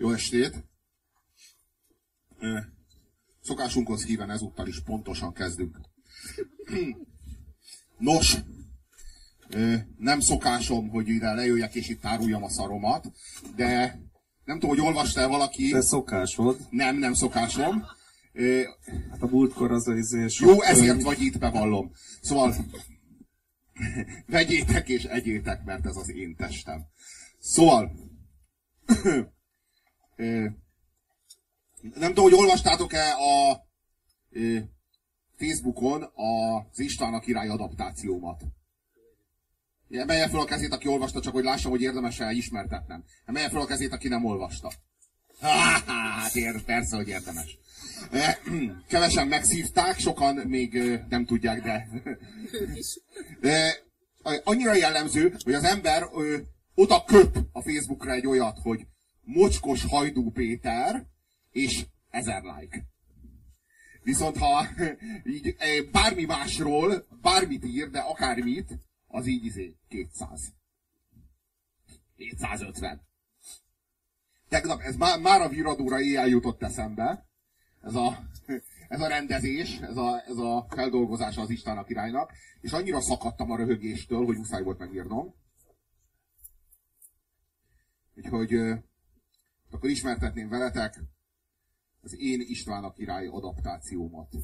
Jó estét! Szokásunkhoz híven ezúttal is pontosan kezdünk. Nos, nem szokásom, hogy ide lejöjjek és itt áruljam a szaromat, de nem tudom, hogy olvasta-e valaki. De szokásod. Nem, nem szokásom. Hát a múltkor az az izé Jó, ezért vagy itt, bevallom. Szóval vegyétek és egyétek, mert ez az én testem. Szóval nem tudom, hogy olvastátok-e a Facebookon az István a király adaptációmat. Emelje fel a kezét, aki olvasta, csak hogy lássam, hogy érdemes-e ismertetnem. Emelje fel a kezét, aki nem olvasta. Hát ér, persze, hogy érdemes. Kevesen megszívták, sokan még nem tudják, de... de annyira jellemző, hogy az ember oda köp a Facebookra egy olyat, hogy mocskos hajdú Péter, és ezer like. Viszont ha így bármi másról, bármit ír, de akármit, az így izé 200. 250. Tegnap, ez már, már a viradóra éjjel jutott eszembe, ez a, ez a rendezés, ez a, ez a feldolgozása az István királynak, és annyira szakadtam a röhögéstől, hogy muszáj volt megírnom. Úgyhogy akkor ismertetném veletek az én István a király adaptációmat.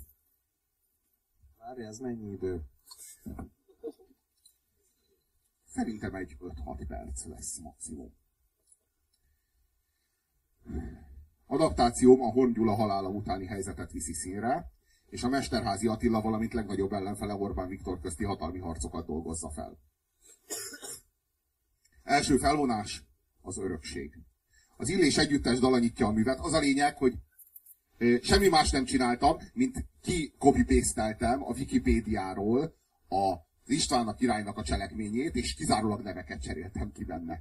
Várj, ez mennyi idő? Szerintem egy 5-6 perc lesz maximum. Adaptációm a Horn Gyula halála utáni helyzetet viszi színre, és a Mesterházi Attila, valamint legnagyobb ellenfele Orbán Viktor közti hatalmi harcokat dolgozza fel. Első felvonás az örökség. Az Illés együttes dalanyítja a művet. Az a lényeg, hogy semmi más nem csináltam, mint ki copy a Wikipédiáról a az István a királynak a cselekményét, és kizárólag neveket cseréltem ki benne.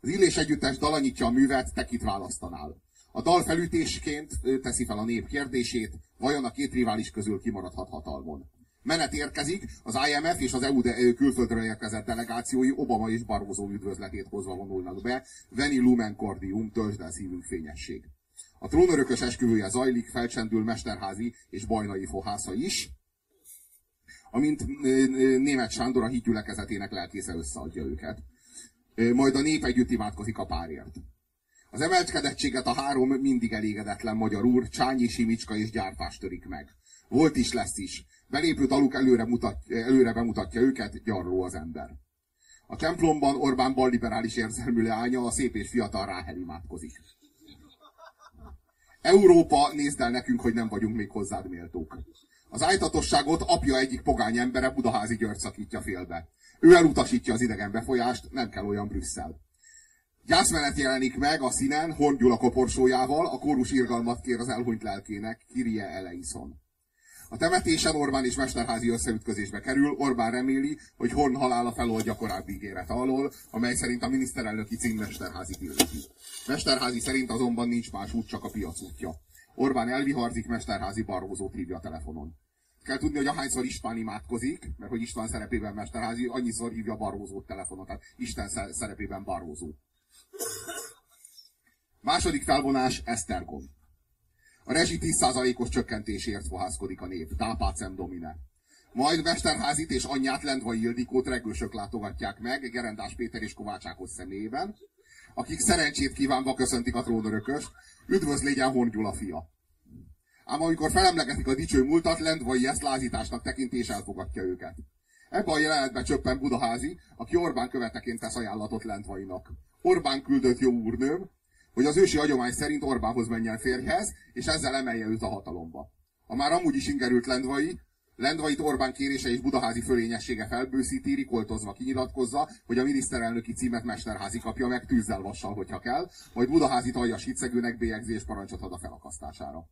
Az Illés együttes dalanyítja a művet, te kit választanál. A dal felütésként teszi fel a nép kérdését, vajon a két rivális közül kimaradhat hatalmon. Menet érkezik, az IMF és az EU de, külföldről érkezett delegációi Obama és Barroso üdvözletét hozva vonulnak be, Veni Lumen Cordium, töltsd szívünk fényesség. A trónörökös esküvője zajlik, felcsendül Mesterházi és Bajnai fohásza is, amint német Sándor a hídgyülekezetének lelkésze összeadja őket. Majd a nép együtt imádkozik a párért. Az emelkedettséget a három mindig elégedetlen magyar úr, Csányi, Simicska és Gyártás törik meg. Volt is, lesz is. Belépő daluk előre, mutat, előre bemutatja őket, gyarló az ember. A templomban Orbán balliberális érzelmű leánya a szép és fiatal Ráhel imádkozik. Európa, nézd el nekünk, hogy nem vagyunk még hozzád méltók. Az ájtatosságot apja egyik pogány embere Budaházi György szakítja félbe. Ő elutasítja az idegen befolyást, nem kell olyan Brüsszel. Gyászmenet jelenik meg a színen Horn Gyula koporsójával, a kórus irgalmat kér az elhunyt lelkének, Kirie Eleison. A temetésen Orbán és Mesterházi összeütközésbe kerül, Orbán reméli, hogy Horn halála feloldja korábbi ígéret alól, amely szerint a miniszterelnöki cím Mesterházi pillanatú. Mesterházi szerint azonban nincs más út, csak a piac útja. Orbán elviharzik, Mesterházi Barrózót hívja a telefonon. Kell tudni, hogy ahányszor István imádkozik, mert hogy István szerepében Mesterházi, annyiszor hívja Barrózót telefonon, tehát Isten szerepében Barrózó. Második felvonás Esztergom. A rezsi 10%-os csökkentésért fohászkodik a nép. Tápácem domine. Majd Mesterházit és anyját Lendvai Ildikót regősök látogatják meg, Gerendás Péter és Kovács Ákos személyében, akik szerencsét kívánva köszöntik a trónörököst, üdvöz legyen Horn Gyula fia. Ám amikor felemlegetik a dicső múltat, Lendvai ezt lázításnak tekinti és elfogadja őket. Ebben a jelenetben csöppen Budaházi, aki Orbán követeként tesz ajánlatot Lendvainak. Orbán küldött jó úrnőm, hogy az ősi hagyomány szerint Orbánhoz menjen férjhez, és ezzel emelje őt a hatalomba. A már amúgy is ingerült Lendvai, Lendvait Orbán kérése és budaházi fölényessége felbőszíti, rikoltozva kinyilatkozza, hogy a miniszterelnöki címet Mesterházi kapja meg tűzzel vassal, hogyha kell, majd Budaházit aljas hitszegőnek bélyegzés parancsot ad a felakasztására.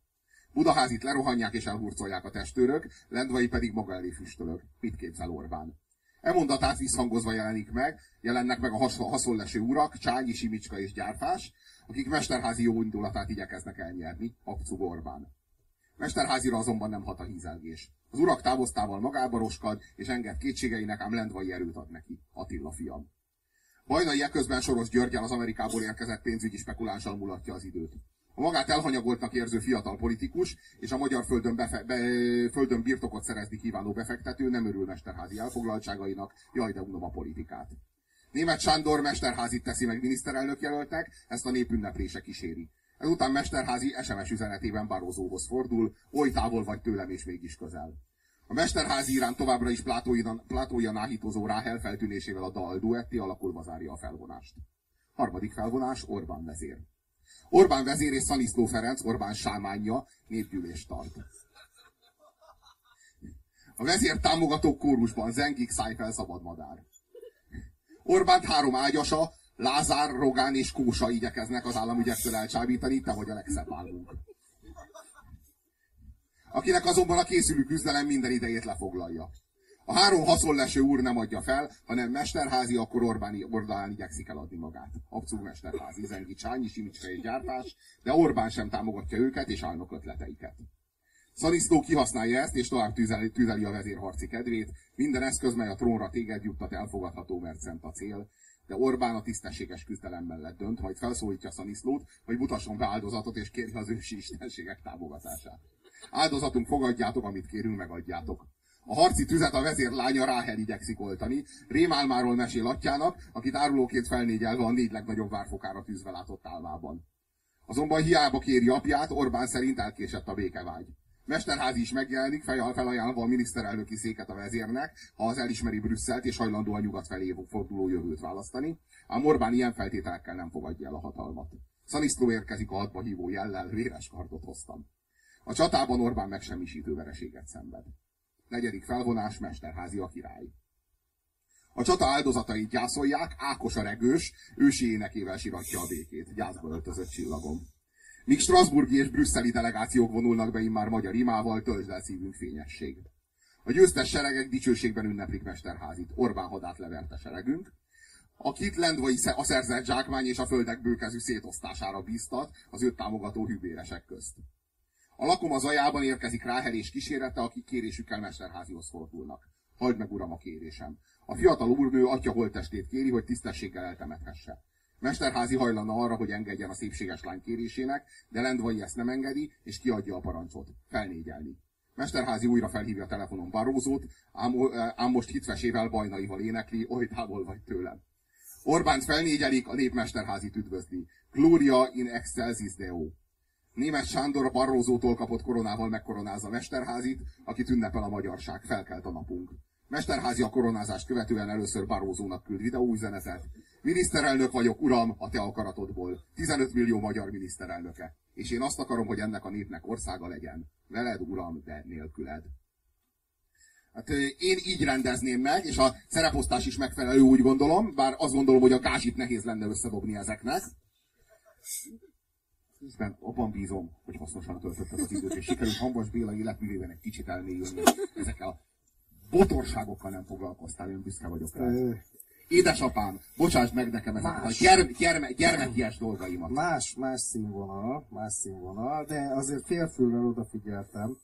Budaházit lerohanják és elhurcolják a testőrök, Lendvai pedig maga elé füstölög. Mit képzel Orbán? E mondatát visszhangozva jelenik meg, jelennek meg a haszonleső urak, Csányi, Simicska és Gyárfás, akik Mesterházi jó indulatát igyekeznek elnyerni, Akcug Orbán. Mesterházira azonban nem hat a hízelgés. Az urak távoztával magába roskad, és enged kétségeinek, ám lendvai erőt ad neki. Attila fiam. Bajnai eközben Soros Györgyel az Amerikából érkezett pénzügyi spekulánssal mulatja az időt. A magát elhanyagoltnak érző fiatal politikus és a magyar földön, befe, be, földön birtokot szerezni kívánó befektető nem örül Mesterházi elfoglaltságainak, jaj, de unom a politikát. Német Sándor Mesterházit teszi meg miniszterelnök jelöltek, ezt a nép ünneplése kíséri. Ezután Mesterházi SMS üzenetében Barózóhoz fordul, oly távol vagy tőlem és mégis közel. A Mesterházi irán továbbra is plátója náhítozó Ráhel feltűnésével a dal duetti alakulva zárja a felvonást. Harmadik felvonás Orbán vezér. Orbán vezér és Szaniszló Ferenc, Orbán sámánja népgyűlést tart. A vezér támogató kórusban zengik szájfel szabadmadár. Orbánt három ágyasa, Lázár, Rogán és Kósa igyekeznek az államügyektől elcsábítani, te vagy a legszebb álmunk. Akinek azonban a készülő küzdelem minden idejét lefoglalja. A három haszonleső úr nem adja fel, hanem Mesterházi, akkor Orbáni, Orbán igyekszik eladni magát. Abszolút Mesterházi, Zengi Csányi, Simicska gyártás, de Orbán sem támogatja őket és állnak ötleteiket. Szaniszló kihasználja ezt, és tovább tüzeli, tüzeli a vezérharci kedvét. Minden eszköz, mely a trónra téged juttat, elfogadható, mert szent a cél. De Orbán a tisztességes küzdelem mellett dönt, majd felszólítja Szaniszlót, hogy mutasson be áldozatot, és kéri az ősi istenségek támogatását. Áldozatunk fogadjátok, amit kérünk, megadjátok. A harci tüzet a vezérlánya Ráhel igyekszik oltani. Rémálmáról mesél atyának, akit árulóként felnégyelve a négy legnagyobb várfokára tűzve látott álmában. Azonban hiába kéri apját, Orbán szerint elkésett a békevágy. Mesterházi is megjelenik, felajánlva a miniszterelnöki széket a vezérnek, ha az elismeri Brüsszelt és hajlandó a nyugat felé forduló jövőt választani, ám Orbán ilyen feltételekkel nem fogadja el a hatalmat. Szanisztró érkezik a hadba hívó jellel, véres kardot hoztam. A csatában Orbán megsemmisítő vereséget szenved. Negyedik felvonás, Mesterházi a király. A csata áldozatait gyászolják, Ákos a regős, ősi énekével siratja a békét, gyászba öltözött csillagom. Míg Strasburgi és brüsszeli delegációk vonulnak be immár magyar imával, töltsd el szívünk fényesség. A győztes seregek dicsőségben ünneplik Mesterházit. Orbán hadát leverte seregünk, akit Lendvai a szerzett zsákmány és a földek bőkezű szétosztására bíztat az őt támogató hűbéresek közt. A lakom az ajában érkezik Ráhel és kísérete, akik kérésükkel Mesterházihoz fordulnak. Hagyd meg, uram, a kérésem. A fiatal úrnő atya holtestét kéri, hogy tisztességgel eltemethesse. Mesterházi hajlana arra, hogy engedjen a szépséges lány kérésének, de Lendvai ezt nem engedi, és kiadja a parancsot. Felnégyelni. Mesterházi újra felhívja a telefonon Barózót, ám, ám most hitvesével bajnaival énekli, oly távol vagy tőlem. Orbánt felnégyelik, a nép Mesterházit üdvözli. Gloria in excelsis Deo. Német Sándor a Barrózótól kapott koronával megkoronázza Mesterházit, akit ünnepel a magyarság, felkelt a napunk. Mesterházi a koronázást követően először Barózónak küld videóüzenetet. Miniszterelnök vagyok, uram, a te akaratodból. 15 millió magyar miniszterelnöke. És én azt akarom, hogy ennek a népnek országa legyen. Veled, uram, de nélküled. Hát én így rendezném meg, és a szereposztás is megfelelő, úgy gondolom, bár azt gondolom, hogy a kázsit nehéz lenne összedobni ezeknek. Közben abban bízom, hogy hasznosan töltötted az időt, és sikerült Hambas Béla életművében egy kicsit elmélyülni. Ezekkel a botorságokkal nem foglalkoztál, én büszke vagyok rá. Édesapám, bocsáss meg nekem ezeket más. a gyerme, gyerme, gyermekies dolgaimat. Más, más színvonal, más színvonal, de azért félfülről odafigyeltem.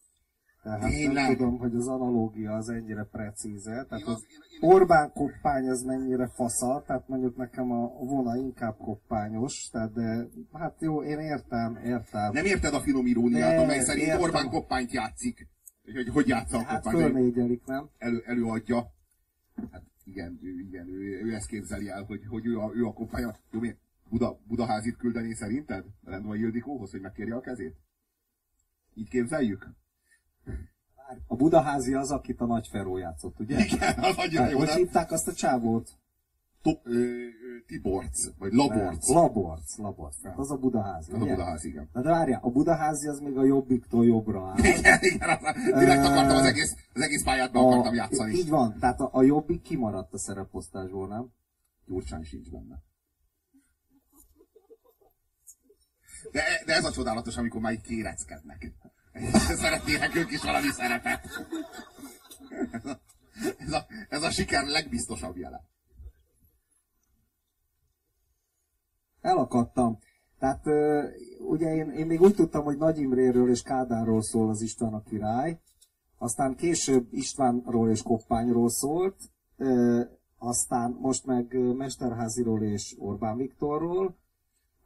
Tehát Tényleg? nem tudom, hogy az analógia az ennyire precíze. Tehát az Orbán koppány az mennyire fasza, tehát mondjuk nekem a vona inkább koppányos, tehát de hát jó, én értem, értem. Nem érted a finom iróniát, amely szerint értem. Orbán koppányt játszik. Hogy hogy játsza a hát? Hát nem? Elő, előadja. Hát igen, ő, igen, ő, ő ezt képzeli el, hogy, hogy ő, a, ő a koppánya. Jó, mi? Buda, Budaházit küldeni szerinted? Lendvai Ildikóhoz, hogy megkérje a kezét? Így képzeljük? A Budaházi az, akit a Nagy Feró játszott, ugye? Igen, az nagyon jó. Hogy hívták azt a csávót? To, ö, Tiborc, vagy Laborc. Nem, Laborc, Laborc. Ja. Az a Budaházi. Az ugye? a Budaházi, igen. Na de várjál, a Budaházi az még a jobbiktól jobbra áll. Igen, igen, az, direkt akartam az egész, az egész pályát be akartam játszani. Így van, tehát a, a jobbik kimaradt a szereposztásból, nem? Gyurcsány sincs benne. De, de ez a csodálatos, amikor már így kéreckednek. Szeretnének ők is valami szerepet. Ez a, ez a, ez a siker legbiztosabb jele. Elakadtam. Tehát ugye én, én még úgy tudtam, hogy Nagy Imréről és Kádárról szól az István a király, aztán később Istvánról és Koppányról szólt, aztán most meg Mesterháziról és Orbán Viktorról.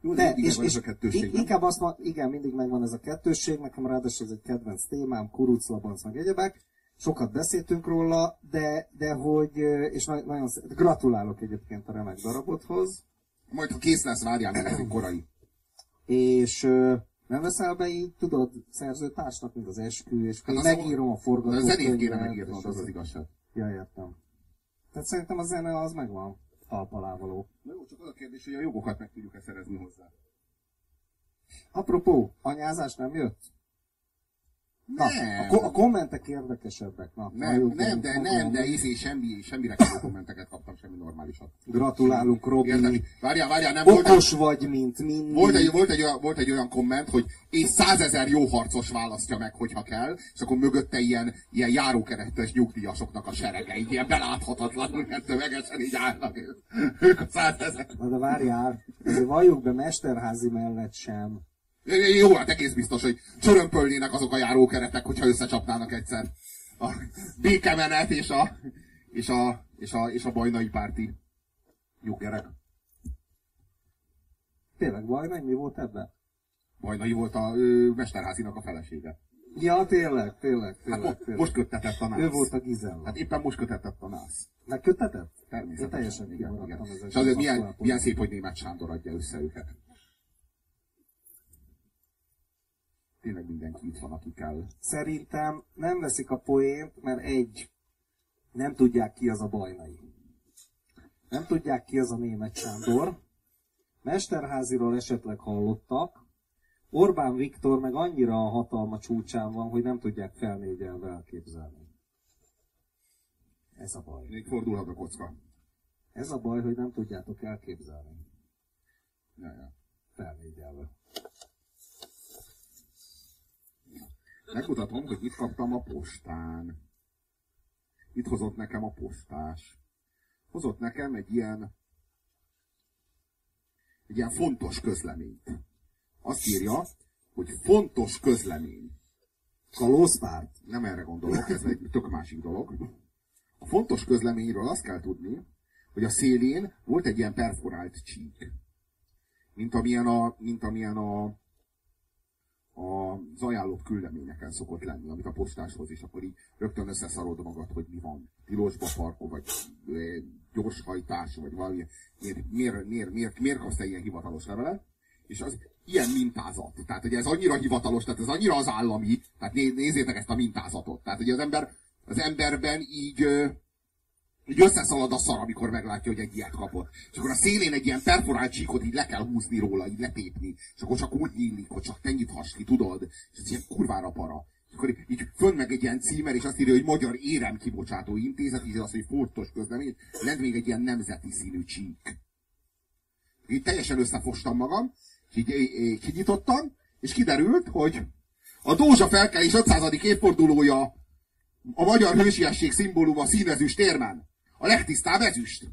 Jó, de, és, és a kettősség, inkább azt mondom, igen, mindig megvan ez a kettősség, nekem ráadásul ez egy kedvenc témám, kuruclabanc, meg egyebek. Sokat beszéltünk róla, de, de hogy, és nagyon gratulálok egyébként a remek darabothoz. Majd, ha kész lesz, várjál, mert ez korai. És nem veszel be így, tudod, szerzőtársnak, mint az eskü, és hát megírom a forgatókönyvet. A zenét kéne megírnod, az az igazság. Ja, értem. Tehát szerintem a zene az megvan talpalávaló. Na jó, csak az a kérdés, hogy a jogokat meg tudjuk-e szerezni hozzá. Apropó, anyázás nem jött? Na, a, a kommentek érdekesebbek. Na, nem, nem, de, nem, de izé, semmi, semmire kellő kommenteket kaptam, semmi normálisat. Gratulálunk, Robi. Értem, várjál, várjál, nem Okos volt vagy, mint mindig. Volt egy, volt, egy, volt egy olyan komment, hogy és százezer jó harcos választja meg, hogyha kell, és akkor mögötte ilyen, ilyen járókeretes nyugdíjasoknak a serege, így ilyen beláthatatlanul, mert tömegesen így állnak. Ők a százezer. Na de várjál, azért valljuk be Mesterházi mellett sem jó, hát egész biztos, hogy csörömpölnének azok a járókeretek, hogyha összecsapnának egyszer. A békemenet és a, és a, és a, és a bajnai párti nyuggerek. Tényleg Bajnai mi volt ebben? Bajnai volt a ő, Mesterházinak a felesége. Ja, tényleg, tényleg, tényleg. Hát tényleg. most köttetett a nász. Ő volt a Gizella. Hát éppen most köttetett a nász. Megköttetett? Természetesen. Én teljesen igen, igen. És azért milyen, milyen szép, hogy német Sándor adja össze őket. Tényleg mindenki itt van, aki kell. Szerintem nem veszik a poént, mert egy, nem tudják ki az a bajnai. Nem tudják ki az a német Sándor. Mesterháziról esetleg hallottak. Orbán Viktor meg annyira a hatalma csúcsán van, hogy nem tudják felnégyelve elképzelni. Ez a baj. Még fordulhat a kocka. Ez a baj, hogy nem tudjátok elképzelni. Ja, ja. Felnégyelve. Megmutatom, hogy mit kaptam a postán. Itt hozott nekem a postás. Hozott nekem egy ilyen egy ilyen fontos közleményt. Azt írja, hogy fontos közlemény. Kalózpárt? Nem erre gondolok, ez egy tök másik dolog. A fontos közleményről azt kell tudni, hogy a szélén volt egy ilyen perforált csík. Mint amilyen a, mint amilyen a az ajánlott küldeményeken szokott lenni, amit a postáshoz, és akkor így rögtön összeszarod magad, hogy mi van. Tilosba parkol, vagy gyorshajtás, vagy valami. Miért, miért, miért, miért, miért kapsz ilyen hivatalos levelet? És az ilyen mintázat. Tehát, hogy ez annyira hivatalos, tehát ez annyira az állami, tehát nézzétek ezt a mintázatot. Tehát, hogy az ember, az emberben így, így összeszalad a szar, amikor meglátja, hogy egy ilyet kapott. És akkor a szélén egy ilyen perforált csíkot így le kell húzni róla, így letépni. És akkor csak úgy nyílik, hogy csak te nyithass tudod? És ez ilyen kurvára para. És akkor így fönn meg egy ilyen címer, és azt írja, hogy Magyar Érem Kibocsátó Intézet, így az, hogy fontos közlemény, lent még egy ilyen nemzeti színű csík. Így teljesen összefostam magam, és kinyitottam, és kiderült, hogy a Dózsa felkelés 500. évfordulója a magyar hősiesség szimbóluma színezős térmen. A legtisztább ezüst.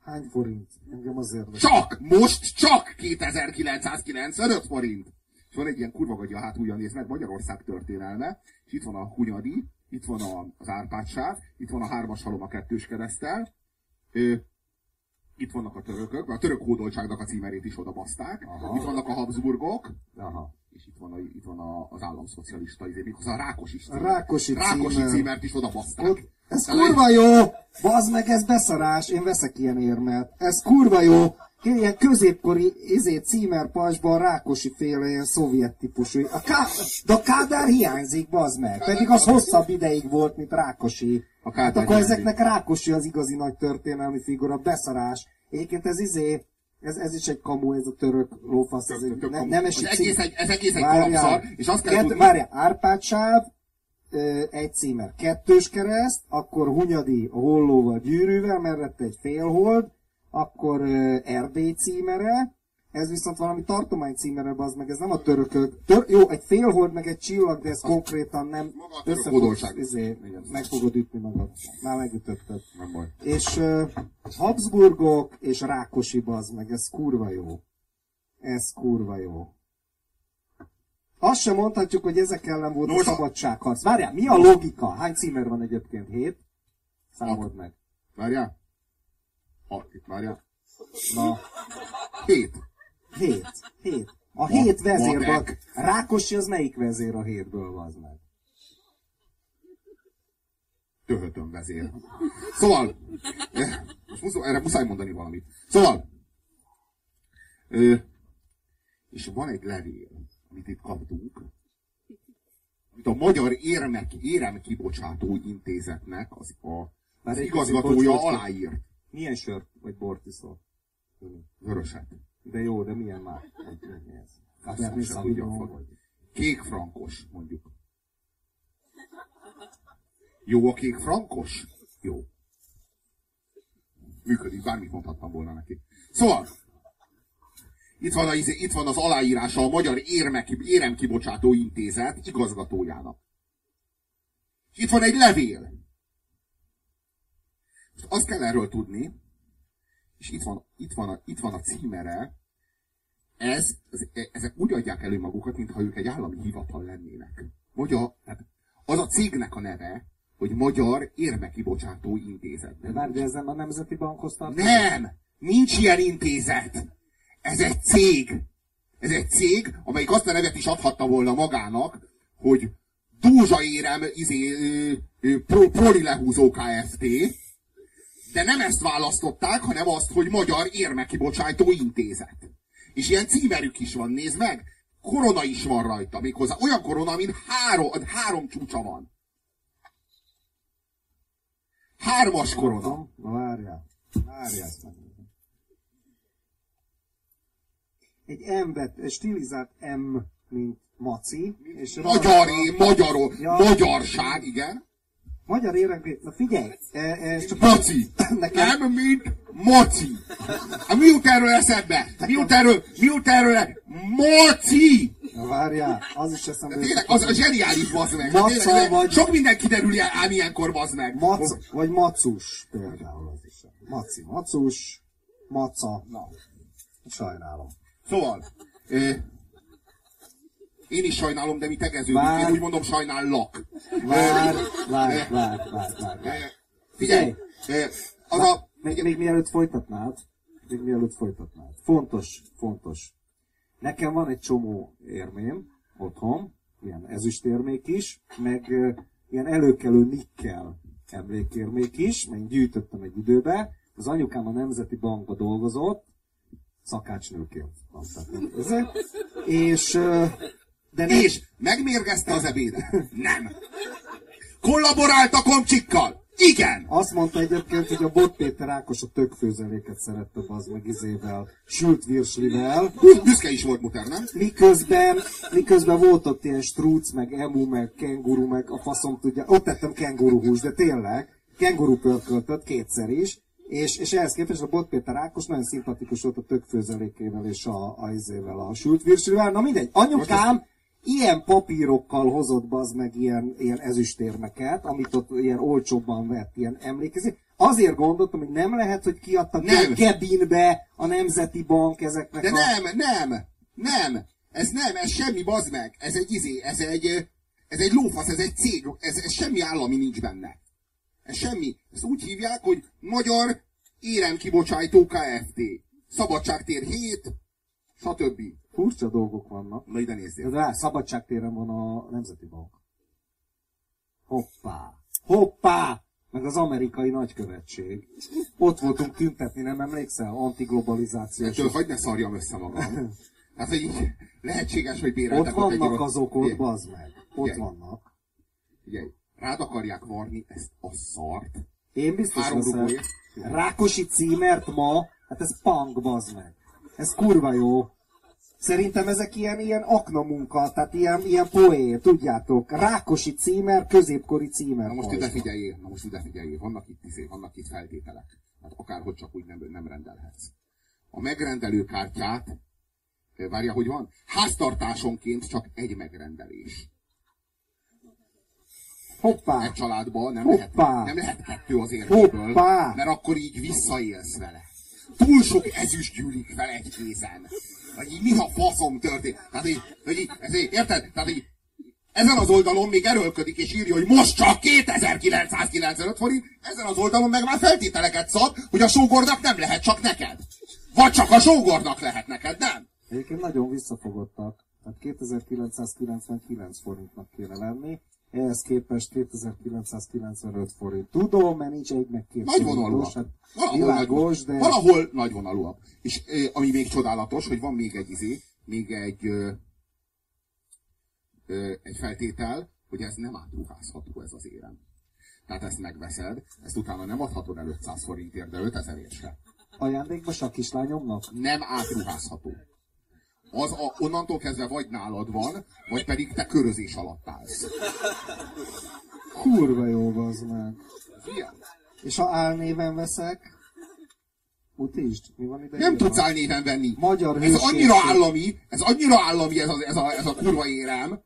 Hány forint? Engem azért. Csak! Most csak 2995 forint! És van egy ilyen kurva gagya hátulja, néz meg, Magyarország történelme, és itt van a Hunyadi, itt van a, az Árpádsáv, itt van a hármas halom a kettős keresztel, ö, itt vannak a törökök, a török hódoltságnak a címerét is oda baszták, Aha. itt vannak a Habsburgok, Aha és itt van, a, itt van a, az államszocialista, izé, méghozzá a Rákosi címer. A Rákosi, Rákosi címer. címert is oda baszták. Ez kurva jó! Bazd meg, ez beszarás, én veszek ilyen érmet. Ez kurva jó! Ilyen középkori izé, címer pasban Rákosi féle ilyen szovjet típusú. A Ká... De a Kádár hiányzik, bazd meg. Pedig az hosszabb ideig volt, mint Rákosi. A Kádár hát akkor hiányzik. ezeknek Rákosi az igazi nagy történelmi figura, beszarás. Egyébként ez izé, ez, ez is egy kamu, ez a török lófasz. Ez egy, ne, nem esik ez egész egy, ez egész egy kalapszar, és azt kell tudni... Várjál, Árpád sáv, egy címer kettős kereszt, akkor Hunyadi a hollóval gyűrűvel, mellette egy félhold, akkor Erdély címere, ez viszont valami tartomány címere, az meg ez nem a törökök. Tör, jó, egy félhold, meg egy csillag, de ez konkrétan nem összefogod, izé, meg fogod ütni magad. Már megütötted. Nem baj. És uh, Habsburgok és Rákosi bazd meg, ez kurva jó. Ez kurva jó. Azt sem mondhatjuk, hogy ezek ellen volt Nos, a szabadságharc. Várjál, mi a logika? Hány címer van egyébként? Hét? Számold meg. Várjál. Ha, itt várja. Na, Hét. hét. Hét. A Ma- hét vezérből. Rákosi az melyik vezér a hétből, az meg? Töhötön vezér. Szóval, most musz, erre muszáj mondani valamit. Szóval, ö, és van egy levél, amit itt kaptunk, amit a Magyar Érmek, Éremkibocsátó Intézetnek az, a, az igazgatója bocs, aláírt. Milyen sört vagy bort iszol? Vöröset. De jó, de milyen már? Cabernet Sauvignon? Kék frankos, mondjuk. Jó a kék frankos? Jó. Működik, bármit mondhattam volna neki. Szóval, itt van, a, izé- itt van az aláírása a Magyar Érmek, Éremkibocsátó Intézet igazgatójának. Itt van egy levél. Most azt kell erről tudni, és itt van, itt van, a, itt van a címere, ez, ez, ezek úgy adják elő magukat, mintha ők egy állami hivatal lennének. Magyar, tehát az a cégnek a neve, hogy Magyar Érmekibocsátó Intézet. De már de ez nem a Nemzeti Bankhoz tartozik? Nem! Nincs ilyen intézet! Ez egy cég! Ez egy cég, amelyik azt a nevet is adhatta volna magának, hogy Dózsa Érem izé, pro, Proli Lehúzó Kft. De nem ezt választották, hanem azt, hogy Magyar Érmekibocsátó Intézet. És ilyen címerük is van, nézd meg! Korona is van rajta, méghozzá olyan korona, mint három, három csúcsa van. Hármas korona. Na várjál. Várjál ezt meg. Egy M bet, egy stilizált M, mint maci, és Magyari, magyaró, Ja. magyarság, igen. Magyar érenkép, na figyelj, e, ez csak Maci. Nekem- Nem, mint moci. Hát mi jut erről eszedbe? Mi jut erről? Mi jut erről? Moci! Na várjál, az is eszembe tényleg, az a zseniális, bazd meg. Maca Tényleg, vagy- Sok minden kiderül ám ilyenkor, bazd meg. Mac, vagy macus például az is. Maci, macus, maca, na, sajnálom. Szóval, ö, én is sajnálom, de mi tegeződik. Vár. Én úgy mondom, sajnállak. Vár, vár, vár, vár, vár. Figyelj, az a... Még, még mielőtt folytatnád, még mielőtt folytatnád. Fontos, fontos. Nekem van egy csomó érmém otthon, ilyen ezüstérmék is, meg ilyen előkelő nikkel emlékérmék is, meg gyűjtöttem egy időbe. Az anyukám a Nemzeti Bankba dolgozott, szakácsnőként. És, de nem, És megmérgezte az ebédet? Nem. Kollaborált a komcsikkal? Igen. Azt mondta egyébként, hogy a Bot Péter Ákos a tökfőzeléket szerette az meg izével, sült virslivel, Büszke is volt muter, nem? miközben, miközben volt ott ilyen strúc, meg emu, meg kenguru, meg a faszom tudja. Ott tettem kenguruhús, de tényleg, kenguru pörköltött kétszer is, és, és ehhez képest a Bot Péter Ákos nagyon szimpatikus volt a tökfőzelékével és a, a, izével, a sült virslivel. Na mindegy, anyukám ilyen papírokkal hozott bazd meg ilyen, ilyen ezüstérmeket, amit ott ilyen olcsóbban vett, ilyen emlékezni. Azért gondoltam, hogy nem lehet, hogy kiadtak Nem. kebinbe a Nemzeti Bank ezeknek De a... nem, nem, nem. Ez nem, ez semmi, bazd meg. Ez egy izé, ez egy, ez egy lófasz, ez egy cég, ez, ez semmi állami nincs benne. Ez semmi. Ezt úgy hívják, hogy Magyar Éremkibocsátó Kft. Szabadságtér 7, stb. Furcsa dolgok vannak. Na ide nézzél. Rá, szabadságtéren van a Nemzeti Bank. Hoppá! Hoppá! Meg az amerikai nagykövetség. Ott voltunk tüntetni, nem emlékszel? Antiglobalizációs. Ettől hagyd ne szarjam össze magam. Hát, hogy így lehetséges, hogy Ott béreltek ott egy vannak orosz- azok ott, bazd meg. Ott Figyelj. vannak. Figyelj, rád akarják varni ezt a szart. Én biztos Három leszek. Rákosi címert ma, hát ez punk, bazd meg. Ez kurva jó. Szerintem ezek ilyen, ilyen akna munka, tehát ilyen, ilyen poé, tudjátok. Rákosi címer, középkori címer. Na most pajzs. ide figyeljél, na most ide figyeljél, vannak itt, izé, vannak itt feltételek. Hát akárhogy csak úgy nem, nem rendelhetsz. A megrendelő kártyát, várja, hogy van? Háztartásonként csak egy megrendelés. Hoppá! Egy családban nem Hoppá! lehet, nem lehet kettő az érvéből, Hoppá! mert akkor így visszaélsz vele. Túl sok ezüst gyűlik fel egy kézen. Vagy így mi a faszom történt? Tehát így, hogy így, ez így, érted? Tehát így, Ezen az oldalon még erőlködik és írja, hogy most csak 2995 forint, ezen az oldalon meg már feltételeket szab, hogy a sógornak nem lehet csak neked. Vagy csak a sógornak lehet neked, nem? Egyébként nagyon visszafogottak. Tehát 2999 forintnak kéne lenni, ehhez képest 2995 forint. Tudom, mert nincs egy meg két Nagy vonalúak. Hát valahol, világos, de... valahol nagy vonalúak. És ami még csodálatos, hogy van még egy izé, még egy ö, ö, egy feltétel, hogy ez nem átruházható ez az érem. Tehát ezt megveszed, ezt utána nem adhatod el 500 forintért, de 5000 ért se. Ajándékba a kislányomnak? Nem átruházható. Az a, onnantól kezdve vagy nálad van, vagy pedig te körözés alatt állsz. Kurva jó, az meg. És ha álnéven veszek, Mutisd, mi van ide? Nem tudsz álnéven venni. Magyar ez annyira állami, ez annyira állami ez a, ez a, ez a kurva érem,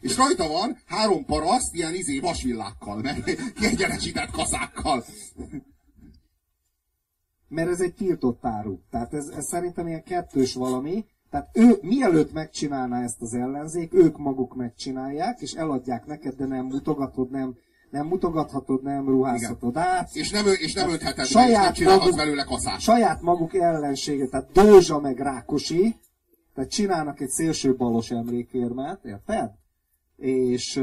és rajta van három paraszt ilyen izé vasvillákkal, meg kiegyenesített kaszákkal. Mert ez egy tiltott áru. Tehát ez, ez szerintem ilyen kettős valami. Tehát ő, mielőtt megcsinálná ezt az ellenzék, ők maguk megcsinálják, és eladják neked, de nem mutogatod, nem, nem mutogathatod, nem ruházhatod át. És nem, és nem öntheted saját és nem maguk, belőle kaszát. Saját maguk ellensége, tehát Dózsa meg Rákosi, tehát csinálnak egy szélső balos emlékérmet, érted? És,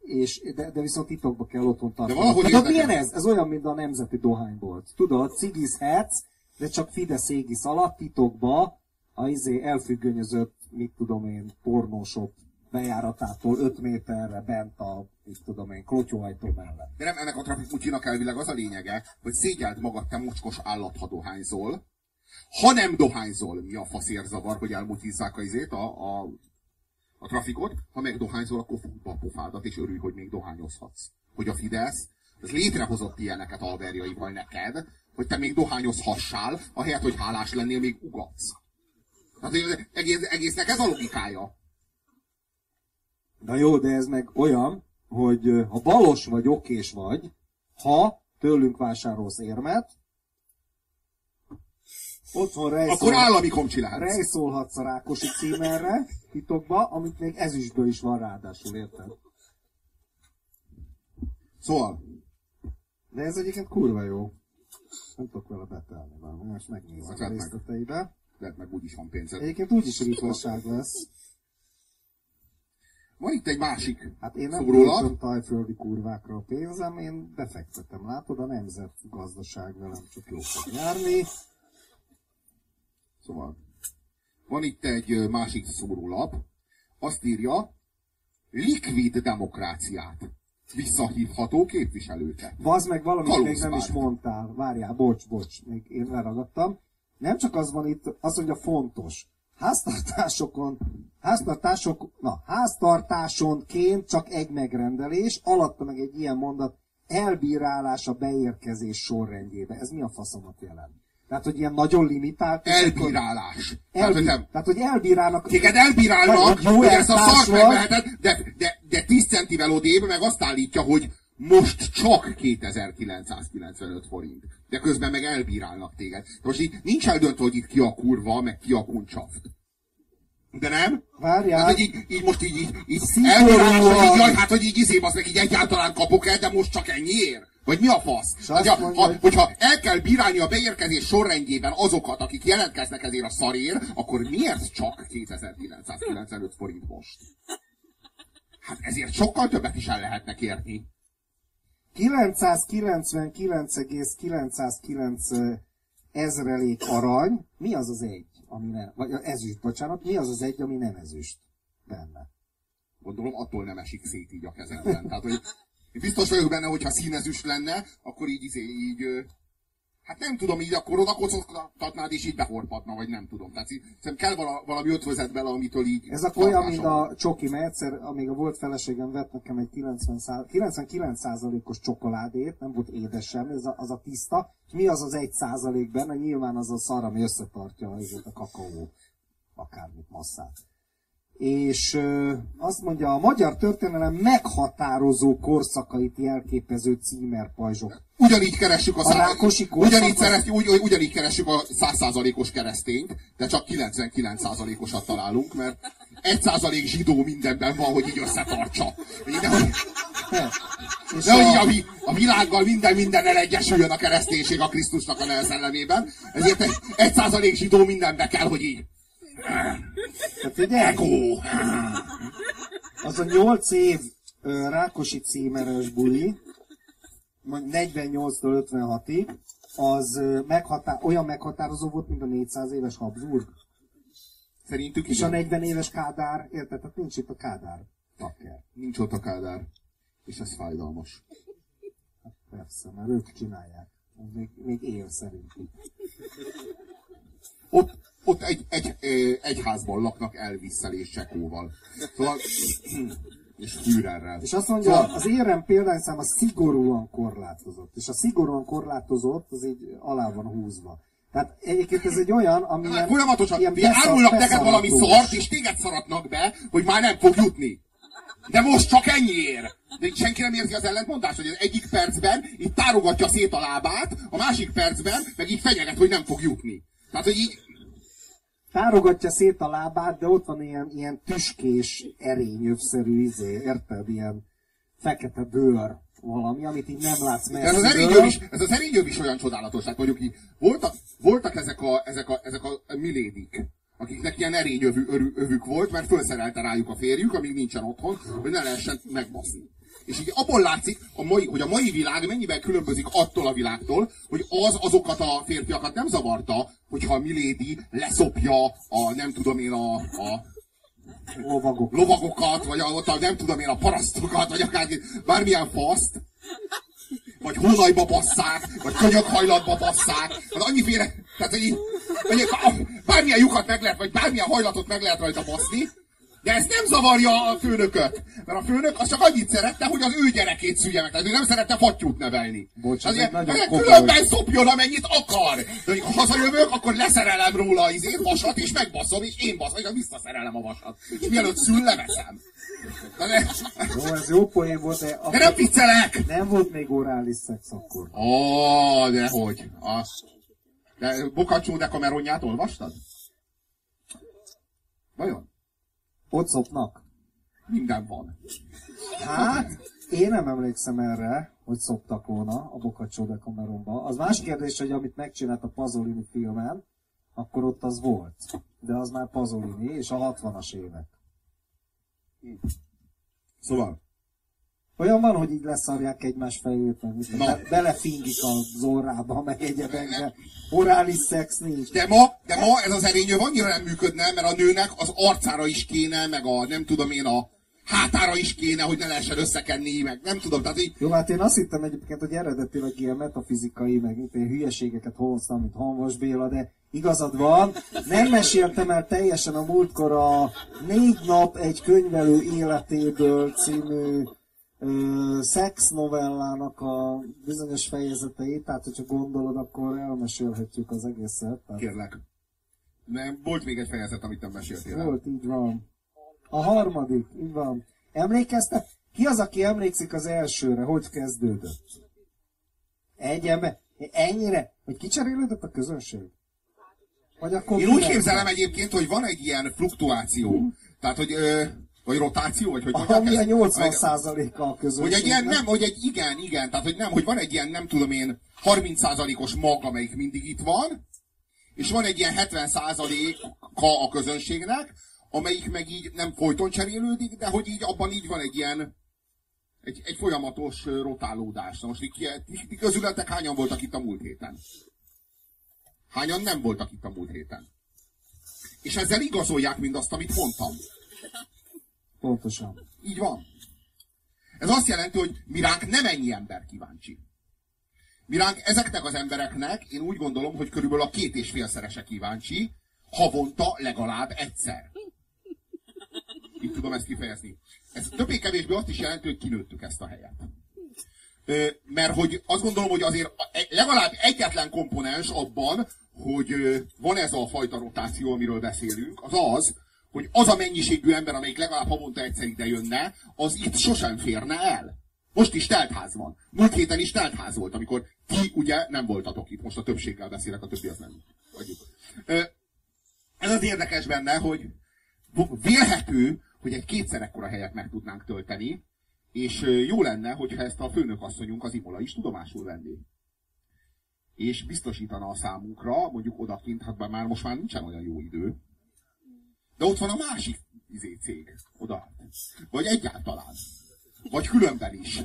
és de, de viszont titokba kell otthon tartani. De tehát milyen ez? Ez olyan, mint a nemzeti dohánybolt. Tudod, cigizhetsz, de csak Fidesz égisz alatt titokba a izé elfüggönyözött, mit tudom én, pornósok bejáratától 5 méterre bent a, mit tudom én, klotyóajtó mellett. De nem ennek a trafikmucsinak elvileg az a lényege, hogy szégyeld magad, te mocskos állat, ha dohányzol. Ha nem dohányzol, mi a faszér zavar, hogy elmutizzák a izét, a, a, a trafikot, ha meg dohányzol, akkor fogd a pofádat, és örülj, hogy még dohányozhatsz. Hogy a Fidesz, az létrehozott ilyeneket alverjaival neked, hogy te még dohányozhassál, ahelyett, hogy hálás lennél, még ugatsz. Tehát egész, egésznek ez a logikája. Na jó, de ez meg olyan, hogy ha balos vagy okés vagy, ha tőlünk vásárolsz érmet, otthon rejszol, Akkor állami komcsilálsz. Rejszolhatsz a Rákosi címerre, titokba, amit még ezüstből is van ráadásul, érted? Szóval. De ez egyébként kurva jó. Nem tudok vele betelni valami, most megnézem a részleteibe. Lehet meg úgyis van pénzed. Egyébként úgyis ritkaság lesz. Van itt egy másik Hát én nem költöm tajföldi kurvákra a pénzem, én befektetem, látod, a nemzetgazdaság velem csak jó fog járni. Szóval, van itt egy másik szórólap, azt írja, likvid demokráciát visszahívható képviselőket. Vazd meg valamit még nem is mondtál. Várjál, bocs, bocs, még én leragadtam. Nem csak az van itt, azt mondja fontos. Háztartásokon, háztartások, na, háztartásonként csak egy megrendelés, alatta meg egy ilyen mondat, elbírálás a beérkezés sorrendjébe. Ez mi a faszomat jelent? Tehát, hogy ilyen nagyon limitált. Elbírálás. Elbí... Tehát, hogy, Tehát, hogy elbírálnak. Téged elbírálnak, hogy ezt a szart megveheted, de, de, de 10 centivel odébb meg azt állítja, hogy most csak 2995 forint. De közben meg elbírálnak téged. De most így nincs eldöntve, hogy itt ki a kurva, meg ki a kuncsaft. De nem? Várjál. Hát, hogy így, így most így, így, így elbírálnak, hogy így, jaj, hát, hogy így izém, az meg így egyáltalán kapok el, de most csak ennyiért? Vagy mi a fasz? Hogyha, mondja, ha, hogy... hogyha el kell bírálni a beérkezés sorrendjében azokat, akik jelentkeznek ezért a szarér, akkor miért csak 2995 forint most? Hát ezért sokkal többet is el lehetne kérni. 999,909 ezrelék arany, mi az az egy, ami nem, vagy ezüst, bocsánat, mi az az egy, ami nem ezüst benne? Gondolom, attól nem esik szét így a kezemben. Tehát, hogy biztos vagyok benne, hogyha színezüst lenne, akkor így, így, így Hát nem tudom, így akkor oda kocogtatnád, és így behorpadna, vagy nem tudom. Tehát szerintem kell valami ötvözet bele, amitől így... Ez akkor olyan, mint a csoki, mert egyszer, amíg a volt feleségem vett nekem egy 90 99%-os csokoládét, nem volt édes semmi, az a, az a tiszta. Mi az az egy százalék benne? Nyilván az a szar, ami összetartja a kakaó, akármit masszát és azt mondja, a magyar történelem meghatározó korszakait jelképező címerpajzsok. Ugyanígy keressük a, a Rákosi ugyanígy, szerez, ugy, ugyanígy keressük a 100%-os keresztényt, de csak 99%-osat találunk, mert egy százalék zsidó mindenben van, hogy így összetartsa. De, hogy, de a, a világgal minden minden egyesüljön a kereszténység a Krisztusnak a szellemében. Ezért egy százalék zsidó mindenbe kell, hogy így. Hát ugye? Eko. Az a nyolc év Rákosi címeres buli, 48-tól 56-ig, az meghatá- olyan meghatározó volt, mint a 400 éves Habsburg. Szerintük És igen. a 40 éves Kádár, érted? Tehát nincs itt a Kádár takker. Nincs ott a Kádár. És ez fájdalmas. Hát persze, mert ők csinálják. Még, még él szerintük. Ott, ott egy, egy, egy házban laknak Elvisszel és Csekóval. Szóval, és Führerrel. És azt mondja, szóval... az érem példányszáma szigorúan korlátozott. És a szigorúan korlátozott, az így alá van húzva. Tehát egyébként ez egy olyan, ami hát, folyamatosan ilyen árulnak neked valami szart, és téged szaratnak be, hogy már nem fog jutni. De most csak ennyiért. De senki nem érzi az ellentmondást, hogy az egyik percben itt tárogatja szét a lábát, a másik percben meg így fenyeget, hogy nem fog jutni. Tehát, hogy így tárogatja szét a lábát, de ott van ilyen, ilyen tüskés, erényövszerű izé, érted? Ilyen fekete bőr valami, amit így nem látsz messziről. Ez az erényöv is, ez az erényöv is olyan csodálatos. Hát mondjuk így, voltak, voltak ezek a, ezek a, ezek a milédik, akiknek ilyen erényövük volt, mert felszerelte rájuk a férjük, amíg nincsen otthon, hogy ne lehessen megbaszni. És így abból látszik, a mai, hogy a mai világ mennyiben különbözik attól a világtól, hogy az azokat a férfiakat nem zavarta, hogyha a Milady leszopja a, nem tudom én, a, a Lovagok. lovagokat, vagy a, ott a, nem tudom én, a parasztokat, vagy akár bármilyen faszt, vagy hónajba basszák, vagy könyökhajlatba basszák, az annyiféle, tehát hogy, hogy bármilyen lyukat meg lehet, vagy bármilyen hajlatot meg lehet rajta baszni, de ez nem zavarja a főnököt. Mert a főnök az csak annyit szerette, hogy az ő gyerekét szülje meg. Tehát ő nem szerette fattyút nevelni. Bocs, ez egy nagyon Különben szopjon, amennyit akar. De ha hazajövök, akkor leszerelem róla az én vasat, és megbaszom, és én baszom, és visszaszerelem a vasat. És mielőtt szül, leveszem. De, jó, ez jó poén volt, de... De nem viccelek! Nem volt még orális szex akkor. Ó, oh, dehogy. Az. De Bokacsó de Cameronját olvastad? Vajon? Ott szopnak? Minden van. Hát, én nem emlékszem erre, hogy szoptak volna a Bokacsó de Cameronba. Az más kérdés, hogy amit megcsinált a Pazolini filmen, akkor ott az volt. De az már Pazolini, és a 60-as évek. Szóval, olyan van, hogy így leszarják egymás fejét, meg mit, be, belefingik az orrába, meg egyebekbe. Orális szex nincs. De ma, de ma ez az erényő annyira nem működne, mert a nőnek az arcára is kéne, meg a nem tudom én a hátára is kéne, hogy ne lehessen összekenni, meg nem tudom, tehát így... Jó, hát én azt hittem egyébként, hogy eredetileg ilyen metafizikai, meg itt ilyen hülyeségeket hoztam, mint Hanvas Béla, de igazad van. Nem meséltem el teljesen a múltkor a Négy nap egy könyvelő életéből című szex novellának a bizonyos fejezeteit, tehát hogyha gondolod, akkor elmesélhetjük az egészet. Tehát... Kérlek. Nem, volt még egy fejezet, amit nem meséltél Volt, így van. A harmadik, így van. Emlékeztek? Ki az, aki emlékszik az elsőre? Hogy kezdődött? Egy ember? Ennyire? Hogy kicserélődött a közönség? Vagy akkor Én úgy képzelem egyébként, hogy van egy ilyen fluktuáció. Tehát, hogy ö, vagy rotáció, vagy hogy mondják Ami a 80 százaléka a közönség. Hogy egy ilyen, nem, hogy egy igen, igen, tehát hogy nem, hogy van egy ilyen, nem tudom én, 30 százalékos mag, amelyik mindig itt van, és van egy ilyen 70 százaléka a közönségnek, amelyik meg így nem folyton cserélődik, de hogy így abban így van egy ilyen, egy, egy folyamatos rotálódás. Na most ti közületek hányan voltak itt a múlt héten? Hányan nem voltak itt a múlt héten? És ezzel igazolják mindazt, amit mondtam. Pontosan. Így van. Ez azt jelenti, hogy miránk nem ennyi ember kíváncsi. Miránk ezeknek az embereknek, én úgy gondolom, hogy körülbelül a két és félszerese kíváncsi, havonta legalább egyszer. Így tudom ezt kifejezni. Ez többé-kevésbé azt is jelenti, hogy kinőttük ezt a helyet. Ö, mert hogy azt gondolom, hogy azért legalább egyetlen komponens abban, hogy van ez a fajta rotáció, amiről beszélünk, az az, hogy az a mennyiségű ember, amelyik legalább havonta egyszer ide jönne, az itt sosem férne el. Most is teltház van. Múlt héten is teltház volt, amikor ti ugye nem voltatok itt. Most a többséggel beszélek, a többi az nem. Ez az érdekes benne, hogy vélhető, hogy egy kétszer ekkora helyet meg tudnánk tölteni, és jó lenne, hogyha ezt a főnökasszonyunk az Imola is tudomásul venné. És biztosítana a számunkra, mondjuk odakint, hát bár már most már nincsen olyan jó idő, de ott van a másik izé cég, oda. Vagy egyáltalán. Vagy különben is.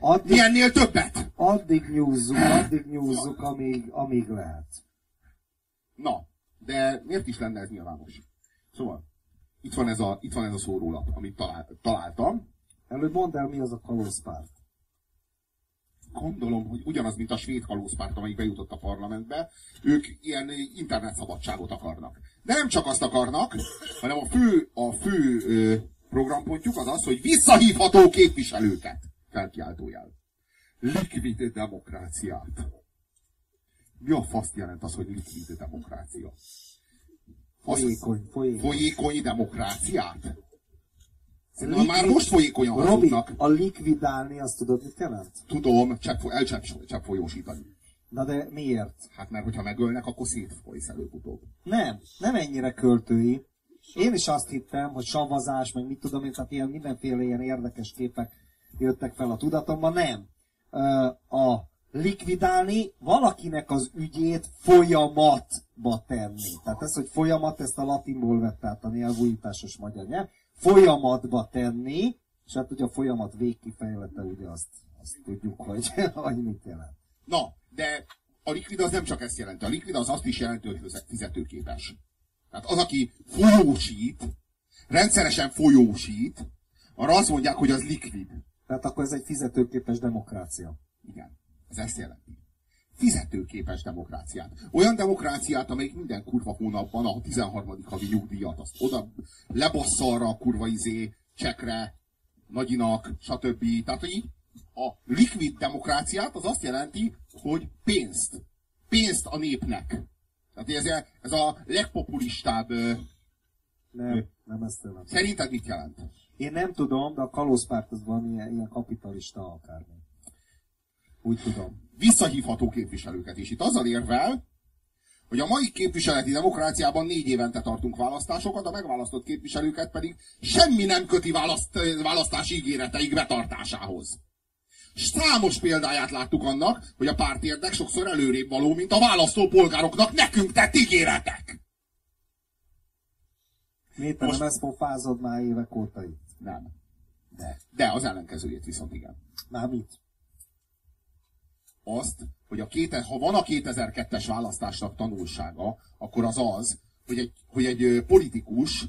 Addig, Milyennél többet? Addig nyúzzuk, addig nyúzzuk, amíg, amíg lehet. Na, de miért is lenne ez nyilvános? Szóval, itt van ez a, itt van ez a szórólap, amit talál, találtam. Előbb mondd el, mi az a kalózpárt. Gondolom, hogy ugyanaz, mint a svéd kalózpárt, amelyik bejutott a parlamentbe, ők ilyen internetszabadságot akarnak. De nem csak azt akarnak, hanem a fő, a fő ö, programpontjuk az az, hogy visszahívható képviselőket. Felkiáltójel. Likvid demokráciát. Mi a faszt jelent az, hogy likvid demokrácia? Folyékony, folyékony. Folyékony demokráciát? Likvid... Már most folyékonyan Robi, hazudnak. a likvidálni, azt tudod, mit jelent? Tudom, csepp, elcsepp folyósítani. Na de miért? Hát mert hogyha megölnek, akkor szétfolysz előbb-utóbb. Nem, nem ennyire költői. Én is azt hittem, hogy savazás, meg mit tudom én, tehát ilyen mindenféle ilyen érdekes képek jöttek fel a tudatomban. Nem. A likvidálni valakinek az ügyét folyamatba tenni. Tehát ez, hogy folyamat, ezt a latinból vett át a nyelvújításos magyar nyelv. Folyamatba tenni, és hát ugye a folyamat végkifejlete, ugye azt, azt tudjuk, hogy, hogy mit jelent. Na, de a likvid az nem csak ezt jelenti. A likvid az azt is jelenti, hogy fizetőképes. Tehát az, aki folyósít, rendszeresen folyósít, arra azt mondják, hogy az likvid. Tehát akkor ez egy fizetőképes demokrácia. Igen, ez ezt jelenti. Fizetőképes demokráciát. Olyan demokráciát, amelyik minden kurva hónapban a 13. havi nyugdíjat, azt oda lebassza arra a kurva izé, csekre, nagyinak, stb. Tehát, hogy a likvid demokráciát az azt jelenti, hogy pénzt. Pénzt a népnek. Tehát ez, ez a legpopulistább... Nem, nem ezt jelenti. Szerinted mit jelent? Én nem tudom, de a kalózpárt az van ilyen, ilyen kapitalista akármi. Úgy tudom. Visszahívható képviselőket is. Itt azzal érvel, hogy a mai képviseleti demokráciában négy évente tartunk választásokat, a megválasztott képviselőket pedig semmi nem köti választ, választási ígéreteik betartásához. Számos példáját láttuk annak, hogy a pártérdek sokszor előrébb való, mint a választópolgároknak nekünk tett ígéretek. Miért Most... nem ezt pofázod már évek óta itt? Nem. De, de az ellenkezőjét viszont igen. Már mit? Azt, hogy a két, ha van a 2002-es választásnak tanulsága, akkor az az, hogy egy, hogy egy politikus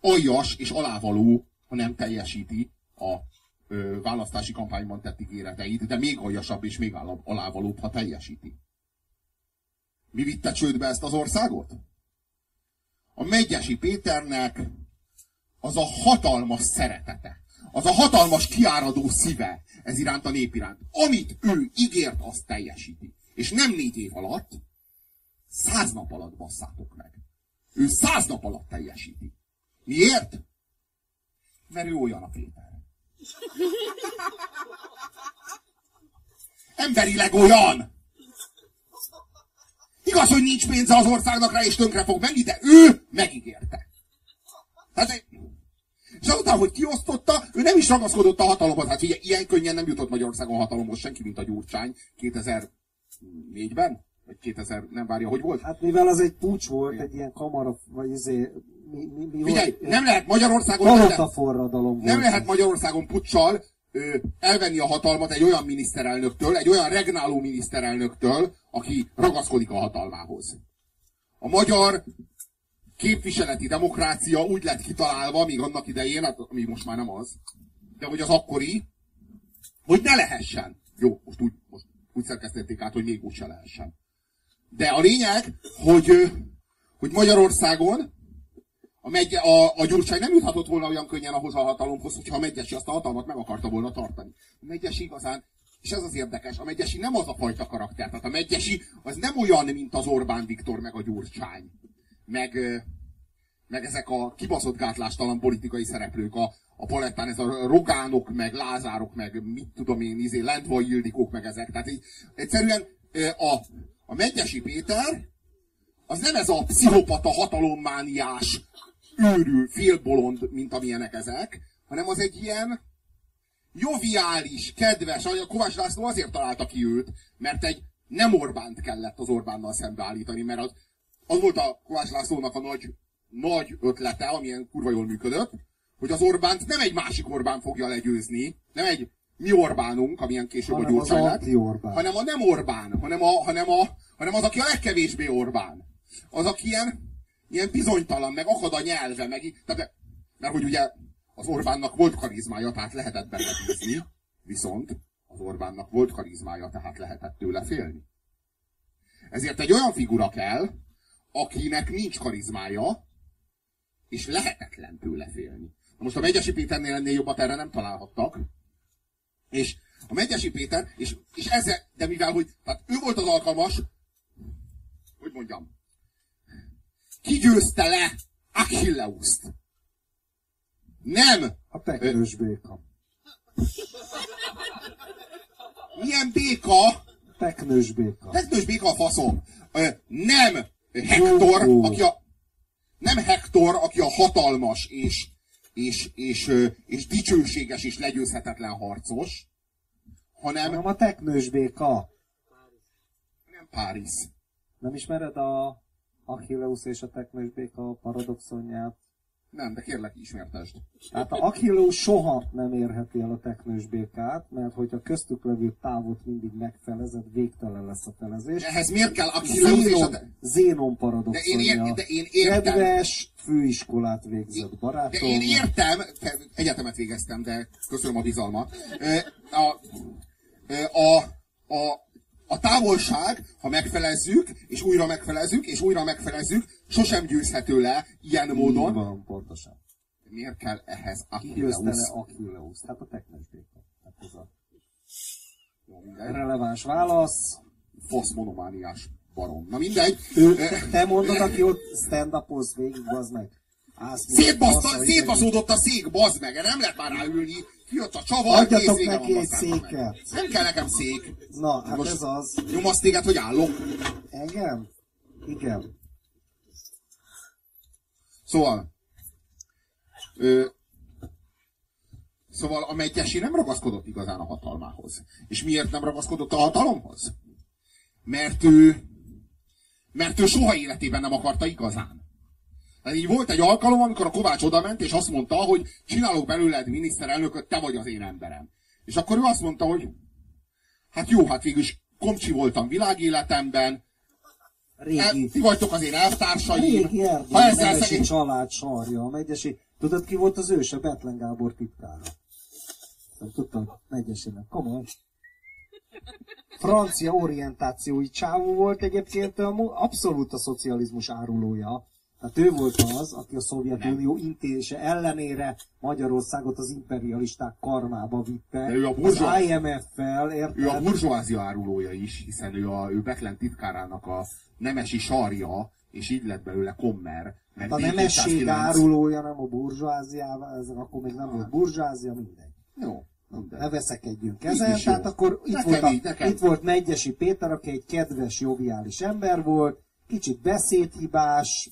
aljas és alávaló, ha nem teljesíti a ö, választási kampányban tett ígéreteit, de még aljasabb és még alávalóbb, ha teljesíti. Mi vitte csődbe ezt az országot? A Megyesi Péternek az a hatalmas szeretete, az a hatalmas kiáradó szíve ez iránt a nép iránt. Amit ő ígért, azt teljesíti. És nem négy év alatt, száz nap alatt basszátok meg. Ő száz nap alatt teljesíti. Miért? Mert ő olyan a Péter. Emberileg olyan! Igaz, hogy nincs pénze az országnak rá, és tönkre fog menni, de ő megígérte. Tehát, és azután, hogy kiosztotta, ő nem is ragaszkodott a hatalomhoz. Hát ugye, ilyen könnyen nem jutott Magyarországon hatalomhoz senki, mint a Gyurcsány 2004-ben? Vagy 2000, nem várja, hogy volt? Hát mivel az egy pucs volt, egy ilyen kamara, vagy izé, mi, mi, mi Figyelj, volt? nem lehet Magyarországon... Nem, forradalom nem lehet Magyarországon puccsal ö, elvenni a hatalmat egy olyan miniszterelnöktől, egy olyan regnáló miniszterelnöktől, aki ragaszkodik a hatalmához. A magyar képviseleti demokrácia úgy lett kitalálva, még annak idején, hát, ami most már nem az, de hogy az akkori, hogy ne lehessen. Jó, most úgy, most úgy szerkesztették át, hogy még úgy se lehessen. De a lényeg, hogy, hogy Magyarországon a, megye, a, a Gyurcsány nem juthatott volna olyan könnyen ahhoz a hatalomhoz, hogyha a Megyesi azt a hatalmat meg akarta volna tartani. A Megyesi igazán, és ez az érdekes, a Megyesi nem az a fajta karakter. Tehát a Megyesi az nem olyan, mint az Orbán Viktor meg a Gyurcsány. Meg, meg ezek a kibaszott gátlástalan politikai szereplők a, a palettán, ez a rogánok, meg lázárok, meg mit tudom én, izé, lentvaj Ildikók, meg ezek. Tehát így, egyszerűen a, a Megyesi Péter az nem ez a pszichopata, hatalommániás, őrül, félbolond, mint amilyenek ezek, hanem az egy ilyen joviális, kedves, a Kovács László azért találta ki őt, mert egy nem Orbánt kellett az Orbánnal szembeállítani, mert az, az volt a Kovács Lászlónak a nagy, nagy ötlete, amilyen kurva jól működött, hogy az Orbánt nem egy másik Orbán fogja legyőzni, nem egy mi Orbánunk, amilyen később hanem a gyurcsány lett, hanem a nem Orbán, hanem, a, hanem, a, hanem az, aki a legkevésbé Orbán. Az, aki ilyen, ilyen bizonytalan, meg akad a nyelve, meg tehát, mert hogy ugye az Orbánnak volt karizmája, tehát lehetett benne bízni, viszont az Orbánnak volt karizmája, tehát lehetett tőle félni. Ezért egy olyan figura kell, akinek nincs karizmája, és lehetetlen tőle félni. Most a Megyesi Péternél ennél jobbat erre nem találhattak, és a Megyesi Péter, és, és ezzel, de mivel, hogy tehát ő volt az alkalmas, hogy mondjam, kigyőzte le Achilleuszt. Nem! A teknős béka. Milyen béka? Teknős béka. Teknős béka a faszom. Nem Hector, aki a, nem Hector, aki a hatalmas és, és, és, és dicsőséges és legyőzhetetlen harcos, hanem... Hanem a teknős béka. Nem Párizs. Nem ismered a Achilleus és a teknős béka paradoxonját? Nem, de kérlek, ismertesd. Tehát a Achilleus soha nem érheti el a teknős békát, mert hogyha köztük levő távot mindig megfelezed, végtelen lesz a felezés. De ehhez miért kell Achilleus és a... Te... Zénon paradoxonja. De én, ér, de én értem. Kedves főiskolát végzett barátom. De én értem, egyetemet végeztem, de köszönöm a bizalmat. A, a, a, a távolság, ha megfelezzük, és újra megfelezzük, és újra megfelezzük, sosem győzhető le ilyen módon. Így van, pontosan. Miért kell ehhez Achilleus? Achilleus? Hát a teknes béka. Hát ez a releváns válasz. Fosz monomániás barom. Na mindegy. Ő, te mondod, aki ott stand up végig, az meg. Szétbaszódott a szék, bazd meg, nem lehet már ráülni. Kijött a csavar, Adjatok neki egy széket. Nem kell nekem szék. Na, hát Most ez az. Nyomasz téged, hogy állok. Engem? Igen. Szóval, ö, szóval a megyesi nem ragaszkodott igazán a hatalmához. És miért nem ragaszkodott a hatalomhoz? Mert ő, mert ő soha életében nem akarta igazán. Tehát így volt egy alkalom, amikor a Kovács odament, és azt mondta, hogy csinálok belőled miniszterelnököt, te vagy az én emberem. És akkor ő azt mondta, hogy hát jó, hát végülis komcsi voltam világéletemben, Régi. El, ti vagytok az én elvtársaim. Régi erdély, ha ezzel szegény... család sarja. A megyesi... Tudod, ki volt az őse? Betlen Gábor titkára. Nem tudtam, megyesének. Komoly. Francia orientációi csávó volt egyébként abszolút a szocializmus árulója. Tehát ő volt az, aki a Szovjetunió intése ellenére Magyarországot az imperialisták karmába vitte. De ő a burzsó... Az IMF-fel, érted? Ő a burzsóázia árulója is, hiszen ő, a, ő Betlen titkárának a nemesi sarja, és így lett belőle kommer. Mert hát a nemesség árulója, nem a burzsóáziával, ez akkor még nem volt burzsóázia, mindegy. Jó. Mindegy. Ne veszekedjünk ezen, tehát akkor itt nekem volt, a, így, itt volt Megyesi Péter, aki egy kedves, joviális ember volt, kicsit beszédhibás,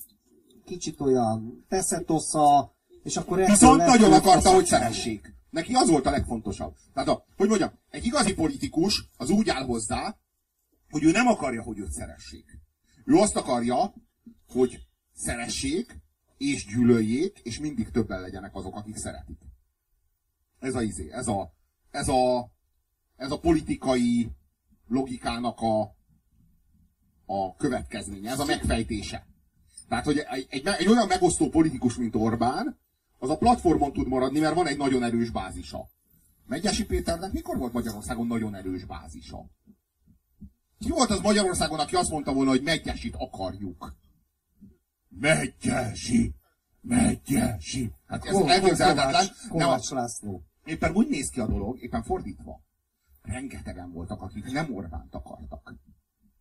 kicsit olyan teszetosza, és akkor Viszont nagyon akarta, hogy szeressék. Neki az volt a legfontosabb. Tehát, a, hogy mondjam, egy igazi politikus az úgy áll hozzá, hogy ő nem akarja, hogy őt szeressék. Ő azt akarja, hogy szeressék, és gyűlöljék, és mindig többen legyenek azok, akik szeretik. Ez a izé, ez a, ez a, ez a politikai logikának a, a következménye, ez a megfejtése. Tehát, hogy egy, egy, egy olyan megosztó politikus, mint Orbán, az a platformon tud maradni, mert van egy nagyon erős bázisa. Megyesi Péternek mikor volt Magyarországon nagyon erős bázisa? Ki volt az Magyarországon, aki azt mondta volna, hogy Megyesit akarjuk? Megyesi! Megyesi! Hát ez elképzelhetetlen. Kovács László. Éppen úgy néz ki a dolog, éppen fordítva. Rengetegen voltak, akik nem Orbánt akartak.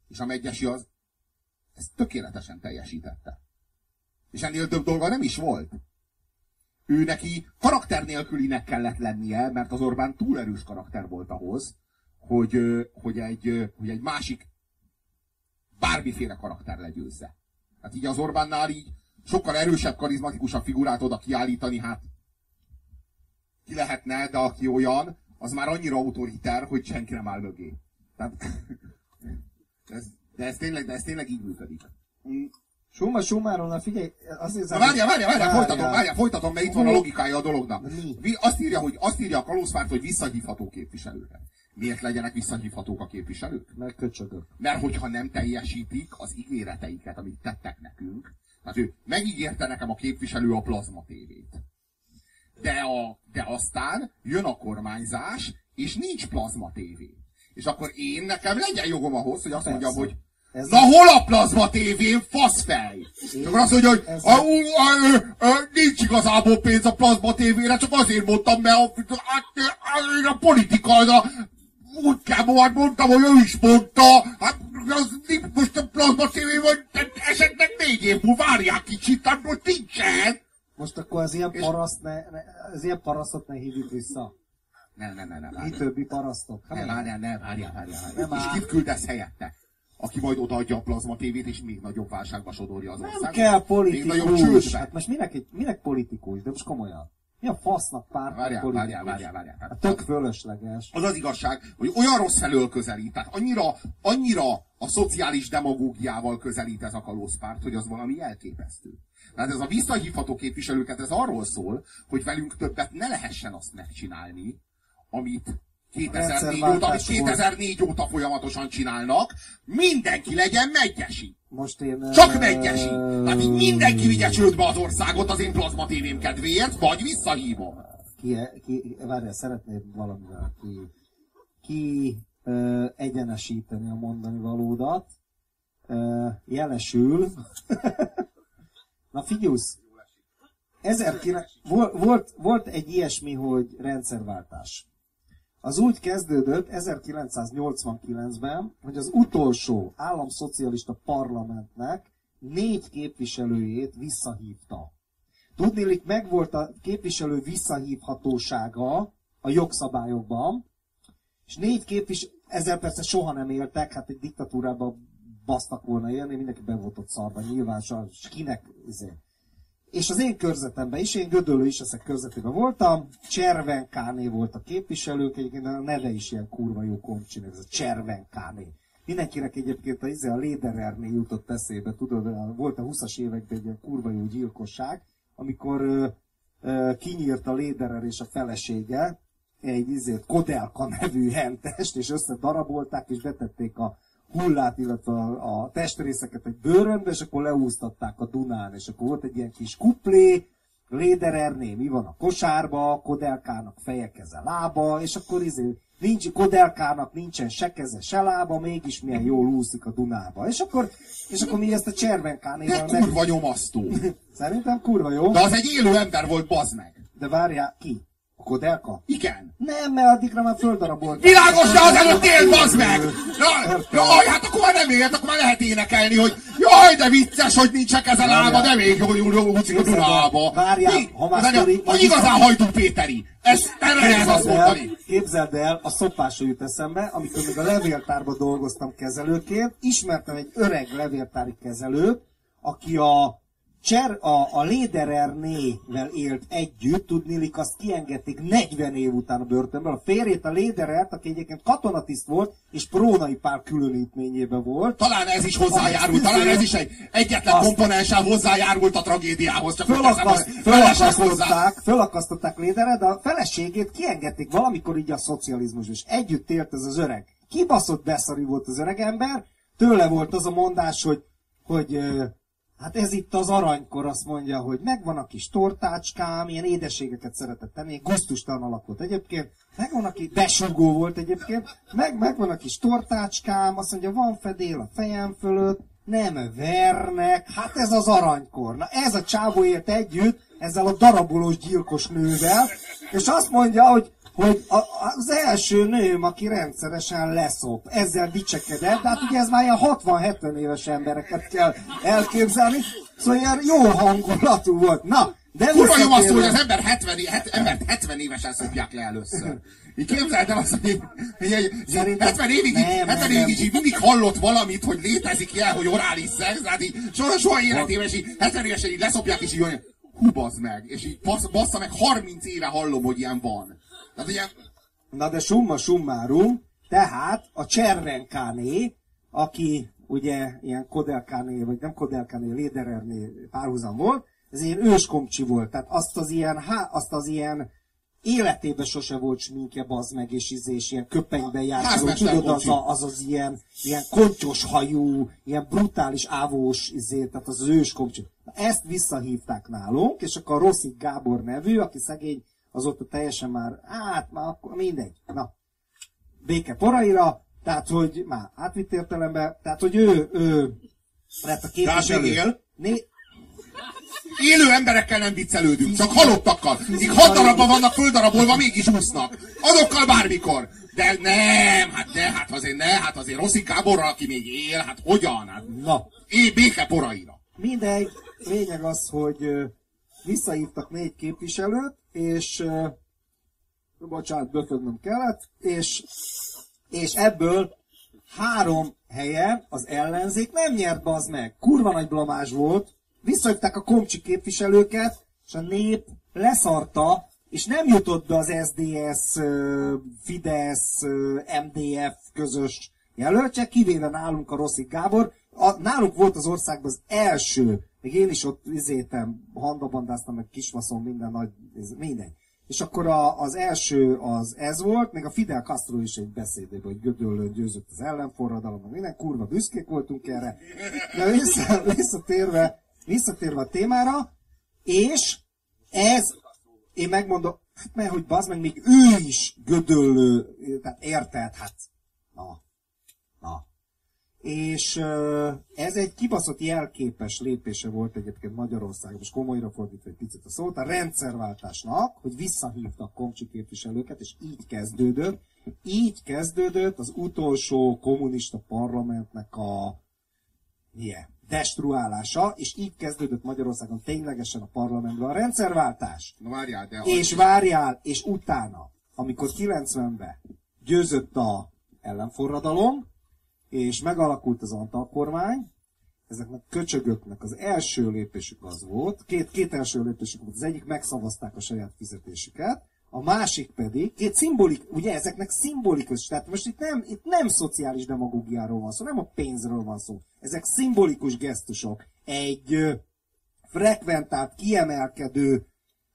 És a Megyesi az ezt tökéletesen teljesítette. És ennél több dolga nem is volt. Ő neki karakter nélkülinek kellett lennie, mert az Orbán túl erős karakter volt ahhoz, hogy, hogy, egy, hogy egy másik bármiféle karakter legyőzze. Hát így az Orbánnál így sokkal erősebb, karizmatikusabb figurát oda kiállítani, hát ki lehetne, de aki olyan, az már annyira autoriter, hogy senki nem áll mögé. Tehát, ez, de, ez tényleg, de ez tényleg így működik. Summa summarum, figyelj, azért... Na várjál, várjál, várjál, folytatom, várjál, folytatom, mert itt van a logikája a dolognak. Mi? Azt írja, hogy azt írja a kalózpárt, hogy visszahívható képviselőket. Miért legyenek visszahívhatók a képviselők? Mert köcsögök. Mert hogyha nem teljesítik az ígéreteiket, amit tettek nekünk, tehát ő megígérte nekem a képviselő a plazma tévét. De, a, de aztán jön a kormányzás, és nincs plazma tévé. És akkor én nekem legyen jogom ahhoz, hogy azt Persze. mondjam, hogy ez Na hol a plazma tévén, faszfej? Én... Akkor azt mondja, hogy a, a, a, a, nincs igazából pénz a plazma tévére, csak azért mondtam, mert a, a, a, a politika, a, úgy kell, majd mondtam, hogy ő is mondta, hát az, most a plazma tévé vagy esetleg négy év múlva várják kicsit, tehát most nincsen. Most akkor az ilyen, paraszt ne, ne, az ilyen parasztot ne hívjuk vissza. Nem, nem, nem, nem. Mi többi parasztok? Hát, ne, várjál, ne, várjál, várjál. várjál. És kit küldesz helyette? aki majd odaadja a plazma tévét, és még nagyobb válságba sodorja az országot. Nem kell politikus. Hát most minek, minek politikus? De most komolyan. Mi a fasznak pár várjál, várjál, várjál, várjál. Hát tök fölösleges. Az az igazság, hogy olyan rossz felől közelít, tehát annyira, annyira a szociális demagógiával közelít ez a kalózpárt, hogy az valami elképesztő. Tehát ez a visszahívható képviselőket, ez arról szól, hogy velünk többet ne lehessen azt megcsinálni, amit 2004 óta, amit 2004 óta folyamatosan csinálnak, mindenki legyen megyesi. Most én... Csak megyesi. Tehát így mindenki vigye csődbe az országot az én plazma tévém kedvéért, vagy visszahívom. Ki, ki várjál, szeretnéd valamivel ki, ki ö, egyenesíteni a mondani valódat. Ö, jelesül. Na figyelsz, 19... volt, volt egy ilyesmi, hogy rendszerváltás. Az úgy kezdődött 1989-ben, hogy az utolsó államszocialista parlamentnek négy képviselőjét visszahívta. Tudnélik, megvolt a képviselő visszahívhatósága a jogszabályokban, és négy képviselő, ezzel persze soha nem éltek, hát egy diktatúrában basztak volna élni, mindenki be volt ott szarva, nyilván, és kinek, ezért és az én körzetemben is, én Gödöllő is ezek körzetében voltam, Cservenkáné volt a képviselők, egyébként a neve is ilyen kurva jó komcsin, ez a Cservenkáné. Mindenkinek egyébként a, izé, a Lédererné jutott eszébe, tudod, volt a 20-as években egy ilyen kurva jó gyilkosság, amikor ö, kinyírt a Léderer és a felesége egy izét, Kodelka nevű hentest, és összedarabolták, és betették a hullát, illetve a, a testrészeket egy bőrönbe, és akkor leúztatták a Dunán, és akkor volt egy ilyen kis kuplé, Lédererné, mi van a kosárba, Kodelkának feje, keze, lába, és akkor izé, nincs, Kodelkának nincsen se keze, se lába, mégis milyen jól úszik a Dunába. És akkor, és akkor mi ezt a Cservenkánéval meg... kurva nyomasztó. Szerintem kurva jó. De az egy élő ember volt, bazd meg. De várjál, ki? A Kodelka? Igen. Nem, mert addigra már földarabolt. Világos, de az előtt élt, bazd meg! jaj, hát akkor már nem élt, akkor már lehet énekelni, hogy jaj, de vicces, hogy nincs ezen lába, de még jól úszik a Dunába. Várjál, ha már sztori... Hogy igazán hajtó Péteri. Ez erre ez azt mondani. Képzeld el, a szopásra jut eszembe, amikor még a levéltárban dolgoztam kezelőként, ismertem egy öreg levéltári kezelőt, aki a Cser, a, a Léderernével élt együtt, tudnélik, azt kiengedték 40 év után a börtönből. A férjét, a Léderert, aki egyébként katonatiszt volt, és prónai pár különítményében volt. Talán ez is hozzájárult, talán ez is egy egyetlen azt, komponenssel hozzájárult a tragédiához. Csak fölakaszt, fölakasztották, fölakasztották Léderet, de a feleségét kiengedték valamikor így a szocializmus, és együtt élt ez az öreg. Kibaszott beszari volt az öreg ember, tőle volt az a mondás, hogy, hogy Hát ez itt az aranykor azt mondja, hogy megvan a kis tortácskám, ilyen édességeket szeretett tenni, gusztustalan alakot egyébként, megvan a kis, besugó volt egyébként, meg, megvan a kis tortácskám, azt mondja, van fedél a fejem fölött, nem vernek, hát ez az aranykor. Na ez a csávó ért együtt, ezzel a darabolós gyilkos nővel, és azt mondja, hogy hogy a, az első nőm, aki rendszeresen leszop, ezzel dicsekedett, de hát ugye ez már ilyen 60-70 éves embereket kell elképzelni, szóval ilyen jó hangulatú volt. Na, De Kurva jó azt, hogy az ember 70, het, embert 70 évesen szopják le először. Így képzeld el azt, hogy, hogy egy, Szerintem 70 évig, nem, 70 évig így mindig hallott valamit, hogy létezik ilyen, hogy orális szex, hát így soha, soha életében, és így 70 évesen így leszopják, és így olyan, hú, meg, és így bassz, bassza meg, 30 éve hallom, hogy ilyen van. Tehát ilyen... Na de summa summarum, tehát a Cserrenkáné, aki ugye ilyen Kodelkáné, vagy nem Kodelkáné, Lédererné párhuzam volt, ez ilyen őskomcsi volt. Tehát azt az ilyen, há, azt az ilyen életében sose volt sminkje, bazd meg, és, izé, és ilyen köpenyben járt. Tudod, az, a, az az ilyen, ilyen kontyos hajú, ilyen brutális ávós, izé, tehát az, az őskomcsi. Ezt visszahívták nálunk, és akkor a Rossi Gábor nevű, aki szegény, azóta teljesen már, hát már akkor mindegy. Na, béke poraira, tehát, hogy már átvitt értelemben, tehát, hogy ő, ő lett a képviselő. Né, Élő emberekkel nem viccelődünk, csak halottakkal. Így hat darabban vannak földarabolva, mégis úsznak. Azokkal bármikor. De nem, hát ne, hát azért ne, hát azért Rossi Gáborral, aki még él, hát hogyan? Hát, Na. É, béke poraira. Mindegy, lényeg az, hogy visszahívtak négy képviselőt, és bocsánat, böködnöm kellett, és, és ebből három helyen az ellenzék nem nyert az meg. Kurva nagy blamás volt, visszajöttek a komcsi képviselőket, és a nép leszarta, és nem jutott be az SDS, Fidesz, MDF közös jelöltje, kivéve nálunk a Rosszik Gábor. A, nálunk volt az országban az első, még én is ott izétem, handabandáztam, meg kisvaszon, minden nagy, mindegy. És akkor a, az első az ez volt, meg a Fidel Castro is egy beszédében, hogy Gödöllő győzött az ellenforradalom, minden kurva büszkék voltunk erre. De vissza, visszatérve, visszatérve a témára, és ez, én megmondom, hát mert hogy bazd meg, még ő is gödöllő, tehát érted, hát. És ez egy kibaszott jelképes lépése volt egyébként Magyarországon, most komolyra fordítva egy picit a szót, a rendszerváltásnak, hogy visszahívtak komcsi képviselőket, és így kezdődött. Így kezdődött az utolsó kommunista parlamentnek a milyen? destruálása, és így kezdődött Magyarországon ténylegesen a parlamentben a rendszerváltás. Na várjál, de... És várjál, és utána, amikor 90-ben győzött a ellenforradalom, és megalakult az Antal kormány, ezeknek köcsögöknek az első lépésük az volt, két, két első lépésük volt, az egyik megszavazták a saját fizetésüket, a másik pedig, két szimbolik, ugye ezeknek szimbolikus, tehát most itt nem, itt nem szociális demagógiáról van szó, nem a pénzről van szó. Ezek szimbolikus gesztusok. Egy frekventált, kiemelkedő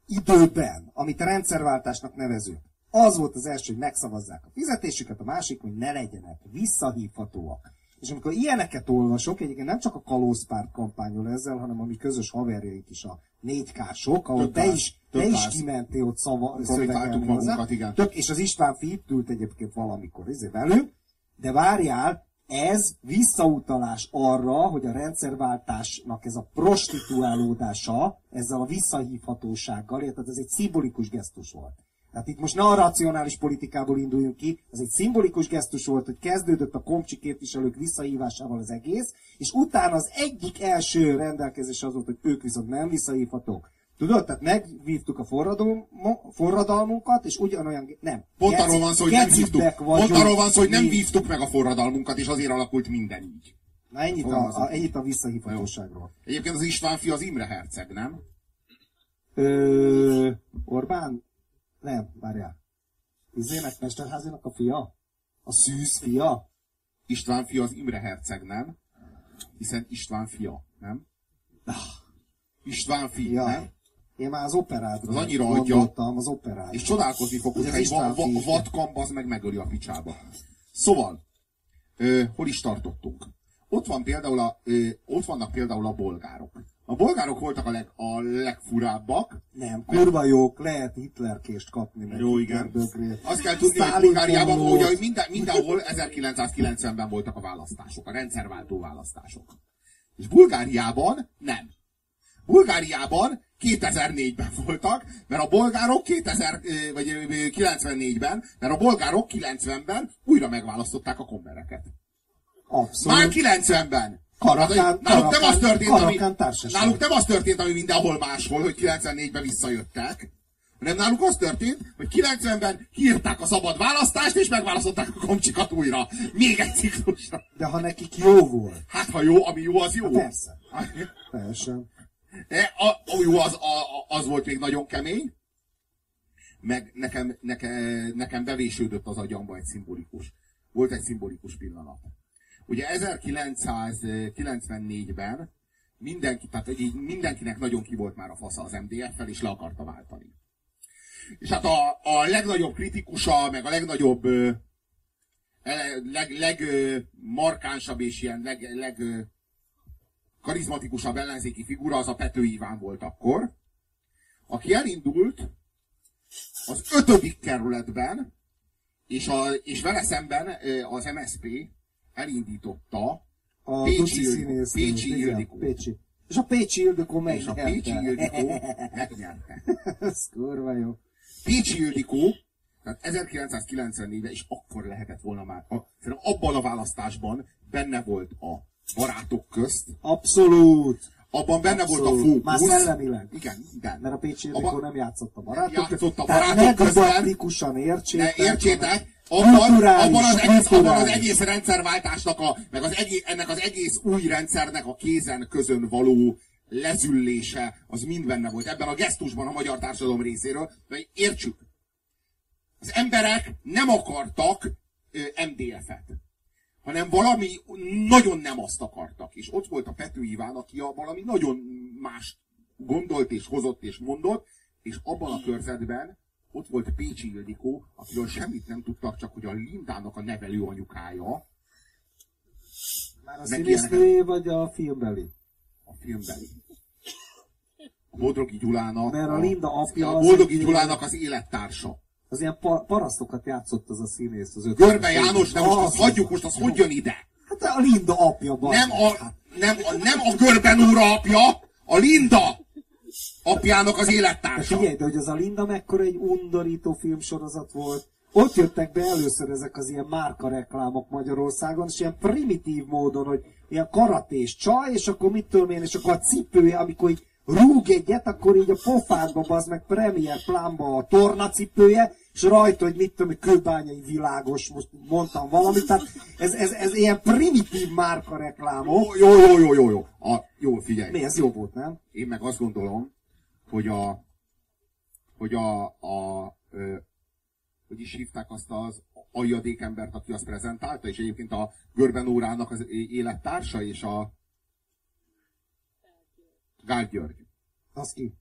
időben, amit a rendszerváltásnak nevezünk. Az volt az első, hogy megszavazzák a fizetésüket, a másik, hogy ne legyenek visszahívhatóak. És amikor ilyeneket olvasok, egyébként nem csak a kalózpárt kampányol ezzel, hanem a mi közös haverjaink is a négykások, ahol te is, te is kimentél ott szava, szövegelni hozzá. Igen. Tök, és az István fi itt ült egyébként valamikor ezért velünk, de várjál, ez visszautalás arra, hogy a rendszerváltásnak ez a prostituálódása, ezzel a visszahívhatósággal, tehát ez egy szimbolikus gesztus volt. Tehát itt most ne a racionális politikából induljunk ki, ez egy szimbolikus gesztus volt, hogy kezdődött a komcsi képviselők visszahívásával az egész, és utána az egyik első rendelkezés az volt, hogy ők viszont nem visszahívhatók. Tudod, tehát megvívtuk a forradalmunkat, és ugyanolyan, nem. Pont arról van szó, hogy nem vívtuk. Pont arról van szó, hogy nem vívtuk meg a forradalmunkat, és azért alakult minden így. Na ennyit a, a, ennyit a visszahívhatóságról. Egyébként az István fi az Imre herceg, nem? Ö, Orbán? Nem, várjál. Izének Mesterházinak a fia? A szűz fia? István fia az Imre herceg, nem? Hiszen István fia, nem? Ah. István fia, nem? Én már az operádra az annyira adja, az operádra. És csodálkozni fog, hogyha egy va, va, az meg megöli a picsába. Szóval, ö, hol is tartottunk? Ott, van például a, ö, ott vannak például a bolgárok. A bolgárok voltak a, leg, a legfurábbak. Nem, kurva jók, lehet Hitlerkést kapni. Meg Jó, igen. Bögrét. Azt kell tudni, hogy Bulgáriában, hogy minden, mindenhol 1990-ben voltak a választások, a rendszerváltó választások. És Bulgáriában nem. Bulgáriában 2004-ben voltak, mert a bolgárok 2000, vagy 94-ben, mert a bolgárok 90-ben újra megválasztották a kommereket. Abszolút. Már 90-ben! Karakán, hát, náluk nem az történt, ami, náluk nem az történt, ami mindenhol máshol, hogy 94-ben visszajöttek, hanem náluk az történt, hogy 90-ben hírták a szabad választást, és megválasztották a komcsikat újra. Még egy ciklusra. De ha nekik jó volt. Hát ha jó, ami jó, az jó. Ha persze. Persze. De a, a jó az, a, az volt még nagyon kemény, meg nekem, nekem, nekem bevésődött az agyamba egy szimbolikus. Volt egy szimbolikus pillanat. Ugye 1994-ben mindenki, tehát így mindenkinek nagyon ki volt már a fasza az MDF-fel, és le akarta váltani. És hát a, a legnagyobb kritikusa, meg a legnagyobb leg, leg markánsabb és ilyen leg, leg karizmatikusabb ellenzéki figura az a Pető Iván volt akkor, aki elindult az ötödik kerületben, és, a, és vele szemben az MSP elindította a Pécsi, színész, Pécsi Ildikó. Pécsi. És a Pécsi Ildikó megnyerte. És a Pécsi Ildikó megnyerte. Ez kurva jó. Pécsi Ildikó, tehát 1994-ben is akkor lehetett volna már, a, abban a választásban benne volt a barátok közt. Abszolút. Abban benne Abszolút. volt a fókusz. Már szellemileg. Igen, igen. Mert a Pécsi Ildikó nem játszott a barátok Játszott a barátok közben. értsétek. Értsétek, abban, abban, az egész, abban az egész rendszerváltásnak, a, meg az egész, ennek az egész új rendszernek a kézen közön való lezüllése, az mind benne volt ebben a gesztusban a magyar társadalom részéről. De értsük, az emberek nem akartak MDF-et, hanem valami nagyon nem azt akartak. És ott volt a Pető Iván, aki a valami nagyon más gondolt és hozott és mondott, és abban a körzetben ott volt Pécsi Ildikó, akiről semmit nem tudtak, csak hogy a Lindának a nevelő anyukája. Már a színésznője vagy a filmbeli? A filmbeli. A Bodrogi Gyulának. Mert a Linda apja a Bodrogi Gyulának az élettársa. Az ilyen pa parasztokat játszott az a színész. Az Görbe János, de most azt hagyjuk, most az hogy jön ide? Hát a Linda apja. Nem a, nem, a, nem a Görben úr apja, a Linda! Apjának az élettársa. Figyelj, de hogy az a Linda mekkora egy undorító filmsorozat volt. Ott jöttek be először ezek az ilyen márka reklámok Magyarországon, és ilyen primitív módon, hogy ilyen karatés csaj, és akkor mit tudom én, és akkor a cipője, amikor így rúg egyet, akkor így a pofádba az meg premier plánba a tornacipője, és rajta, hogy mit tudom, kőbányai világos, most mondtam valamit, tehát ez, ez, ez ilyen primitív márka reklámok. Jó, jó, jó, jó, jó. A, jó, figyelj. Mi, ez jó volt, nem? Én meg azt gondolom, hogy a, hogy a, a ö, hogy is hívták azt az aljadékembert, aki azt prezentálta, és egyébként a Görben órának az élettársa, és a Gál György. Az ki?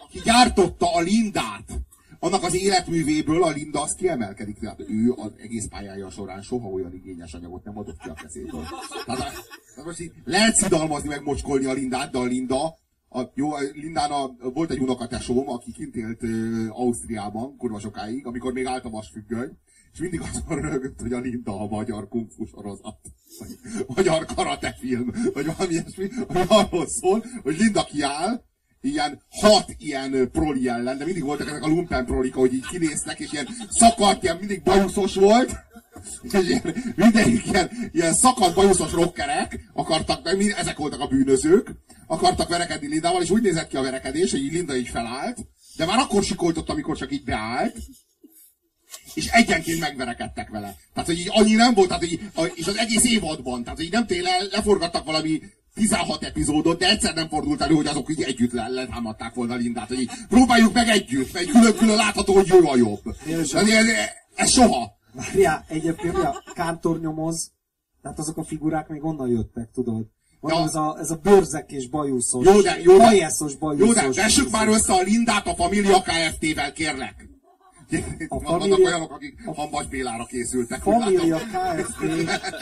Aki gyártotta a Lindát, annak az életművéből a Linda az kiemelkedik. Tehát ő az egész pályája során soha olyan igényes anyagot nem adott ki a kezéből. Tehát, tehát most így lehet szidalmazni, meg mocskolni a Lindát, de a Linda a, jó, Lindána, volt egy unokatesóm, aki kint élt uh, Ausztriában, kurva sokáig, amikor még állt a vasfüggöny, és mindig azon rögött, hogy a Linda a magyar kung fu sorozat, vagy magyar karate film, vagy valami ilyesmi, ami arról szól, hogy Linda kiáll, ilyen hat ilyen proli ellen, de mindig voltak ezek a lumpen prolika, hogy így kinéznek, és ilyen szakadt, ilyen mindig bajuszos volt, és ilyen, mindegyik ilyen, ilyen szakadt bajuszos rockerek akartak, ezek voltak a bűnözők, akartak verekedni Lindával, és úgy nézett ki a verekedés, hogy Linda így felállt, de már akkor sikoltott, amikor csak így beállt, és egyenként megverekedtek vele. Tehát, hogy így annyi nem volt, tehát, hogy, és az egész évadban, tehát, hogy nem tényleg leforgattak valami 16 epizódot, de egyszer nem fordult elő, hogy azok így együtt le, letámadták volna Lindát, hogy így próbáljuk meg együtt, mert külön-külön látható, hogy ő a jobb. Ez, ez, ez soha. Várjál, egyébként a Kántor nyomoz, tehát azok a figurák még onnan jöttek, tudod. Van ja. ez, a, ez a bőrzek és bajuszos. Jó, de, jó, de, jó, de vessük már össze a Lindát a Familia Kft-vel, kérlek. A Vannak família, olyanok, akik Hambas Bélára készültek. Família Kft.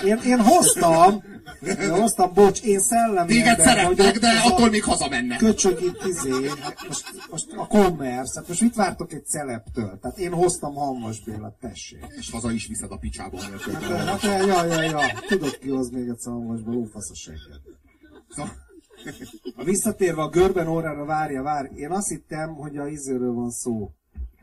Én, én hoztam, én hoztam, bocs, én szellemi Téged szeretnek, de attól még hazamennek. Köcsög itt izé, hát most, most a commerce, hát most mit vártok egy celeptől? Tehát én hoztam Hambas Béla, tessék. És haza is viszed a picsába. Hát, hát, ja, ja, ja. Tudod ki hoz még egyszer Hambasba, lófasz a segget. Szóval, a visszatérve a görben órára várja, vár. Én azt hittem, hogy a izőről van szó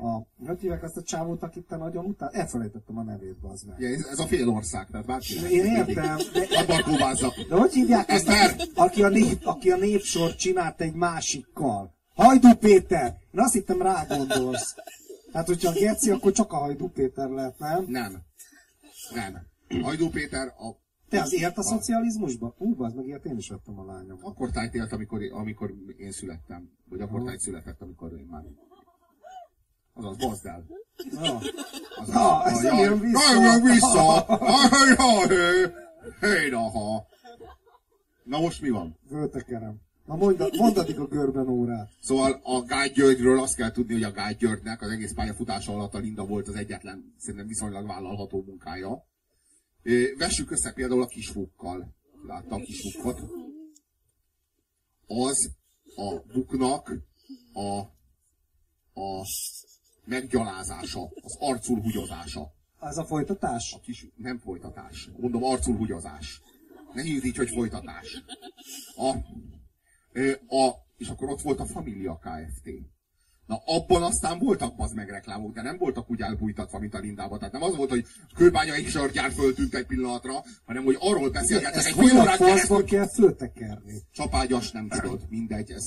a, hogy hívják azt a csávót, akit te nagyon utál? Elfelejtettem a nevét, az meg. Ja, ez, ez a fél ország, tehát bárki. Én értem, de, Abban kóvázzak. de hogy hívják azt, Eszter! aki, a név, aki a névsort csinált egy másikkal? Hajdú Péter! Én azt hittem rá gondolsz. Hát, hogyha a Geci, akkor csak a Hajdú Péter lehet, nem? Nem. Nem. Hajdú Péter a Te az ért a szocializmusba? Ú, az meg ilyet én is vettem a lányom. akkor tájt élt, amikor, amikor én születtem. Vagy akkor tájt született, amikor én már... Azaz, bazd el. Ja. Azaz, Na, ez jön vissza. Jön vissza. Hé, na, ha. Na most mi van? Völtekerem. Na mondd, mondd addig a görben órát. Szóval a Gágy Györgyről azt kell tudni, hogy a Gágy Györgynek az egész pályafutása alatt a Linda volt az egyetlen, szerintem viszonylag vállalható munkája. Vessük össze például a kisfúkkal. Látta a kisfúkkot? Az a buknak a, a meggyalázása, az arcul hugyozása. Ez a folytatás? A kis, nem folytatás. Mondom, arcul hugyozás. Ne hívd így, hogy folytatás. A, a, és akkor ott volt a Familia Kft. Na abban aztán voltak az meg reklámok, de nem voltak úgy elbújtatva, mint a Lindában. Tehát nem az volt, hogy kőbányai sörgyár föltűnt egy pillanatra, hanem hogy arról beszélgettek egy fél faszba keresztül. kell föltekerni. Csapágyas nem tudod, mindegy, ez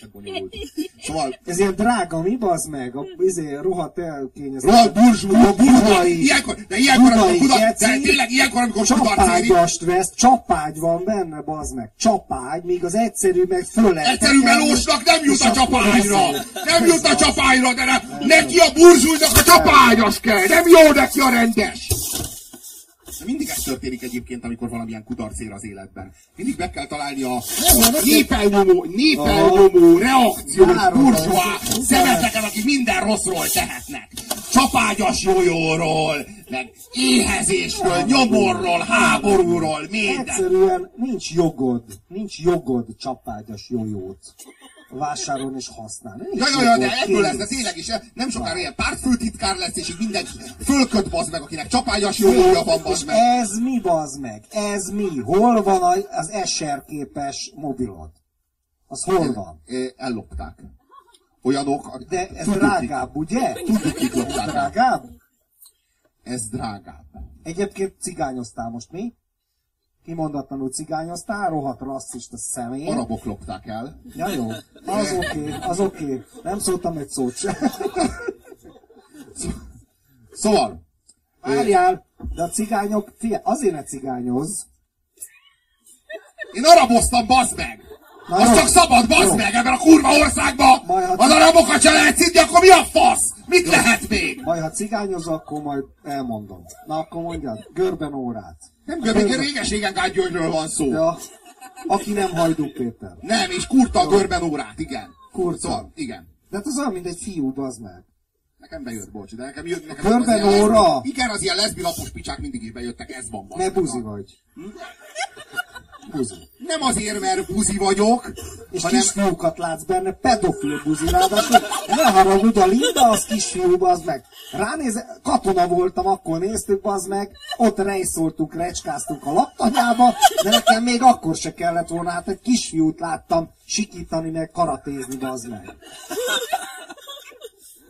ez bonyolult. Szóval, Ez ilyen drága, mi bazd meg? A izé, rohadt elkényezett. rohadt burzsú, Budai- ilyenkor, de ilyenkor, amikor Budai kudarc, geci, de tényleg ilyenkor, amikor Csapágyast vesz, csapágy van benne, bazd meg. Csapágy, míg az egyszerű meg föl Egyszerű melósnak nem jut a beszél. Nem jut a csapányra, de ne, neki a burzsúlynak a csapányos kell! Nem jó neki a rendes! De mindig ez történik egyébként, amikor valamilyen kudarc ér az életben. Mindig meg kell találni a népelnyomó, népelnyomó reakciót, Várom, burzsóá szemeteket, akik minden rosszról tehetnek. Csapágyas jójóról, meg éhezésről, nyomorról, háborúról, minden. Egyszerűen nincs jogod, nincs jogod csapágyas jójót vásárolni és használni. Ja, ja, ja, de ebből lesz, de tényleg is, nem sokára ilyen pártfőtitkár lesz, és így mindenki fölköt bazd meg, akinek csapágyas jója van bazd meg. ez mi bazd meg? Ez mi? Hol van az SR képes mobilod? Az hol van? Ellopták. Olyanok, De ez tudjuk, drágább, ugye? Tudjuk, kik lopták drágább? Ez drágább. Egyébként cigányoztál most mi? Kimondatlanul cigányoztál, rohadt rasszista személy. Arabok lopták el. Ja jó, az oké, okay, az oké. Okay. Nem szóltam egy szót sem. Szóval, Várjál, de a cigányok, fia, azért ne cigányoz. én araboztam, bazd meg! Na Az jó. csak szabad, bazd Jó. meg, ebben a kurva országban! Majd, ha- Az arabokat se lehet szidni, akkor mi a fasz? Mit lehet még? Majd ha cigányoz, akkor majd elmondom. Na akkor mondjad, görben órát. Nem görbe, réges-régen Gágy Györgyről van szó. Ja, aki nem Hajdú Péter. Nem, és kurta a görben órát, igen. Kurta. Szóval, igen. De hát az olyan, mint egy fiú, bazd meg. Nekem bejött, bocs, de nekem jött... Nekem Körben ilyen óra? leszbi- Igen, az ilyen leszbi lapos picsák mindig is bejöttek, ez van. meg. buzi vagy. Buzi. Nem azért, mert buzi vagyok, És hanem... kisfiúkat látsz benne, pedofil buzi, ráadásul ne haragudj, a Linda az kisfiú, bazd meg. Ránéz, katona voltam, akkor néztük, bazd meg, ott rejszoltunk, recskáztunk a laktanyába, de nekem még akkor se kellett volna, hát egy kisfiút láttam sikítani, meg karatézni, bazd meg.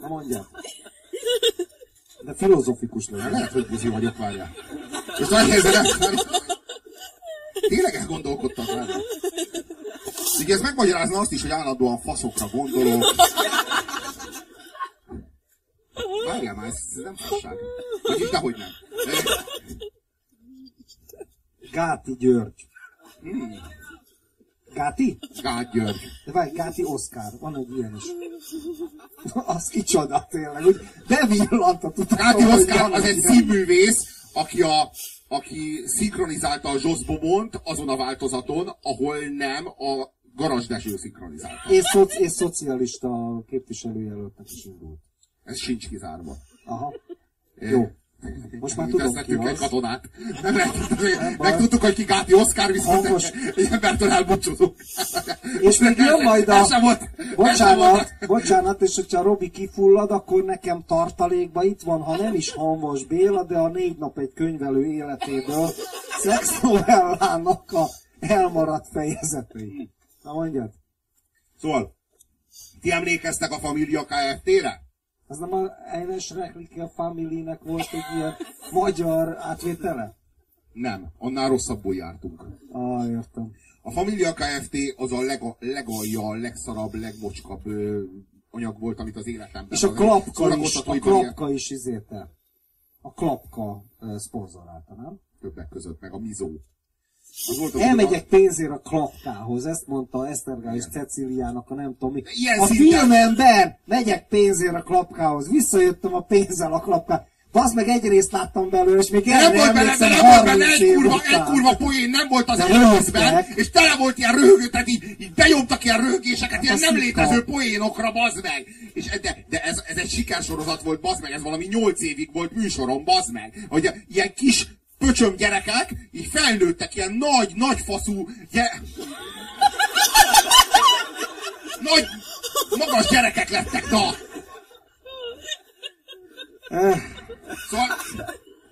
Na mondjad. De filozofikus legyen. Lehet, hogy buzi vagyok, várjál. És nagy helyzet, Tényleg elgondolkodtak rá. Ugye ez megmagyarázna azt is, hogy állandóan faszokra gondolok. Várjál már, ez, nem fasság. Vagyis dehogy nem. Gáti György. Gáti? Gágy György. De várj, Gáti Oszkár, van egy ilyen is. az kicsoda tényleg, úgy bevillant a Gáti Oszkár az egy színművész, aki a aki szinkronizálta a Joss Bomont azon a változaton, ahol nem a Garas Dezső szinkronizálta. És, szoci- és szocialista képviselőjelöltnek is indult. Ez sincs kizárva. Aha. Eh, Jó. Most már tudom, ki egy katonát. Nem lehet, megtudtuk, hogy ki Gáti Oszkár, viszont Hangos. egy embertől elbúcsúzunk. És még jön majd a... Volt. Bocsánat, bocsánat, és hogyha Robi kifullad, akkor nekem tartalékba itt van, ha nem is Hanvas Béla, de a négy nap egy könyvelő életéből szexnovellának a elmaradt fejezetei. Na mondjad. Szóval, ti emlékeztek a Familia Kft-re? Ez nem a Eines Reklike Family-nek volt egy ilyen magyar átvétele? Nem, annál rosszabbul jártunk. Ah, értem. A Familia Kft. az a lega, legalja, legszarabb, legmocskabb ö, anyag volt, amit az életemben... És a klapka is, a klapka is izéte. A klapka uh, szponzorálta, nem? Többek között, meg a Mizó. Elmegyek pénzért a klapkához, ezt mondta Esztergál és Ceciliának, a nem tudom mi. Ilyen a szinten... filmember, megyek pénzért a klapkához, visszajöttem a pénzzel a klapkához. Basz meg egy részt láttam belőle, és még nem volt benne, de nem volt benne egy kurva, egy kurva poén, nem volt az egészben, és tele volt ilyen röhögő, tehát így, így benyomtak ilyen röhögéseket, hát ilyen nem létező poénokra, bazd meg. És de, de ez, ez egy sikersorozat volt, bazd meg, ez valami nyolc évig volt műsorom, bazd meg. Hogy ilyen kis pöcsöm gyerekek, így felnőttek, ilyen nagy, nagy faszú, gyere... nagy, magas gyerekek lettek, na! Eh. Szóval...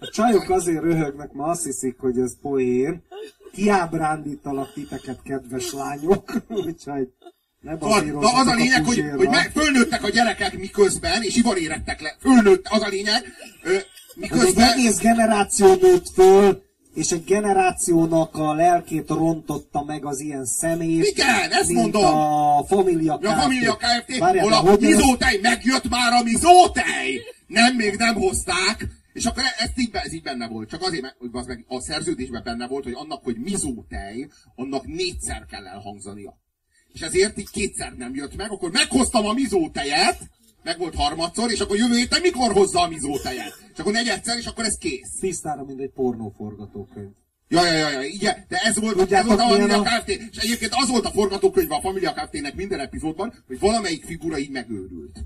A csajok azért röhögnek, mert azt hiszik, hogy ez poén. Kiábrándítalak titeket, kedves lányok. Úgyhogy ne szóval, na az a lényeg, a hogy, hogy meg, fölnőttek a gyerekek miközben, és ivarérettek le. Fölnőtt, az a lényeg. Ö, miközben... Egy egész generáció nőtt föl, és egy generációnak a lelkét rontotta meg az ilyen személy. Igen, ezt mondom. a Familia Kft. A Familia Kft. Várjál, hol a mizótej, ez... megjött már a mizótej! Nem, még nem hozták. És akkor ez így, ez így benne volt. Csak azért, hogy az meg a szerződésben benne volt, hogy annak, hogy mizótej, annak négyszer kell elhangzania. És ezért így kétszer nem jött meg, akkor meghoztam a mizótejet, meg volt harmadszor, és akkor jövő héten mikor hozza a mizótejet? És akkor negyedszer, és akkor ez kész. Tisztára, mint egy pornóforgatókönyv. Ja, ja, ja, ja, igen, de ez volt, Tudjátok, ez volt a Familia a... Kft. És egyébként az volt a forgatókönyv a Familia Kft-nek minden epizódban, hogy valamelyik figura így megőrült.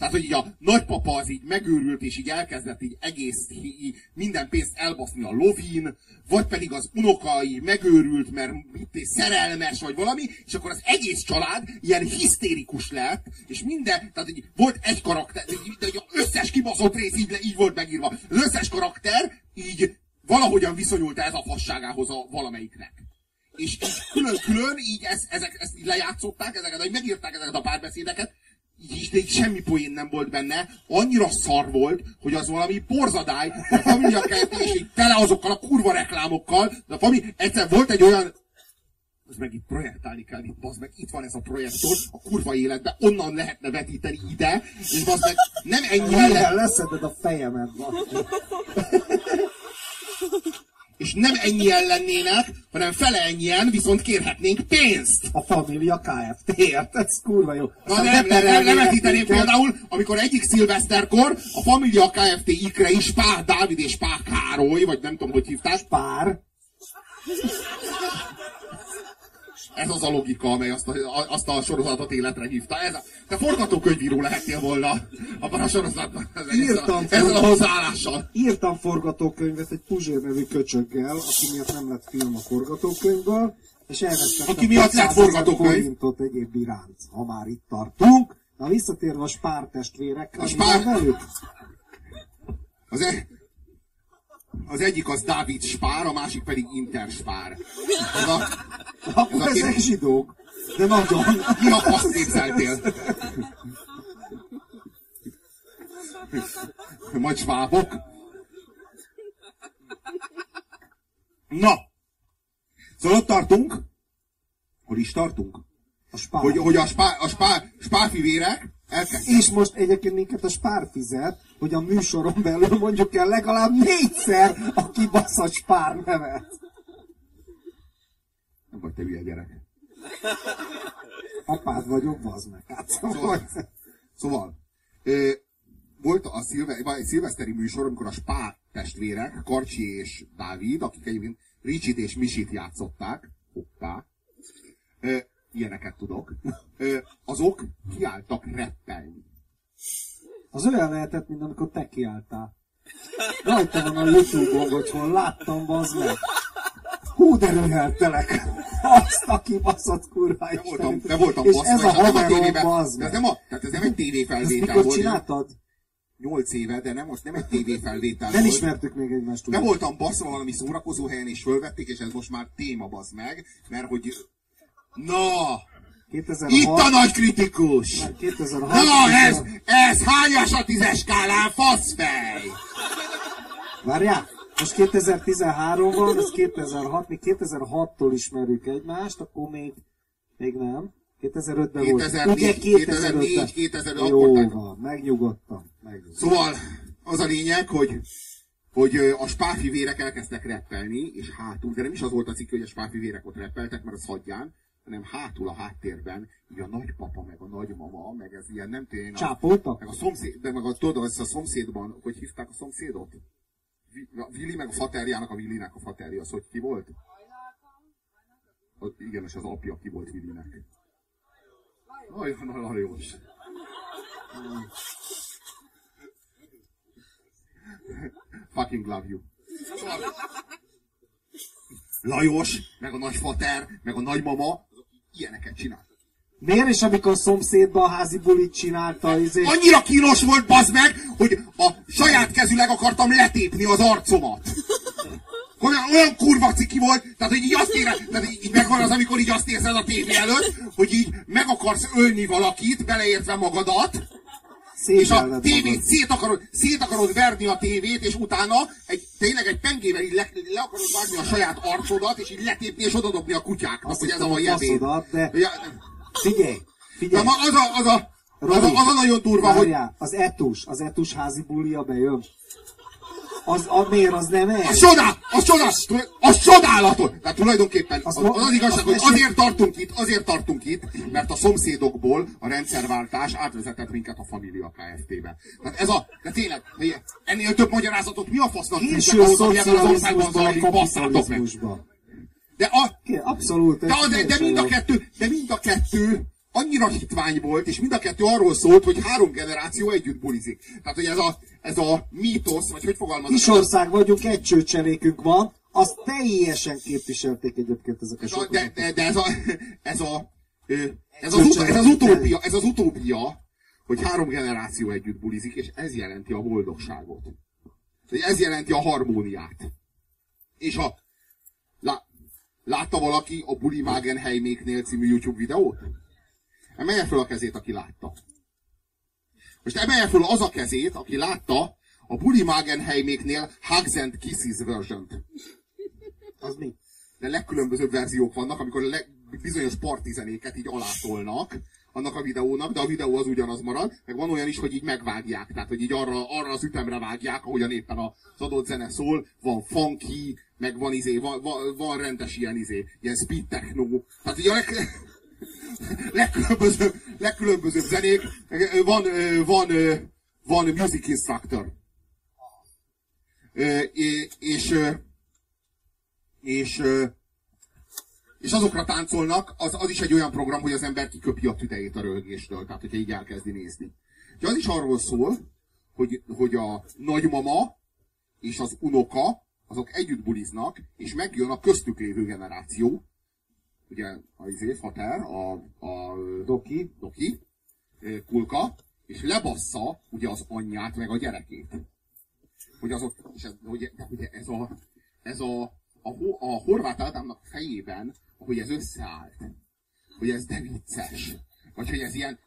Tehát, hogy így a nagypapa az így megőrült, és így elkezdett így egész, így minden pénzt elbaszni a lovin, vagy pedig az unoka így megőrült, mert itt szerelmes, vagy valami, és akkor az egész család ilyen hisztérikus lett, és minden, tehát így volt egy karakter, így, így összes kibaszott rész így, így volt megírva. Az összes karakter így valahogyan viszonyult ez a fasságához a valamelyiknek. És így külön-külön így ezt, ezek, ezt így lejátszották, ezeket, hogy megírták ezeket a párbeszédeket, így, de így semmi poén nem volt benne, annyira szar volt, hogy az valami porzadály, a Familia és így tele azokkal a kurva reklámokkal, de a fami, egyszer volt egy olyan, az meg itt projektálni kell, itt bazd meg, itt van ez a projektor, a kurva életben, onnan lehetne vetíteni ide, és bazd meg, nem ennyi ellen... Leszeded a fejemet, és nem ennyien lennének, hanem fele ennyien, viszont kérhetnénk pénzt. A Familia Kft-ért, ez kurva jó. Na nem, nem, nem, nem vetíteném például, amikor egyik szilveszterkor a Familia Kft. ikre is Pár Dávid és Pár Károly, vagy nem tudom, hogy hívták. Pár. Ez az a logika, amely azt a, azt a sorozatot életre hívta. Ez a, te forgatókönyvíró lehetnél volna abban a sorozatban. Írtam, ezzel, ezzel a hozzáállással. Írtam forgatókönyvet egy Puzsér nevű köcsöggel, aki miatt nem lett film a forgatókönyvből, és elvesztettem aki miatt lett forgatókönyv. egyéb iránt, ha már itt tartunk. Na visszatérve a spár testvérekre, a spár... velük? Az, e... az egyik az Dávid Spár, a másik pedig Inter Spár. Ez a akkor ez ezek zsidók. De nagyon. Mi a fasz képzeltél? Majd svábok? Na! Szóval ott tartunk. Hol is tartunk? A spár. Hogy, hogy a, spá, a spá, spárfivérek elkezdtek. És most egyébként minket a spár fizet, hogy a műsoron belül mondjuk el legalább négyszer a kibaszott spár nevet. Nem vagy te hülye gyerek. Apád vagyok, bazd meg. Hát, szóval, szóval ö, volt a szilve, egy szilveszteri műsor, amikor a Spá testvérek, Karcsi és Dávid, akik egyébként Ricsit és Misit játszották, hoppá, ilyeneket tudok, azok kiálltak reppelni. Az olyan lehetett, mint amikor te kiálltál. Rajta van a Youtube-on, hogy hol láttam, bazd meg. Hú, de röheltelek. Azt a kibaszott kurva Nem voltam, nem voltam És ez a haverom, bazd meg. Ez nem, a, tehát ez nem egy tévéfelvétel volt. mikor csináltad? Nyolc éve, de nem, most nem egy tévéfelvétel Nem ismertük még egymást. Nem voltam baszva valami szórakozó helyen, és fölvették, és ez most már téma, bazd meg, mert hogy... Na! 2006, Itt a nagy kritikus! 2006, Na, ez, ez hányas a tízes skálán, faszfej? Várjál, most 2013 van, ez 2006, mi 2006-tól ismerjük egymást, akkor még, még nem. 2005-ben 2004, volt. Ugye 2004, 2005 Jó van, megnyugodtam, megnyugodtam. Szóval az a lényeg, hogy hogy a spáfi vérek elkezdtek reppelni, és hátul, de nem is az volt a cikk, hogy a spáfi vérek ott reppeltek, mert az hagyján, hanem hátul a háttérben, így a nagypapa, meg a nagymama, meg ez ilyen, nem tudom Csápoltak? Meg a szomszéd, de meg a, tudod, az a szomszédban, hogy hívták a szomszédot? Vili meg a faterjának, a Vilinek a faterja, az hogy ki volt? A, igen, és az apja ki volt Vilinek. Nagyon Lajos. Fucking love you. Lajos, meg a nagyfater, meg a nagymama, ilyeneket csinál. Miért is, amikor szomszédban a házi bulit csinálta? Izé... Annyira kínos volt, bazd meg, hogy a saját kezüleg akartam letépni az arcomat. Olyan, olyan kurva ciki volt, tehát hogy így azt ére, tehát így megvan az, amikor így azt érzed a tévé előtt, hogy így meg akarsz ölni valakit, beleértve magadat, és a tévét szét akarod, szét akarod verni a tévét, és utána egy, tényleg egy pengével így le, le akarod vágni a saját arcodat, és így letépni és odadobni a kutyáknak, hogy ez a ebéd. De... Ja, figyelj, figyelj. Na, az a, az a, Robi, az, a, az a nagyon durva, várjál, hogy... az etus, az etus házi bulia bejön. Az, a, miért az nem ez? Az csodál, az csodál, az csodálatos! Tehát tulajdonképpen az, az, az, az igazság, hogy azért tartunk itt, azért tartunk itt, mert a szomszédokból a rendszerváltás átvezetett minket a Família Kft-be. Tehát ez a, de tényleg, ennél több magyarázatot mi a fasznak tűztek ahhoz, hogy ebben az országban zajlik, basszátok meg. De, a, Abszolút. De, a, de, de, mind a kettő, de mind a kettő annyira hitvány volt, és mind a kettő arról szólt, hogy három generáció együtt bulizik. Tehát, hogy ez a, ez a mítosz, vagy hogy fogalmazok? Kisország vagyunk, egy csőcserékünk van, azt teljesen képviselték egyébként ezek a ez a, de, de, de, ez a, ez a, ez az, ez az utópia, ez az utópia, hogy három generáció együtt bulizik, és ez jelenti a boldogságot. Ez jelenti a harmóniát. És a, lá, látta valaki a Buli Wagenheiméknél című YouTube videót? Emelje fel a kezét, aki látta. Most emelje fel az a kezét, aki látta a Bully Magenheiméknél Hugs and Kisses version -t. Az mi? De legkülönbözőbb verziók vannak, amikor leg, bizonyos partizenéket így alátolnak annak a videónak, de a videó az ugyanaz marad, meg van olyan is, hogy így megvágják, tehát hogy így arra, arra az ütemre vágják, ahogyan éppen az adott zene szól, van funky, meg van izé, van, van, van rendes ilyen izé, ilyen speed techno, tehát ugye a leg, legkülönbözőbb, legkülönbözőbb zenék. Van, van, van music instructor. És, és, és azokra táncolnak, az, az is egy olyan program, hogy az ember kiköpi a tüdejét a rögéstől, tehát hogyha így elkezdi nézni. De az is arról szól, hogy, hogy a nagymama és az unoka, azok együtt buliznak, és megjön a köztük lévő generáció, ugye a izé, Fater, a, a Doki. Doki, Kulka, és lebassza ugye az anyját, meg a gyerekét. Hogy azok, és ez, hogy, de ugye ez a, ez a, a, a horvát Ádámnak fejében, hogy ez összeállt. Hogy ez de vicces. Vagy hogy ez ilyen,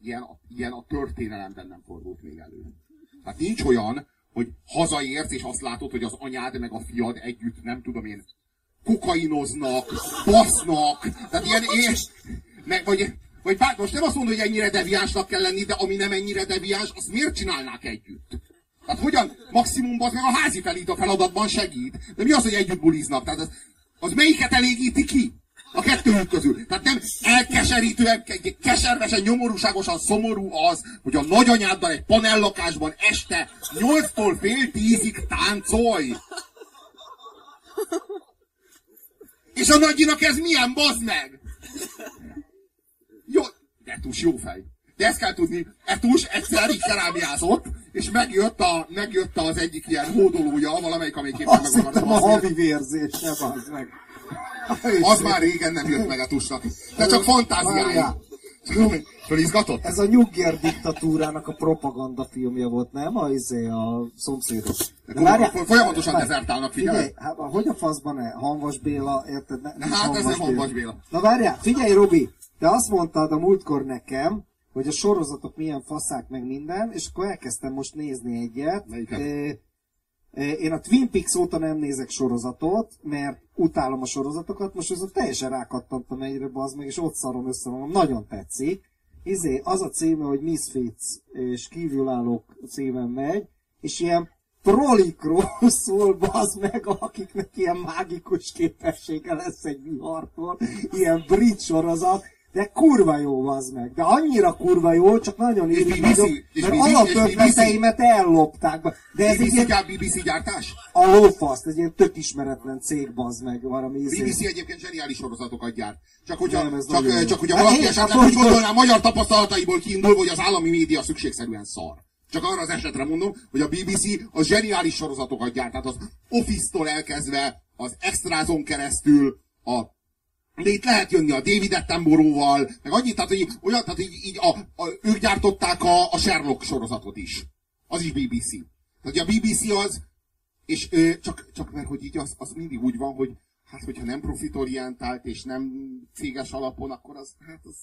ilyen, ilyen a történelemben nem fordult még elő. Tehát nincs olyan, hogy hazaérsz, és azt látod, hogy az anyád meg a fiad együtt, nem tudom én, kokainoznak, basznak, tehát ilyen, és, meg, vagy, vagy bár, most nem azt mondom, hogy ennyire deviánsnak kell lenni, de ami nem ennyire deviáns, azt miért csinálnák együtt? Tehát hogyan maximum az meg a házi felít a feladatban segít. De mi az, hogy együtt buliznak? Tehát az, az melyiket elégíti ki? A kettőjük közül. Tehát nem elkeserítően, keservesen, nyomorúságosan szomorú az, hogy a nagyanyáddal egy panellakásban este 8-tól fél tízig táncolj. És a nagyinak ez milyen, bazd meg? Jó, Etus jó fej. De ezt kell tudni, Etus egyszer így kerámiázott, és megjött, a, megjött az egyik ilyen hódolója, valamelyik, amelyik éppen meg akarsz a havi vérzés, ne bazd meg. Az már régen nem jött meg Etusnak. De csak fantáziája. Fölizgatott? Ez a Nyugger diktatúrának a propaganda filmje volt, nem? A, izé, a szomszédok. De várjál, folyamatosan dezertálnak, figyelj. figyelj hát, hogy a faszban ne? Hanvas Béla, érted? Ne, hát Hanvas ez nem Hanvas Béla. Na várjál, figyelj Robi, te azt mondtad a múltkor nekem, hogy a sorozatok milyen faszák meg minden, és akkor elkezdtem most nézni egyet. Én a Twin Peaks óta nem nézek sorozatot, mert utálom a sorozatokat, most az teljesen rákattantam egyre, bazd meg, és ott szarom össze magam, nagyon tetszik. Izé, az a címe, hogy Misfits, és kívülállók címen megy, és ilyen prolikról szól, bazd meg, akiknek ilyen mágikus képessége lesz egy vihartól, ilyen brit sorozat, de kurva jó az meg. De annyira kurva jó, csak nagyon irigy vagyok, mert alapötleteimet ellopták. De ez BBC, egy ilyen... BBC gyártás? A lófaszt, egy ilyen tök ismeretlen cég, bazd meg. Valami izé. BBC egyébként zseniális sorozatokat gyárt. Csak hogyha, Nem, csak, csak hogyha hát valaki esetleg úgy gondolná, magyar tapasztalataiból kiindul, hogy az állami média szükségszerűen szar. Csak arra az esetre mondom, hogy a BBC az zseniális sorozatokat gyárt. Tehát az Office-tól elkezdve, az Extrázon keresztül, a de itt lehet jönni a David Attenborough-val, meg annyit, tehát, hogy, olyan, tehát így, így a, a, ők gyártották a, a Sherlock sorozatot is. Az is BBC. Tehát a BBC az, és ö, csak, csak mert hogy így az, az mindig úgy van, hogy hát hogyha nem profitorientált és nem céges alapon, akkor az, hát az,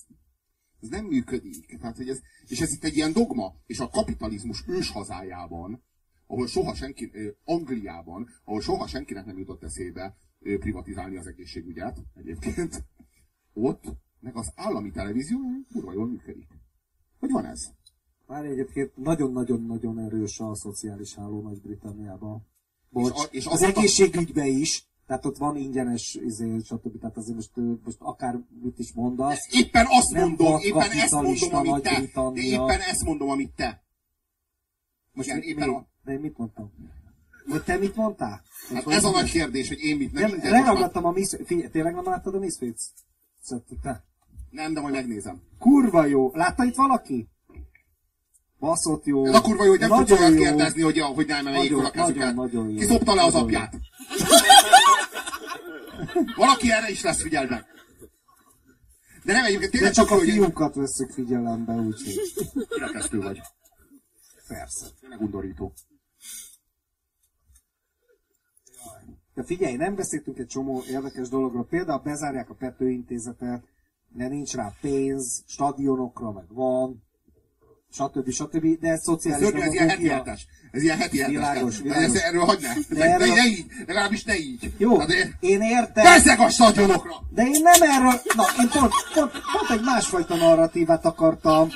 az nem működik. Tehát, hogy ez, és ez itt egy ilyen dogma, és a kapitalizmus ős hazájában, ahol soha senki, Angliában, ahol soha senkinek nem jutott eszébe privatizálni az egészségügyet egyébként. Ott meg az állami televízió kurva jól működik. Hogy van ez? Már egyébként nagyon-nagyon-nagyon erős a szociális háló Nagy-Britanniában. Bocs, és, a, és az, az egészségügybe is, tehát ott van ingyenes, izé, stb. Tehát azért most, most akár mit is mondasz. Éppen azt mondom, éppen ezt mondom, amit te. De éppen ezt mondom, amit te. Most Igen, éppen mi? a... De én mit mondtam? Hogy te mit mondtál? Hát ez a nagy kérdés, hogy én mit nem. nem leragadtam a Miss... Figyelj, tényleg nem láttad a Misfits? Te. Nem, de majd megnézem. Kurva jó. Látta itt valaki? Baszott jó. Ez a kurva jó, hogy nem tudsz olyat kérdezni, hogy, hogy nem emeljék fel a kezüket. Nagyon, Ki szopta le az apját? Valaki erre is lesz figyelve. De nem egyébként tényleg... De csak a fiúkat veszük figyelembe, úgyhogy... Kirekesztő vagy. Persze. Tényleg undorító. De figyelj, nem beszéltünk egy csomó érdekes dologról. Például bezárják a Petőintézetet, mert nincs rá pénz, stadionokra meg van, stb. stb. De ez szociális ez, ez ilyen heti hetes. Ez ilyen heti hetes. Világos, világos. Ez, erről hagyd ne. De erről... ne, így, legalábbis ne így. Jó, de én értem. Beszeg a stadionokra! De én nem erről, na, én pont, pont, pont egy másfajta narratívát akartam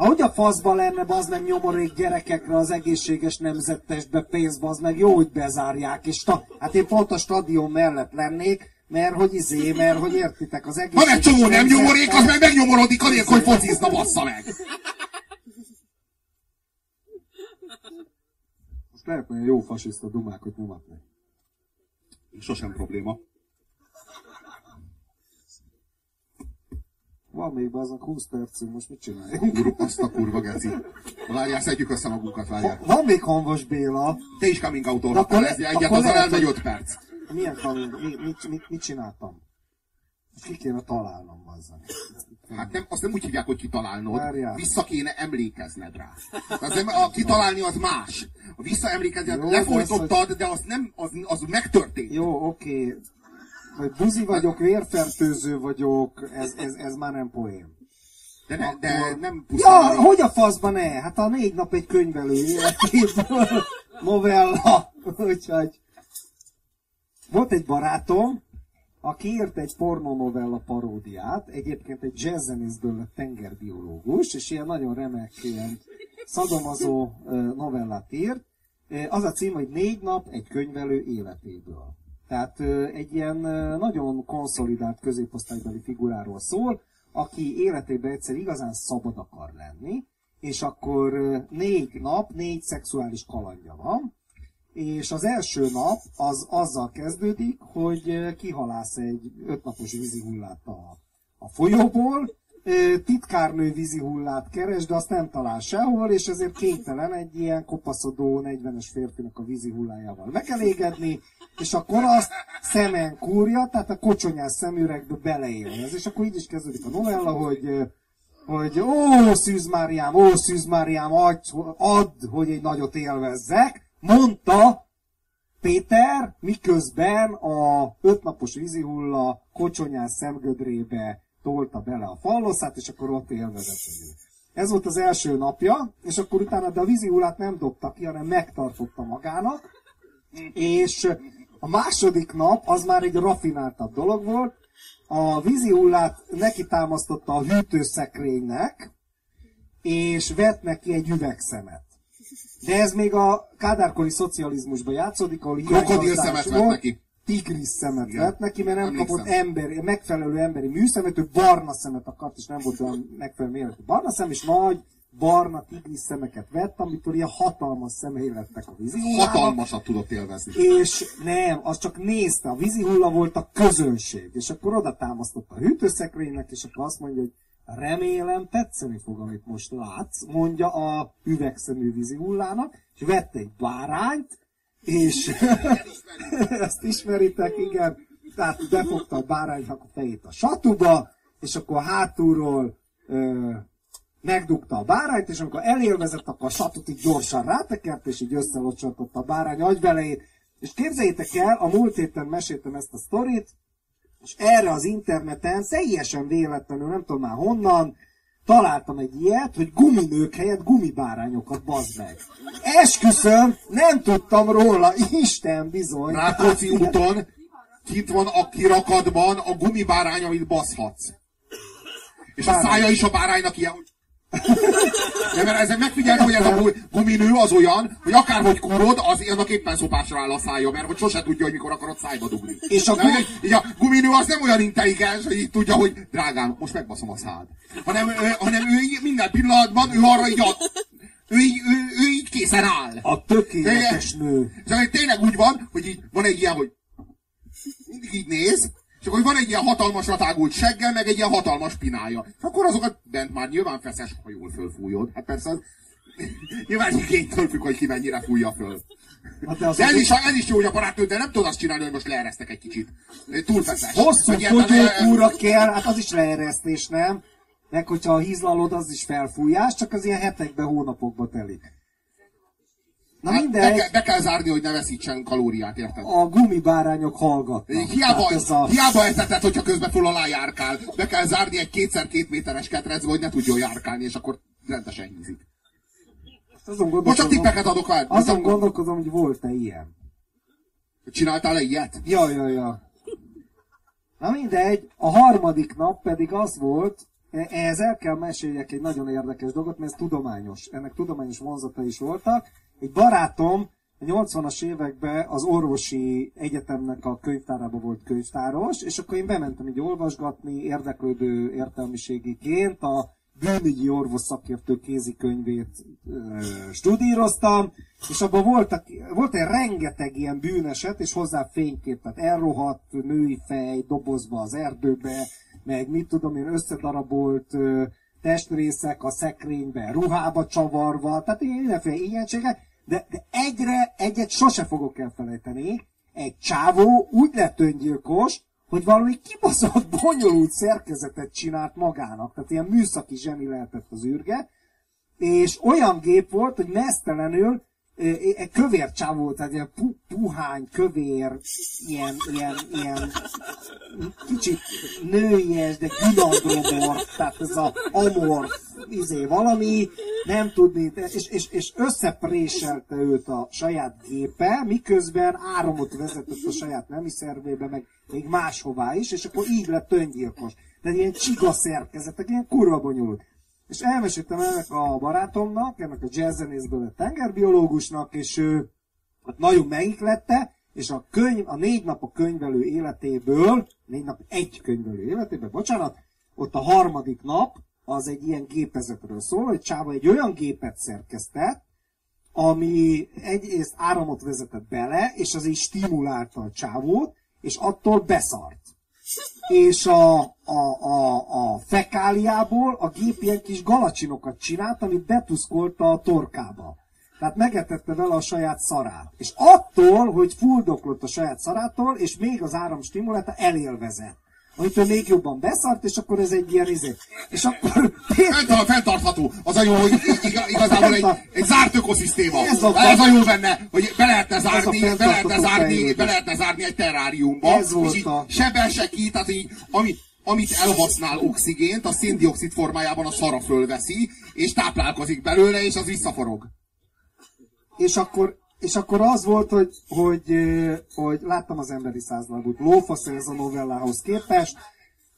ahogy a faszba lenne, bazd meg nyomorék gyerekekre az egészséges nemzettestbe pénz, bazd meg, jó, hogy bezárják, és ta, hát én pont a stadion mellett lennék, mert hogy izé, mert hogy értitek, az egészséges Van egy csomó nem nyomorék, az meg megnyomorodik, anélkül, hogy focizna, bassza meg! Most lehetne jó fasiszta dumákat nyomatni. Sosem probléma. Van még aznak 20 percünk, most mit csináljunk? Kurva, azt a kurva geci. Várjál, szedjük össze magunkat, várjál. Van még Hanvas Béla. Te is coming out olhattál, ez egyet, az elmegy 5 perc. Milyen coming? Mi, mit, mit, mit csináltam? Ki kéne találnom azzal. Hát nem, azt nem úgy hívják, hogy kitalálnod. Várjál. Vissza kéne emlékezned rá. Az nem, a kitalálni az más. A visszaemlékezni, lefolytottad, de az nem, az, az megtörtént. Jó, oké. Okay vagy buzi vagyok, vérfertőző vagyok, ez, ez, ez már nem poém. De, ne, Akkor... de nem pusztán... Ja, hogy a faszban ne? Hát a négy nap egy könyvelő életéből novella. Úgyhogy volt egy barátom, aki írt egy pornonovella paródiát, egyébként egy jazzzenészből lett tengerbiológus, és ilyen nagyon remek, ilyen szadomazó novellát írt. Az a cím, hogy négy nap egy könyvelő életéből. Tehát egy ilyen nagyon konszolidált középosztálybeli figuráról szól, aki életében egyszer igazán szabad akar lenni, és akkor négy nap, négy szexuális kalandja van, és az első nap az azzal kezdődik, hogy kihalász egy ötnapos vízihullát a, a folyóból, titkárnő vízihullát keres, de azt nem talál sehol, és ezért kénytelen egy ilyen kopaszodó 40-es férfinak a vízihullájával megelégedni, és akkor azt szemen kúrja, tehát a kocsonyás szemüregbe beleélez. És akkor így is kezdődik a novella, hogy hogy ó, Szűz Máriám, ó, Szűz Máriám, add, add, hogy egy nagyot élvezzek, mondta Péter, miközben a ötnapos vízihulla kocsonyás szemgödrébe tolta bele a falloszát, és akkor ott élvezett. Ez volt az első napja, és akkor utána, de a vízi hullát nem dobta ki, hanem megtartotta magának, és a második nap az már egy rafináltabb dolog volt, a vízi hullát neki támasztotta a hűtőszekrénynek, és vett neki egy üvegszemet. De ez még a kádárkori szocializmusban játszódik, ahol Krokodil szemet vett neki. Tigris szemet Igen. vett neki, mert nem Emlékszem. kapott emberi, megfelelő emberi műszemet, ő barna szemet akart, és nem volt olyan megfelelő méretű barna szem, és nagy barna tigris szemeket vett, amitől ilyen hatalmas szemei lettek a vízihullának. Hatalmasat tudott élvezni. És nem, az csak nézte, a vízihulla volt a közönség, és akkor oda támasztott a hűtőszekrénynek, és akkor azt mondja, hogy remélem tetszeni fog, amit most látsz, mondja a üvegszemű vízihullának, és vett egy bárányt, és ezt ismeritek, igen, tehát befogta a báránynak a fejét a satuba, és akkor hátulról ö, megdugta a bárányt, és amikor elélvezett, akkor a satut így gyorsan rátekert, és így összelocsantotta a bárány agyvelejét. És képzeljétek el, a múlt héten meséltem ezt a sztorit, és erre az interneten teljesen véletlenül, nem tudom már honnan, találtam egy ilyet, hogy guminők helyett gumibárányokat bazd meg. Esküszöm, nem tudtam róla, Isten bizony. Rákóczi úton kint van a kirakatban a gumibárány, amit baszhatsz. És a szája is a báránynak ilyen, hogy de mert ezek megfigyeltem, hogy ez a guminő az olyan, hogy akárhogy kúrod, az annak éppen szopásra áll a szája, mert hogy sose tudja, hogy mikor akarod szájba dugni. És a, gum... így a guminő az nem olyan intelligens, hogy így tudja, hogy drágám, most megbaszom a szád. Hanem, ő, hanem ő minden pillanatban, ő arra így a, ő így, ő, ő így készen áll. A tökéletes nő. És tényleg úgy van, hogy így van egy ilyen, hogy mindig így néz, és akkor van egy ilyen hatalmas tágult seggel, meg egy ilyen hatalmas pinája. És akkor azokat bent már nyilván feszes, ha jól fölfújod. Hát persze az nyilván igénytől függ, hogy ki mennyire fújja föl. Hát de, de ez, is, ez is jó, hogy a barátnő, de nem tudod azt csinálni, hogy most leeresztek egy kicsit. Túl feszes. Hosszú fogyókúra kell, hát az is leeresztés, nem? Meg hogyha hízlalod, az is felfújás, csak az ilyen hetekben, hónapokba telik. Na hát mindegy. Be, kell, be kell zárni, hogy ne veszítsen kalóriát, érted? A gumibárányok hallgatnak. Hiába, ez a... hiába eteted, hogyha közben föl alá járkál. Be kell zárni egy kétszer két méteres ketrecbe, hogy ne tudjon járkálni, és akkor rendesen hízik. Most csak tippeket adok el. Azon gondolkozom, hogy volt-e ilyen. Csináltál-e ilyet? Ja, ja, ja. Na mindegy, a harmadik nap pedig az volt, e- ehhez el kell meséljek egy nagyon érdekes dolgot, mert ez tudományos. Ennek tudományos vonzata is voltak. Egy barátom a 80-as években az orvosi egyetemnek a könyvtárában volt könyvtáros, és akkor én bementem így olvasgatni érdeklődő értelmiségiként. A bűnügyi orvos szakértő kézikönyvét ö, studíroztam, és abban voltak, volt egy rengeteg ilyen bűneset, és hozzá fénykép, tehát elrohadt női fej dobozva az erdőbe, meg mit tudom én, összedarabolt ö, testrészek a szekrénybe, ruhába csavarva, tehát mindenféle ilyenségek, de, de egyre, egyet sose fogok elfelejteni, egy csávó úgy lett öngyilkos, hogy valami kibaszott, bonyolult szerkezetet csinált magának. Tehát ilyen műszaki zseni lehetett az űrge, és olyan gép volt, hogy mesztelenül egy kövér csávó, tehát ilyen pu, puhány, kövér, ilyen, ilyen, ilyen kicsit nőies, de gyulandromor, tehát ez a amor, izé, valami, nem tudni, és, és, és összepréselte őt a saját gépe, miközben áramot vezetett a saját nemi szervébe, meg még máshová is, és akkor így lett öngyilkos. Tehát ilyen csiga szerkezetek, ilyen kurva bonyolult. És elmeséltem ennek a barátomnak, ennek a jazzzenészből a tengerbiológusnak, és ő hát nagyon megiklette, és a, könyv, a négy nap a könyvelő életéből, négy nap egy könyvelő életéből, bocsánat, ott a harmadik nap az egy ilyen gépezetről szól, hogy Csáva egy olyan gépet szerkesztett, ami egyrészt áramot vezetett bele, és az így stimulálta a csávót, és attól beszart és a, a, a, a fekáliából a gép ilyen kis galacsinokat csinált, amit betuszkolta a torkába. Tehát megetette vele a saját szarát. És attól, hogy fuldoklott a saját szarától, és még az áram stimulálta, elélvezett amitől még jobban beszart, és akkor ez egy ilyen izé. És akkor... Péter... Fentartható. Az a jó, hogy igazából egy, egy zárt ökoszisztéma. Ez a, ez a jó benne, hogy be lehetne zárni, be lehetne zárni, be lehetne zárni egy terráriumba. Ez volt és így a... se be, se ki, tehát így, ami, amit elhasznál oxigént, a széndiokszid formájában a szara fölveszi, és táplálkozik belőle, és az visszaforog. És akkor, és akkor az volt, hogy, hogy, hogy láttam az emberi százlalbút. Lófasz ez a novellához képest,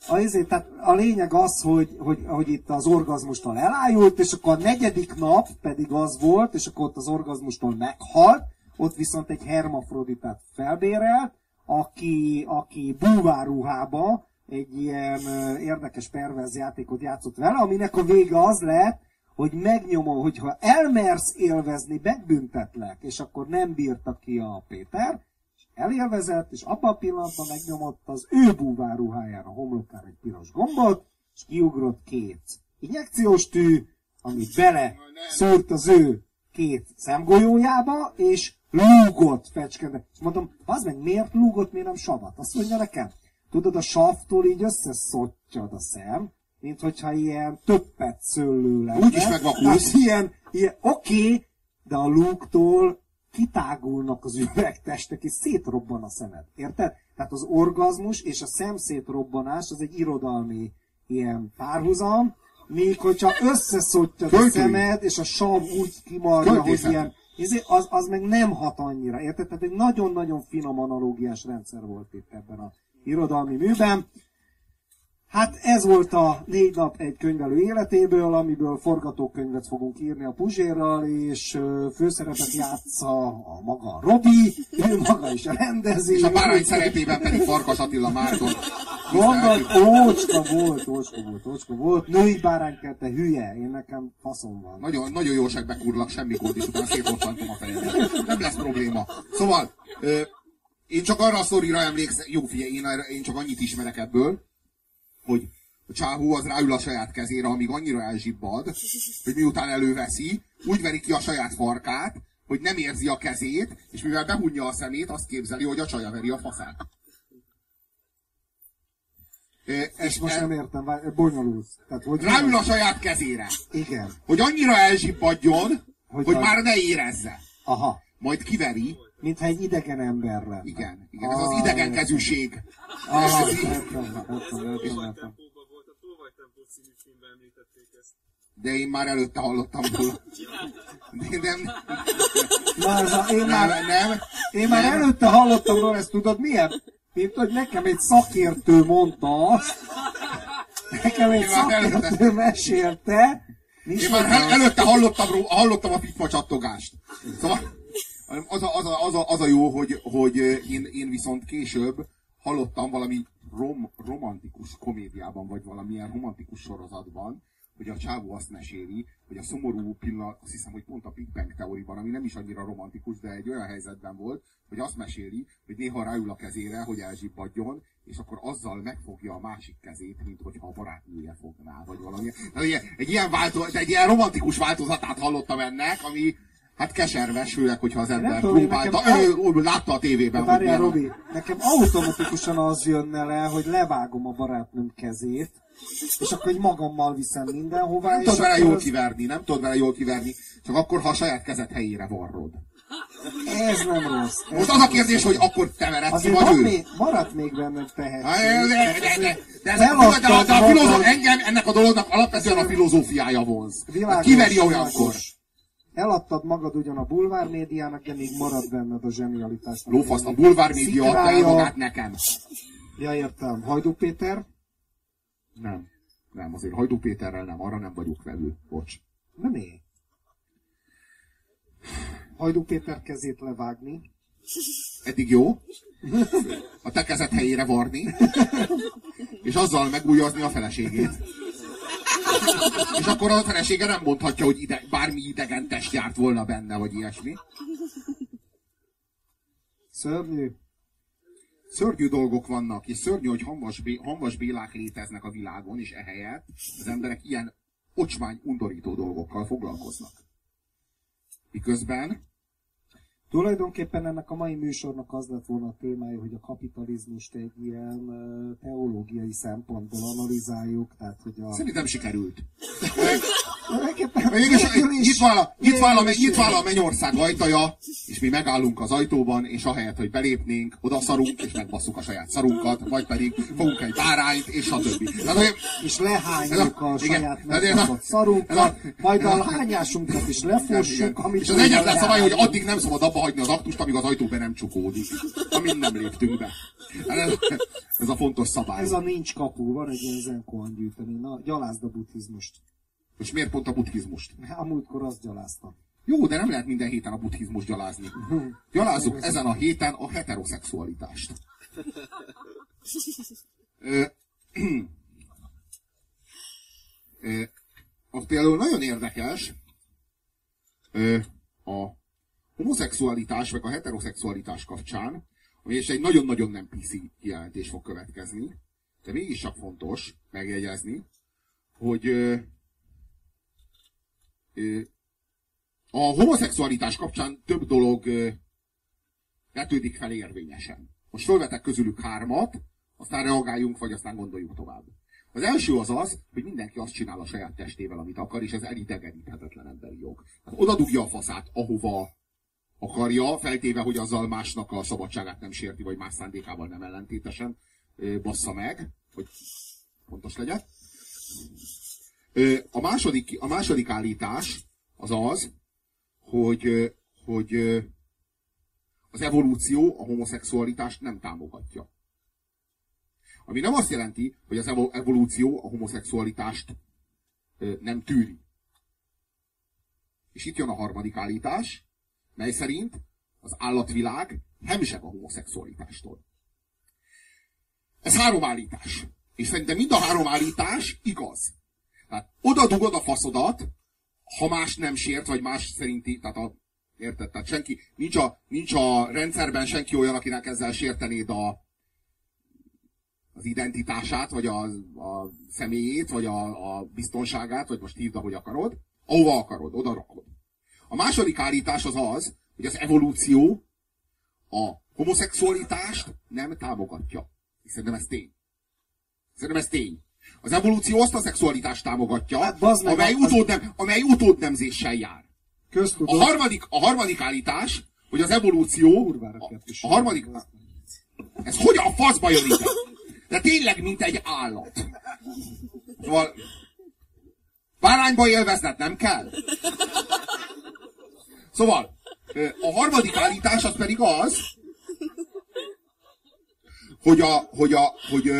a, ezért, tehát a lényeg az, hogy, hogy, hogy itt az orgazmustól elájult, és akkor a negyedik nap pedig az volt, és akkor ott az orgazmustól meghalt, ott viszont egy hermafroditát felbérelt, aki, aki búváruhába egy ilyen érdekes perverz játékot játszott vele, aminek a vége az lett, hogy megnyomom, hogyha elmersz élvezni, megbüntetlek, és akkor nem bírta ki a Péter, és elélvezett, és abban a pillanatban megnyomott az ő búváruhájára homlokára egy piros gombot, és kiugrott két injekciós tű, ami bele szólt az ő két szemgolyójába, és lúgott fecskende. Mondom, az meg miért lúgott, miért nem savat? Azt mondja nekem, tudod, a savtól így összeszottyad a szem, mint hogyha ilyen többet szőlő lenne. Úgy is megvakulsz. Ilyen, ilyen oké, okay, de a lúgtól kitágulnak az üvegtestek, és szétrobban a szemed. Érted? Tehát az orgazmus és a szemszétrobbanás az egy irodalmi ilyen párhuzam, míg hogyha összeszottyad a szemed, és a sav úgy kimarja, hogy ilyen izé, az, az meg nem hat annyira, érted? Tehát egy nagyon-nagyon finom analógiás rendszer volt itt ebben a irodalmi műben. Hát ez volt a négy nap egy könyvelő életéből, amiből forgatókönyvet fogunk írni a Puzsérral, és főszerepet játsza a maga Robi, ő maga is rendezi. És a bárány szerepében pedig Farkas Attila Márton. Gondolt, ócska volt, ócska volt, ócska volt. Női báránykert, te hülye, én nekem faszom van. Nagyon, nagyon jó bekurlak, semmi kód, és utána szétocsantom a fejemet. Nem lesz probléma. Szóval, ö, én csak arra a szorira emlékszem, jó figyelj, én, én csak annyit ismerek ebből, hogy a csáhú az ráül a saját kezére, amíg annyira elzsibbad, hogy miután előveszi, úgy veri ki a saját farkát, hogy nem érzi a kezét, és mivel behunja a szemét, azt képzeli, hogy a csaja veri a faszát. Ezt most nem értem, bonyolult. Tehát, hogy Ráül a saját kezére. Igen. Hogy annyira elzsibbadjon, hogy, hogy a... már ne érezze. Aha. Majd kiveri, Mintha egy idegen ember lenne. Igen, igen, ez az idegen kezűség. De én már előtte hallottam róla. De nem, Na, ez a, én, már, nem, nem, én már nem. előtte hallottam róla, ezt tudod miért? Mint hogy nekem egy szakértő mondta azt, nekem egy szakértő mesélte, én már előtte hallottam, hallottam a FIFA csattogást. Szóval az a, az a, az a, az a jó, hogy, hogy én, én viszont később hallottam valami rom, romantikus komédiában, vagy valamilyen romantikus sorozatban, hogy a csávó azt meséli, hogy a szomorú pillanat, azt hiszem, hogy pont a Big Bang teóriban, ami nem is annyira romantikus, de egy olyan helyzetben volt, hogy azt meséli, hogy néha ráül a kezére, hogy elzsibbadjon, és akkor azzal megfogja a másik kezét, mint hogyha a barátnője fogná, vagy valami. Egy, ilyen, változ, egy ilyen romantikus változatát hallottam ennek, ami, Hát keserves, főleg, hogyha az ember próbálta, nekem, ő, látta a tévében. Várjál, Robi, nekem automatikusan az jönne le, hogy levágom a barátnőm kezét, és akkor egy magammal viszem mindenhová. Nem tudod vele jól az... kiverni, nem tudod vele jól kiverni, csak akkor, ha a saját kezed helyére varrod. Ez nem rossz. Ez Most az a kérdés, hogy akkor te vered ki, vagy ő? Még, maradt még benne tehetség. De, de, de, de, ez a, de, a filozó, engem ennek a dolognak alapvetően a filozófiája vonz. Kiveri olyankor. Eladtad magad ugyan a bulvár médiának, de még marad benned a zsenialitásnak. Lófasz, a bulvár média adta el magát nekem. Ja, értem. Hajdú Péter? Nem. Nem, azért Hajdú Péterrel nem, arra nem vagyok velő. Bocs. Nem én. Hajdú Péter kezét levágni. Eddig jó. A te kezed helyére varni. És azzal megújazni a feleségét. És akkor a felesége nem mondhatja, hogy ide, bármi idegen test járt volna benne, vagy ilyesmi. Szörnyű. Szörnyű dolgok vannak, és szörnyű, hogy hamvas, hamvas bélák léteznek a világon, és ehelyett az emberek ilyen ocsmány, undorító dolgokkal foglalkoznak. Miközben Tulajdonképpen ennek a mai műsornak az lett volna a témája, hogy a kapitalizmust egy ilyen teológiai szempontból analizáljuk, tehát hogy a... Szerintem sikerült. Nyitva áll a mennyország ajtaja, és mi megállunk az ajtóban, és ahelyett, hogy belépnénk, oda szarunk, és megbasszuk a saját szarunkat, vagy pedig fogunk egy bárányt, és stb. Tehát, és lehányjuk a, a saját megbaszott szarunkat, majd a hányásunkat is lefossuk, amit És az egyetlen szabály, hogy addig nem szabad abba hagyni az aktust, amíg az ajtó be nem csukódik. Amíg nem léptünk be. Ez, ez a fontos szabály. Ez a nincs kapu, van egy ilyen zenkoan gyűjteni. Na, gyalázd a buddhizmust. És miért pont a buddhizmust? A múltkor azt gyaláztam. Jó, de nem lehet minden héten a buddhizmus gyalázni. Gyalázzuk ezen a héten a heteroszexualitást. az például nagyon érdekes, a homoszexualitás, vagy a heteroszexualitás kapcsán, ami és egy nagyon-nagyon nem PC kijelentés fog következni, de mégis csak fontos megjegyezni, hogy a homoszexualitás kapcsán több dolog vetődik fel érvényesen. Most fölvetek közülük hármat, aztán reagáljunk, vagy aztán gondoljuk tovább. Az első az az, hogy mindenki azt csinál a saját testével, amit akar, és ez elidegeníthetetlen emberi jog. Hát oda dugja a faszát, ahova akarja, feltéve, hogy azzal másnak a szabadságát nem sérti, vagy más szándékával nem ellentétesen bassza meg, hogy pontos legyen. A második, a második állítás az az, hogy, hogy az evolúció a homoszexualitást nem támogatja. Ami nem azt jelenti, hogy az evolúció a homoszexualitást nem tűri. És itt jön a harmadik állítás, mely szerint az állatvilág hemzseg a homoszexualitástól. Ez három állítás. És szerintem mind a három állítás igaz. Oda dugod a faszodat, ha más nem sért, vagy más szerinti, tehát a, érted? Tehát senki, nincs a, nincs a rendszerben senki olyan, akinek ezzel sértenéd a, az identitását, vagy a, a személyét, vagy a, a biztonságát, vagy most hívd, ahogy akarod, ahova akarod, oda rakod. A második állítás az az, hogy az evolúció a homoszexualitást nem támogatja. Szerintem ez tény. Szerintem ez tény. Az evolúció azt a szexualitást támogatja, hát, amely, utódnem, amely utódnemzéssel jár. A harmadik, a harmadik állítás, hogy az evolúció... A, a harmadik... Ez hogy a faszba jön ide? De tényleg, mint egy állat. Szóval... Bárányba élvezned nem kell? Szóval, a harmadik állítás az pedig az, hogy, a, hogy, a, hogy,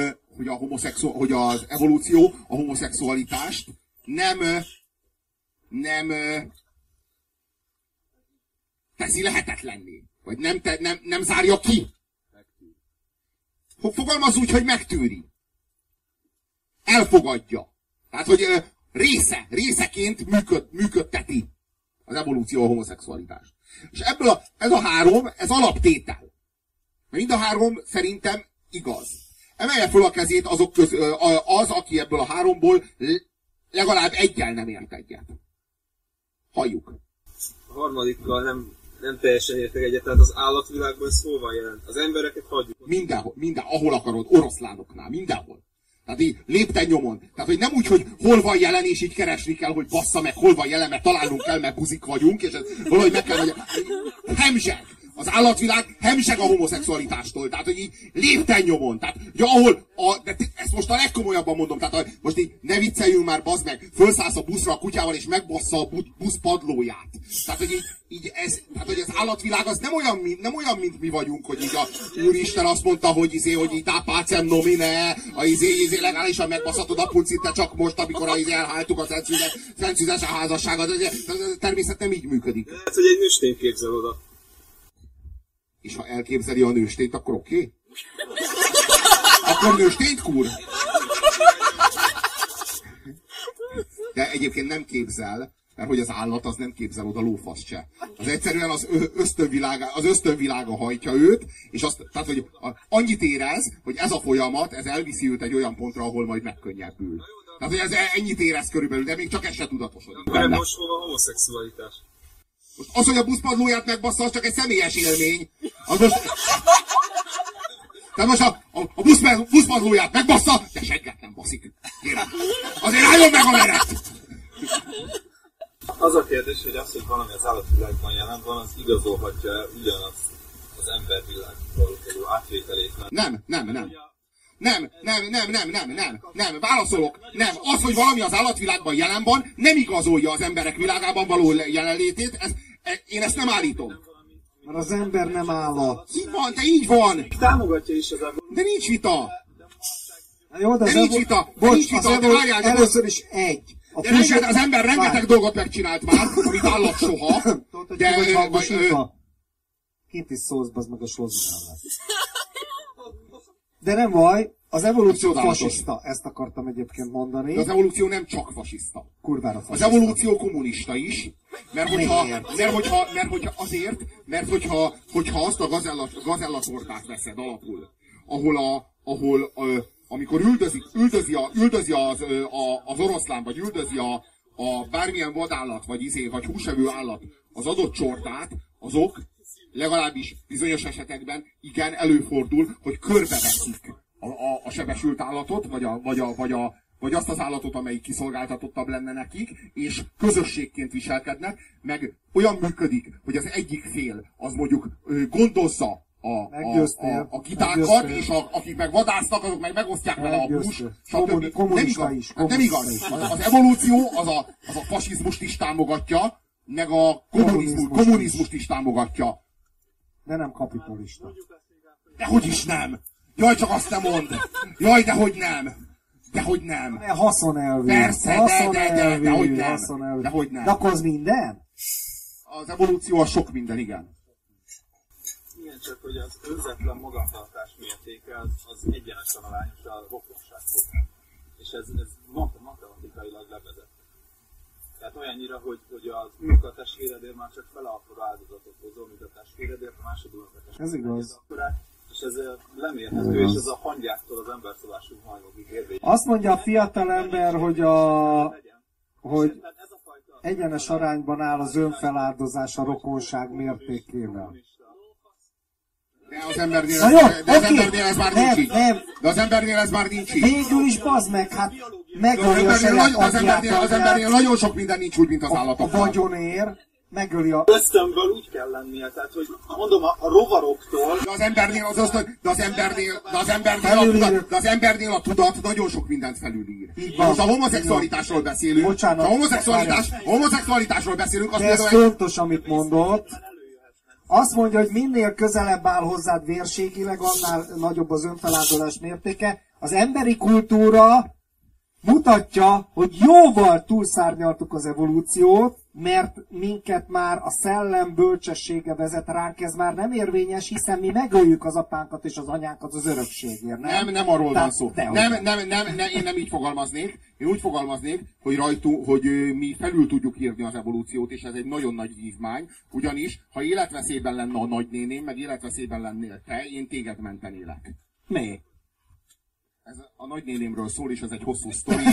hogy, a homoszexu, hogy az evolúció a homoszexualitást nem, nem teszi lehetetlenné. Vagy nem, te, nem, nem zárja ki. Fogalmaz úgy, hogy megtűri. Elfogadja. Tehát, hogy része, részeként működ, működteti az evolúció a homoszexualitást. És ebből a, ez a három, ez alaptétel. Mind a három szerintem igaz. Emelje fel a kezét azok köz, az, aki ebből a háromból legalább egyel nem ért egyet. Halljuk. A harmadikkal nem, nem teljesen értek egyet, tehát az állatvilágban van jelent? Az embereket hagyjuk. Mindenhol, minden, ahol akarod, oroszlánoknál, mindenhol. Tehát így lépten nyomon. Tehát, hogy nem úgy, hogy hol van jelen, és így keresni kell, hogy bassza meg, hol van jelen, mert találnunk kell, mert buzik vagyunk, és ez valahogy meg kell, hogy hemzseg az állatvilág hemzseg a homoszexualitástól. Tehát, hogy így lépten nyomon. Tehát, hogy ahol, a, de ezt most a legkomolyabban mondom, tehát hogy most így ne vicceljünk már, bazd meg, fölszállsz a buszra a kutyával, és megbassza a busz padlóját. Tehát, hogy így, így ez, tehát, hogy az állatvilág az nem olyan, mint, nem olyan, mint mi vagyunk, hogy így a Úristen azt mondta, hogy izé, hogy itt pácem nomine, a izé, izé legálisan megbaszhatod a puncit, de csak most, amikor a izé elháltuk a szentszűzes a házasságot. Természetesen nem így működik. Hát, hogy egy nőstényt képzel oda. És ha elképzeli a nőstényt, akkor oké? Okay? Akkor nőstényt kúr? De egyébként nem képzel, mert hogy az állat az nem képzel oda lófasz se. Az egyszerűen az ösztönvilága, az ösztönvilága hajtja őt, és azt, tehát, hogy annyit érez, hogy ez a folyamat, ez elviszi őt egy olyan pontra, ahol majd megkönnyebbül. Tehát, hogy ez ennyit érez körülbelül, de még csak ez se tudatosodik. Most hol a homoszexualitás? Most az, hogy a buszpadlóját megbassza, az csak egy személyes élmény. Az most... Tehát most a, a, a busz, buszpadlóját megbassza, de segget nem baszik. Kérem. Azért álljon meg a meret! Az a kérdés, hogy az, hogy valami az állatvilágban jelen van, az igazolhatja ugyanazt az embervilágból való átvételét. Nem, nem, nem. Nem, nem, nem, nem, nem, nem, nem, válaszolok. Nem, az, hogy valami az állatvilágban jelen van, nem igazolja az emberek világában való jelenlétét. Ez, én ezt nem állítom. Mert az ember nem állat. Így van, de így van. Támogatja is az De nincs vita. Na jó, de, de nincs vita. De bocs, nincs vita, de várjál, de először is egy. A de rengeteg, az ember rengeteg Várj. dolgot megcsinált már, amit állat soha. Tudod, de, vagy, vagy, ö, Kint is szólsz, az meg a slozinál De nem baj, az evolúció fasiszta, ezt akartam egyébként mondani. De az evolúció nem csak fasiszta. Kurvára fasiszta. Az evolúció kommunista is, mert hogyha, mert hogyha, mert hogyha azért, mert hogyha, hogyha azt a gazella, gazellatortát veszed alapul, ahol, a, ahol a, amikor üldözi, üldözi, a, üldözi az, a, az oroszlán, vagy üldözi a, a bármilyen vadállat, vagy izé, vagy húsevő állat az adott csortát, azok legalábbis bizonyos esetekben igen előfordul, hogy körbeveszik a, a, a sebesült állatot, vagy, a, vagy, a, vagy, a, vagy azt az állatot, amelyik kiszolgáltatottabb lenne nekik, és közösségként viselkednek, meg olyan működik, hogy az egyik fél az mondjuk gondozza a, a, a, a gitákat, és a, akik meg vadásznak, azok meg megosztják vele a hús, stb. Nem igaz. Is, hát nem igaz. Az, az evolúció az a, az a fasizmust is támogatja, meg a kommunizmus, kommunizmust is támogatja. De nem kapitalista. Dehogy is nem. Jaj, csak azt nem mond. Jaj, dehogy nem. Dehogy nem. De haszonelvű. Persze, haszonelvű, de, de, de, dehogy nem. Haszonelvű. Dehogy nem. De akkor az minden? Az evolúció a sok minden, igen. Igen, csak hogy az önzetlen magatartás mértéke az, az egyenesen arányos a rokonság fogán. És ez, ez matematikailag levezet. Tehát olyannyira, hogy, hogy az a testvéredért már csak fele akkor áldozatot hozol, mint a testvéredért, a második a testvéredért. Ez igaz. Akkorát, és ez lemérhető, és ez a hangyáktól az emberszólású majmokig érvényes. Azt mondja a fiatal ember, hogy a hogy egyenes arányban áll az önfeláldozás a rokonság mértékével. De az embernél, Na jó, ez, de az okay. embernél ez már nem, nincs így. Nem. De az embernél ez már nincs így. Végül is bazd meg, hát megölni a saját az, embernél, az embernél nagyon sok minden nincs úgy, mint az állatok. A vagyonér, megöli a... Ösztönből úgy kell lennie, tehát hogy mondom, a, a rovaroktól... De az embernél az ösztön, de az embernél, de az embernél, a tudat, de az embernél a tudat nagyon sok mindent felülír. Most a homoszexualitásról beszélünk. Bocsánat. A homoszexualitás, a homoszexualitásról beszélünk. Azt de ez fontos, amit mondott. Azt mondja, hogy minél közelebb áll hozzád vérségileg, annál nagyobb az önfeláldozás mértéke. Az emberi kultúra mutatja, hogy jóval túlszárnyaltuk az evolúciót, mert minket már a szellem bölcsessége vezet ránk, ez már nem érvényes, hiszen mi megöljük az apánkat és az anyánkat az örökségért, nem? Nem, nem arról Tehát, van szó. Nem, nem, nem, nem, nem, én nem így fogalmaznék. Én úgy fogalmaznék, hogy rajtunk, hogy mi felül tudjuk írni az evolúciót, és ez egy nagyon nagy vívmány, ugyanis, ha életveszélyben lenne a nagynéném, meg életveszélyben lennél te, én téged mentenélek. Mi? Ez a nagynénémről szól, és ez egy hosszú sztori.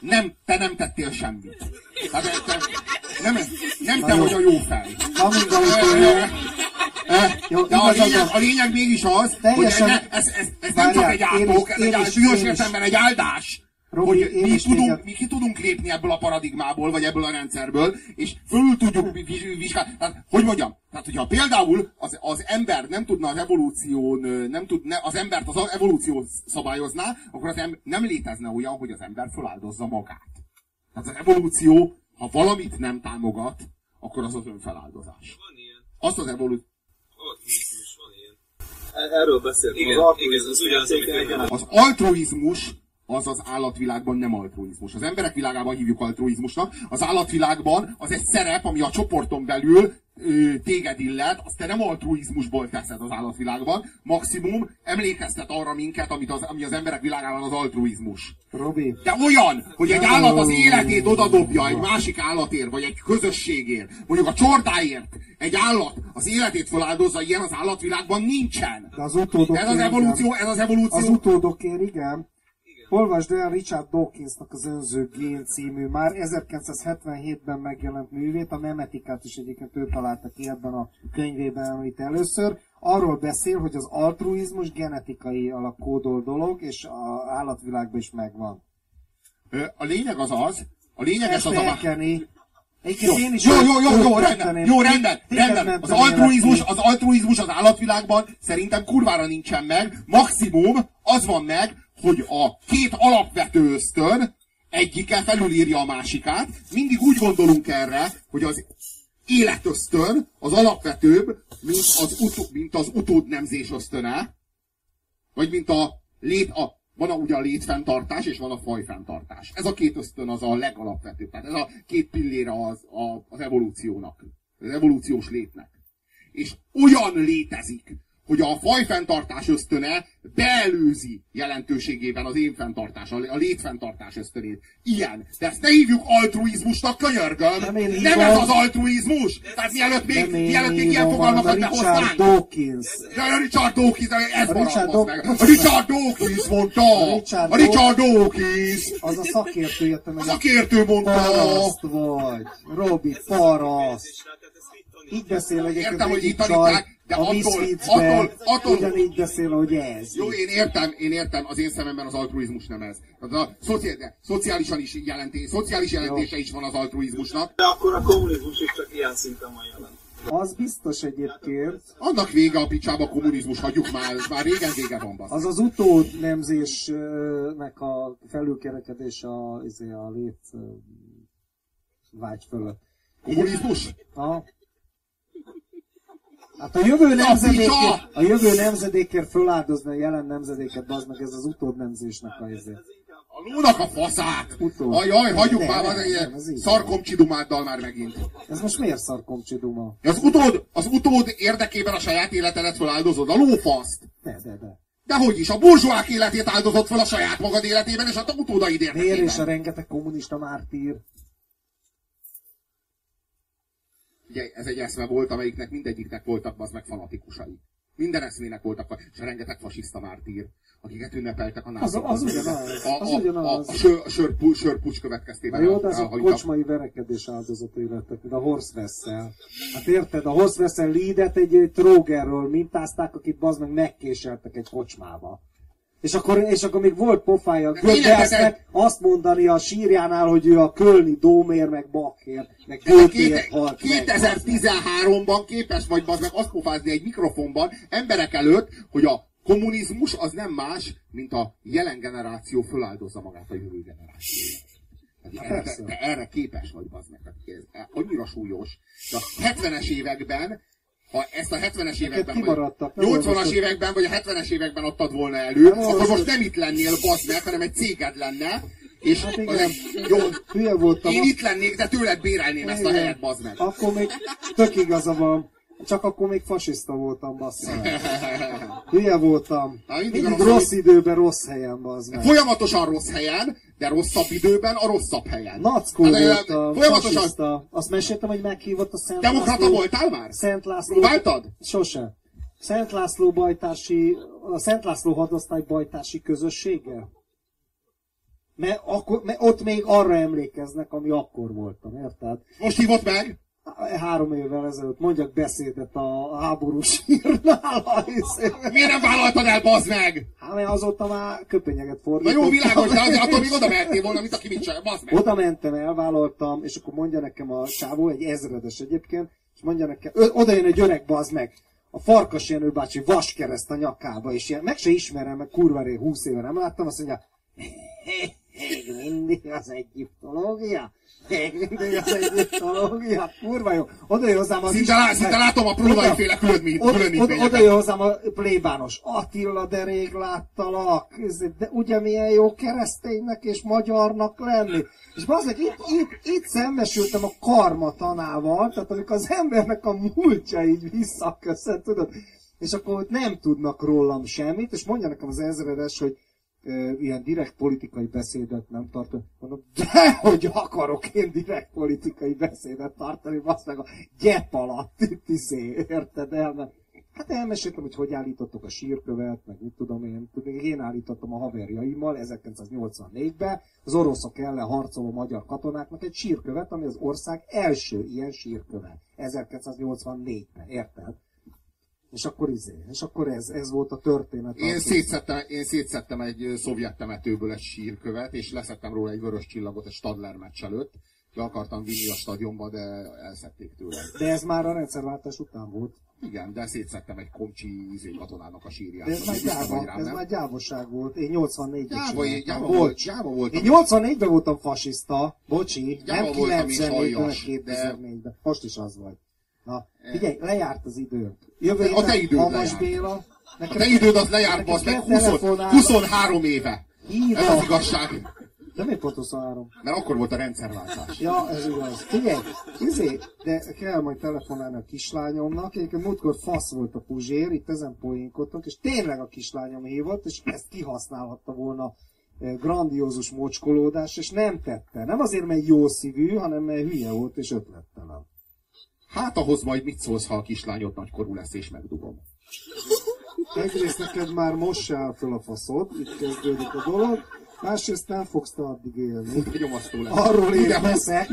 nem, te nem tettél semmit. Hát, te, nem, nem te vagy a jó fej. De a lényeg, a lényeg mégis az, hogy ez, ez, ez, ez nem csak egy átok, ez egy értelemben egy áldás. Robi, hogy mi, tudunk, mi ki tudunk lépni ebből a paradigmából, vagy ebből a rendszerből, és fölül tudjuk vizsgálni. Tehát, hogy mondjam, tehát hogyha például az, az ember nem tudna az evolúción, nem tud, ne, az embert az evolúció szabályozná, akkor az ember, nem létezne olyan, hogy az ember feláldozza magát. Tehát az evolúció, ha valamit nem támogat, akkor az az önfeláldozás. Van ilyen. Azt az evolúció... Erről beszéltünk. Igen, az igen, az ugyanaz, amit Az altruizmus az az állatvilágban nem altruizmus. Az emberek világában hívjuk altruizmusnak, az állatvilágban az egy szerep, ami a csoporton belül ö, téged illet, azt te nem altruizmusból teszed az állatvilágban, maximum emlékeztet arra minket, amit az, ami az emberek világában az altruizmus. Robi. De olyan, hogy egy állat az életét odadobja egy másik állatért, vagy egy közösségért, mondjuk a csordáért, egy állat az életét feláldozza, ilyen az állatvilágban nincsen. De az utódok ez az evolúció, ez az evolúció. Az utódokért igen. Olvasd el Richard Dawkinsnak az Önző Gén című, már 1977-ben megjelent művét, a memetikát is egyébként ő találta ki ebben a könyvében, amit először. Arról beszél, hogy az altruizmus genetikai alakódol dolog, és az állatvilágban is megvan. A lényeg az az, a lényeges az a... Jó, én is jó, jó, jó, jó, rendben, jó, rendben, rendben. Az altruizmus, az altruizmus az állatvilágban szerintem kurvára nincsen meg. Maximum az van meg, hogy a két alapvető ösztön egyike felülírja a másikát. Mindig úgy gondolunk erre, hogy az életösztön az alapvetőbb, mint az, utó, mint az utódnemzés ösztöne, vagy mint a lét, a, van a, ugye a létfenntartás, és van a fajfenntartás. Ez a két ösztön az a legalapvetőbb. Tehát ez a két pillére az, a, az evolúciónak. Az evolúciós létnek. És olyan létezik, hogy a fajfenntartás ösztöne beelőzi jelentőségében az én fenntartás, a létfenntartás ösztönét. Ilyen. De ezt ne hívjuk altruizmusnak, könyörgöm! Nem, én nem ez az altruizmus! Tehát mielőtt még, mielőtt még ilyen fogalmakat behoztánk. Richard Dawkins. Ja, a Richard Dawkins, ez maradhat meg. A Richard Dawkins mondta! A Richard Dawkins! Az a szakértő A szakértő mondta! Paraszt vagy. Robi, paraszt. Így beszél egyébként Értem, hogy itt tanítják, de a attól, attól, attól, ugyanígy beszél, hogy ez. Jó, én értem, én értem, az én szememben az altruizmus nem ez. Tehát a szoci, szociálisan is jelenté, szociális jelentése Jó. is van az altruizmusnak. De akkor a kommunizmus is csak ilyen szinten van jelen. Az biztos egyébként. Annak vége a picsába kommunizmus, hagyjuk már, már régen vége van. Basz. Az az utódnemzésnek a felülkerekedés a, izé, a lét vágy fölött. Kommunizmus? Aha. Hát a jövő nemzedékért, a jövő nemzedékért föláldozni a jelen nemzedéket, az meg ez az utódnemzésnek a izé. A lónak a faszát! Utól. Ajaj, hagyjuk de, már, van egy szarkomcsidumáddal már megint. Ez most miért szarkomcsiduma? Az utód, az utód érdekében a saját életedet feláldozod, a lófaszt. De, de, de. Dehogy is, a burzsóák életét áldozott fel a saját magad életében, és a utódaid érdekében. Miért és a rengeteg kommunista mártír? Ugye ez egy eszme volt, amelyiknek mindegyiknek voltak az meg fanatikusai. Minden eszmének voltak, és rengeteg fasiszta mártír, akiket ünnepeltek a nászok. Az, az ugyanaz. A, a, ugyanaz. a, a sör, sör, sörpucs következtében. Na jó, de az a kocsmai verekedés áldozatai lettek, mint a Horst Wessel. Hát érted, a Horst Wessel Leadet egy, egy trógerről mintázták, akit bazd meg megkéseltek egy kocsmába. És akkor, és akkor még volt pofája Göbbelsnek azt mondani a sírjánál, hogy ő a Kölni Dómér, meg Bakhér, meg Götér halt 2013-ban képes vagy meg azt pofázni egy mikrofonban emberek előtt, hogy a kommunizmus az nem más, mint a jelen generáció föláldozza magát a jövő generációra. Erre, te erre képes vagy, bazd meg. Ez annyira súlyos. De a 70-es években ha ezt a 70-es években, vagy 80-as években, vagy a 70-es években adtad volna elő, nem akkor most nem itt lennél, bazd meg, hanem egy céged lenne, és hát igen, az, jó, hülye voltam. Én itt lennék, de tőled bérelném igen. ezt a helyet, bazd meg. Akkor még tök igaza van. Csak akkor még fasiszta voltam, bassza. Hülye voltam. Na, mindig, mindig rossz, rossz időben, rossz helyen, bazd meg. Folyamatosan rossz helyen, de rosszabb időben a rosszabb helyen. Nackó hát, voltam, folyamatosan... fasiszta. Azt meséltem, hogy meghívott a Szent Demokrata László... voltál már? Szent László... Próbáltad? Sose. Szent László bajtársi, a Szent László hadosztály bajtársi közössége? Mert, akkor, mert ott még arra emlékeznek, ami akkor voltam, érted? Most hívott meg? Három évvel ezelőtt mondjak beszédet a háborús hírnál. Miért nem vállaltad el, bazd meg? Hát mert azóta már köpenyeget fordítottam. Na jó, világos, de azért attól még oda mehettél volna, mint aki mit csinál, bazd meg. Oda mentem, elvállaltam, és akkor mondja nekem a csávó, egy ezredes egyébként, és mondja nekem, oda jön egy öreg, bazd meg, a Farkas Jenő bácsi vaskereszt a nyakába, és ilyen, meg se ismerem, meg kurva ré, húsz éve nem láttam, azt mondja, még mindig az egyiptológia? Még mindig az egyiptológia? Kurva jó. Oda jön hozzám az szinte, lá, szinte látom a próbai féle különítményeket. Oda jön hozzám a plébános. Attila, de rég láttalak. De ugye milyen jó kereszténynek és magyarnak lenni. És bazdmeg, itt, itt, itt szembesültem a karma tanával, tehát amikor az embernek a múltja így visszaköszön, tudod? És akkor nem tudnak rólam semmit, és mondja nekem az ezredes, hogy ilyen direkt politikai beszédet nem tartom. Mondom, de hogy akarok én direkt politikai beszédet tartani, azt meg a gyep alatt, itt izé, érted el, mert Hát elmeséltem, hogy hogy állítottok a sírkövet, meg mit tudom én. Én állítottam a haverjaimmal 1984-ben az oroszok ellen harcoló magyar katonáknak egy sírkövet, ami az ország első ilyen sírköve. 1984-ben, érted? És akkor izé, és akkor ez, ez volt a történet. Én szétszettem, én szétszettem egy szovjet temetőből egy sírkövet, és leszettem róla egy vörös csillagot egy Stadler meccs előtt. Le akartam vinni a stadionba, de elszették tőle. De ez már a rendszerváltás után volt. Igen, de szétszettem egy komcsi izé katonának a sírját. De ez már gyáva, rám, ez már gyávosság volt. Én 84 ben gyáva, gyáva, volt, gyáva voltam. Én 84-ben voltam fasiszta, bocsi, gyáva nem 94-ben, 2004-ben. De... Most is az vagy. Na, figyelj, lejárt az idő. Jövő a te időd Hamas Béla. a te időd az lejárt, az meg 20, 23 éve. Híva. Ez az igazság. De miért pont 23? Mert akkor volt a rendszerváltás. Ja, ez igaz. Figyelj, izé, de kell majd telefonálni a kislányomnak. Egyébként múltkor fasz volt a puzsér, itt ezen poénkodtunk, és tényleg a kislányom hívott, és ezt kihasználhatta volna eh, grandiózus mocskolódás, és nem tette. Nem azért, mert jó szívű, hanem mert hülye volt és ötlettelen. Hát ahhoz majd mit szólsz, ha a kislányod nagykorú lesz és megdugom. Egyrészt neked már most se áll föl a faszod, itt kezdődik a dolog. Másrészt nem fogsz te addig élni. Nyomasztó lesz. Arról érveszek.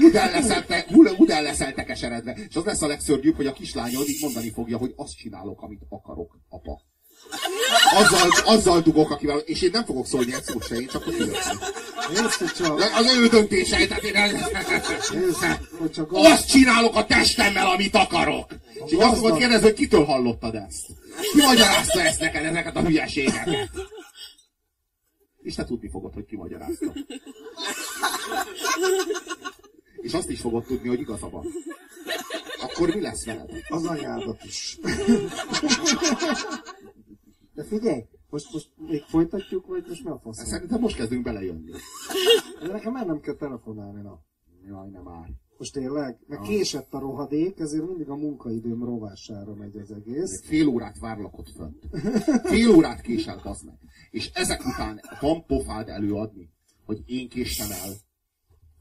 Úgy el leszel tekeseredve. És az lesz a legszörnyűbb, hogy a kislányod így mondani fogja, hogy azt csinálok, amit akarok, apa. Azzal, azzal dugok, akivel, és én nem fogok szólni egy szót se, én csak úgy csak. Az ő döntése, tehát én el... csak Azt csinálok a testemmel, amit akarok. És így azt fogod kérdezni, hogy kitől hallottad ezt? Ki magyarázta ezt neked, ezeket a hülyeségeket? És te tudni fogod, hogy ki magyarázta. És azt is fogod tudni, hogy igaza van. Akkor mi lesz veled? Az anyádat is. De figyelj, most, most még folytatjuk, vagy most mi a fasz? Szerintem most kezdünk belejönni. De nekem már nem kell telefonálni, na. Jaj, nem áll. Most tényleg? Meg ah. késett a rohadék, ezért mindig a munkaidőm rovására megy az egész. Fél órát várlak ott fönt. Fél órát késel, az meg. És ezek után van pofád előadni, hogy én késtem el.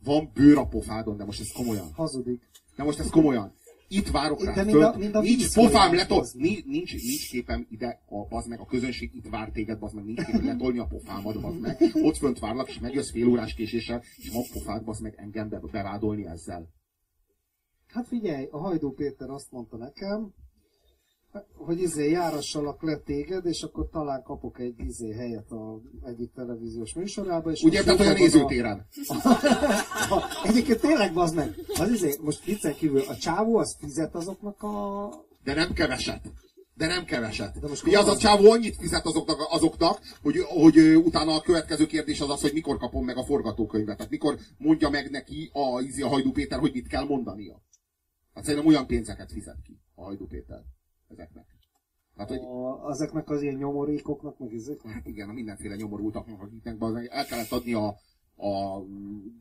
Van bőr a pofádon, de most ez komolyan. Hazudik. De most ez komolyan itt várok rá. fönt, a, mind a nincs pofám letol, nincs, nincs, nincs képem ide, a, bazd meg, a közönség itt vár téged, bazd meg, nincs képem letolni a pofámat, bazd meg, ott fönt várlak, és megjössz fél órás késéssel, és van pofád, bazd meg, engem be, bevádolni ezzel. Hát figyelj, a Hajdú Péter azt mondta nekem, hogy izé járassalak le téged, és akkor talán kapok egy izé helyet a egyik televíziós műsorába. És Ugye, tehát olyan nézőtéren. A... Egyébként tényleg bazd meg, az izé, most viccen kívül, a csávó az fizet azoknak a... De nem keveset. De nem keveset. De most Ugye az a csávó annyit fizet azoknak, azoknak hogy, hogy utána a következő kérdés az az, hogy mikor kapom meg a forgatókönyvet. Tehát mikor mondja meg neki a, izé, a Hajdú Péter, hogy mit kell mondania. Hát szerintem olyan pénzeket fizet ki a Hajdú Péter ezeknek. Hát, hogy... A, ezeknek az ilyen nyomorékoknak, meg ezeknek? Hát igen, a mindenféle nyomorultaknak, akiknek el kellett adni a, a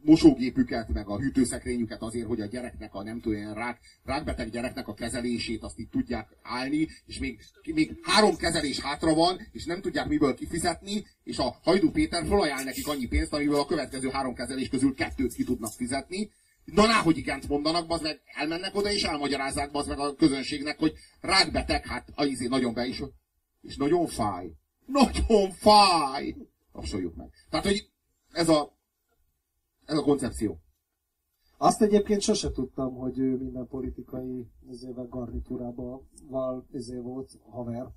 mosógépüket, meg a hűtőszekrényüket azért, hogy a gyereknek, a nem tudom, ilyen rák, rákbeteg gyereknek a kezelését azt így tudják állni, és még, még három kezelés hátra van, és nem tudják miből kifizetni, és a Hajdú Péter felajánl nekik annyi pénzt, amiből a következő három kezelés közül kettőt ki tudnak fizetni, Na, hogy igent mondanak, bazd meg, elmennek oda és elmagyarázzák bazd meg a közönségnek, hogy rákbeteg, hát a izé nagyon be is, és nagyon fáj. Nagyon fáj! Tapsoljuk meg. Tehát, hogy ez a, ez a koncepció. Azt egyébként sose tudtam, hogy ő minden politikai garnitúrában val, ezé volt haver.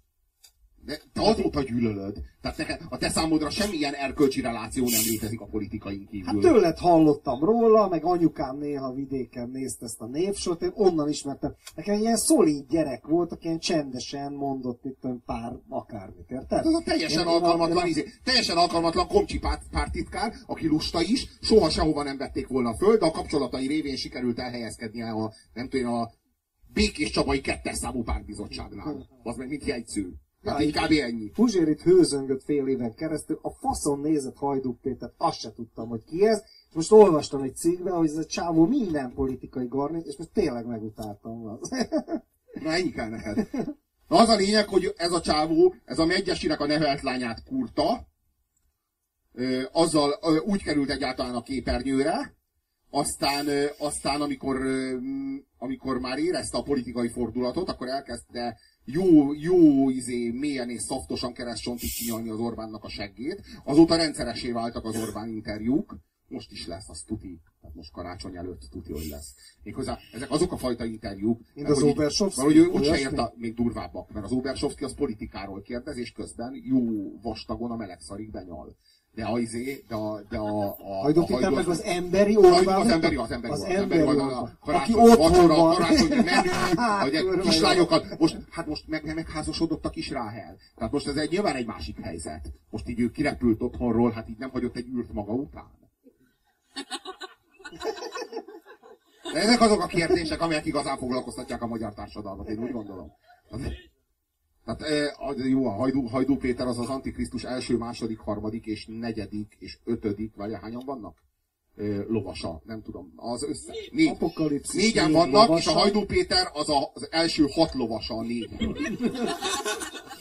De te azóta gyűlölöd. Tehát neked, a te számodra semmilyen erkölcsi reláció nem létezik a politikai kívül. Hát tőled hallottam róla, meg anyukám néha vidéken nézte ezt a névsort, én onnan ismertem. Nekem ilyen szolid gyerek volt, aki ilyen csendesen mondott itt pár akármit, érted? Hát az a teljesen én, alkalmatlan, én, izé, teljesen alkalmatlan komcsi párt, pártitkár, aki lusta is, soha sehova nem vették volna föl, de a kapcsolatai révén sikerült elhelyezkednie a, nem tudom, a Békés Csabai kettes számú pártbizottságnál. Az meg mint jegyző. Hát így kb. ennyi. Puzsér itt hőzöngött fél éven keresztül, a faszon nézett Hajduk Péter, azt se tudtam, hogy ki ez, most olvastam egy cikkben, hogy ez a csávó minden politikai garnit, és most tényleg megutáltam. Az. Na ennyi kell neked. Na az a lényeg, hogy ez a csávó, ez a Megyesinek a nevelt lányát kurta, azzal úgy került egyáltalán a képernyőre, aztán, aztán amikor, amikor már érezte a politikai fordulatot, akkor elkezdte jó, jó izé, mélyen és szaftosan keresztsontig kinyalni az Orbánnak a seggét. Azóta rendszeresé váltak az Orbán interjúk, most is lesz, az tuti. Tehát most karácsony előtt tuti, hogy lesz. Méghozzá ezek azok a fajta interjúk, Mint az Obersovszki? Valahogy úgy se érte, még durvábbak, mert az Obersovszki az politikáról kérdez, és közben jó vastagon a melegszarig benyal. De a izé, de a... De a, a, Hajdú Péter meg az emberi Orbán. Az emberi, az emberi, az az emberi, Orbán. a Aki karácsony, otthon vacsora, van. karácsony menü, vagy egy kislányokat, most, hát most meg, megházasodott a kis Ráhel. Tehát most ez egy, nyilván egy másik helyzet. Most így ő kirepült otthonról, hát így nem hagyott egy űrt maga után. De ezek azok a kérdések, amelyek igazán foglalkoztatják a magyar társadalmat, én úgy gondolom. Tehát e, jó, a Hajdú, Hajdú Péter az az Antikrisztus első, második, harmadik és negyedik és ötödik, vagy hányan vannak? E, lovasa, nem tudom, az össze. Négy. Apokalipszis Négyen négy vannak, lovasa. és a Hajdú Péter az a, az első hat lovasa a négy.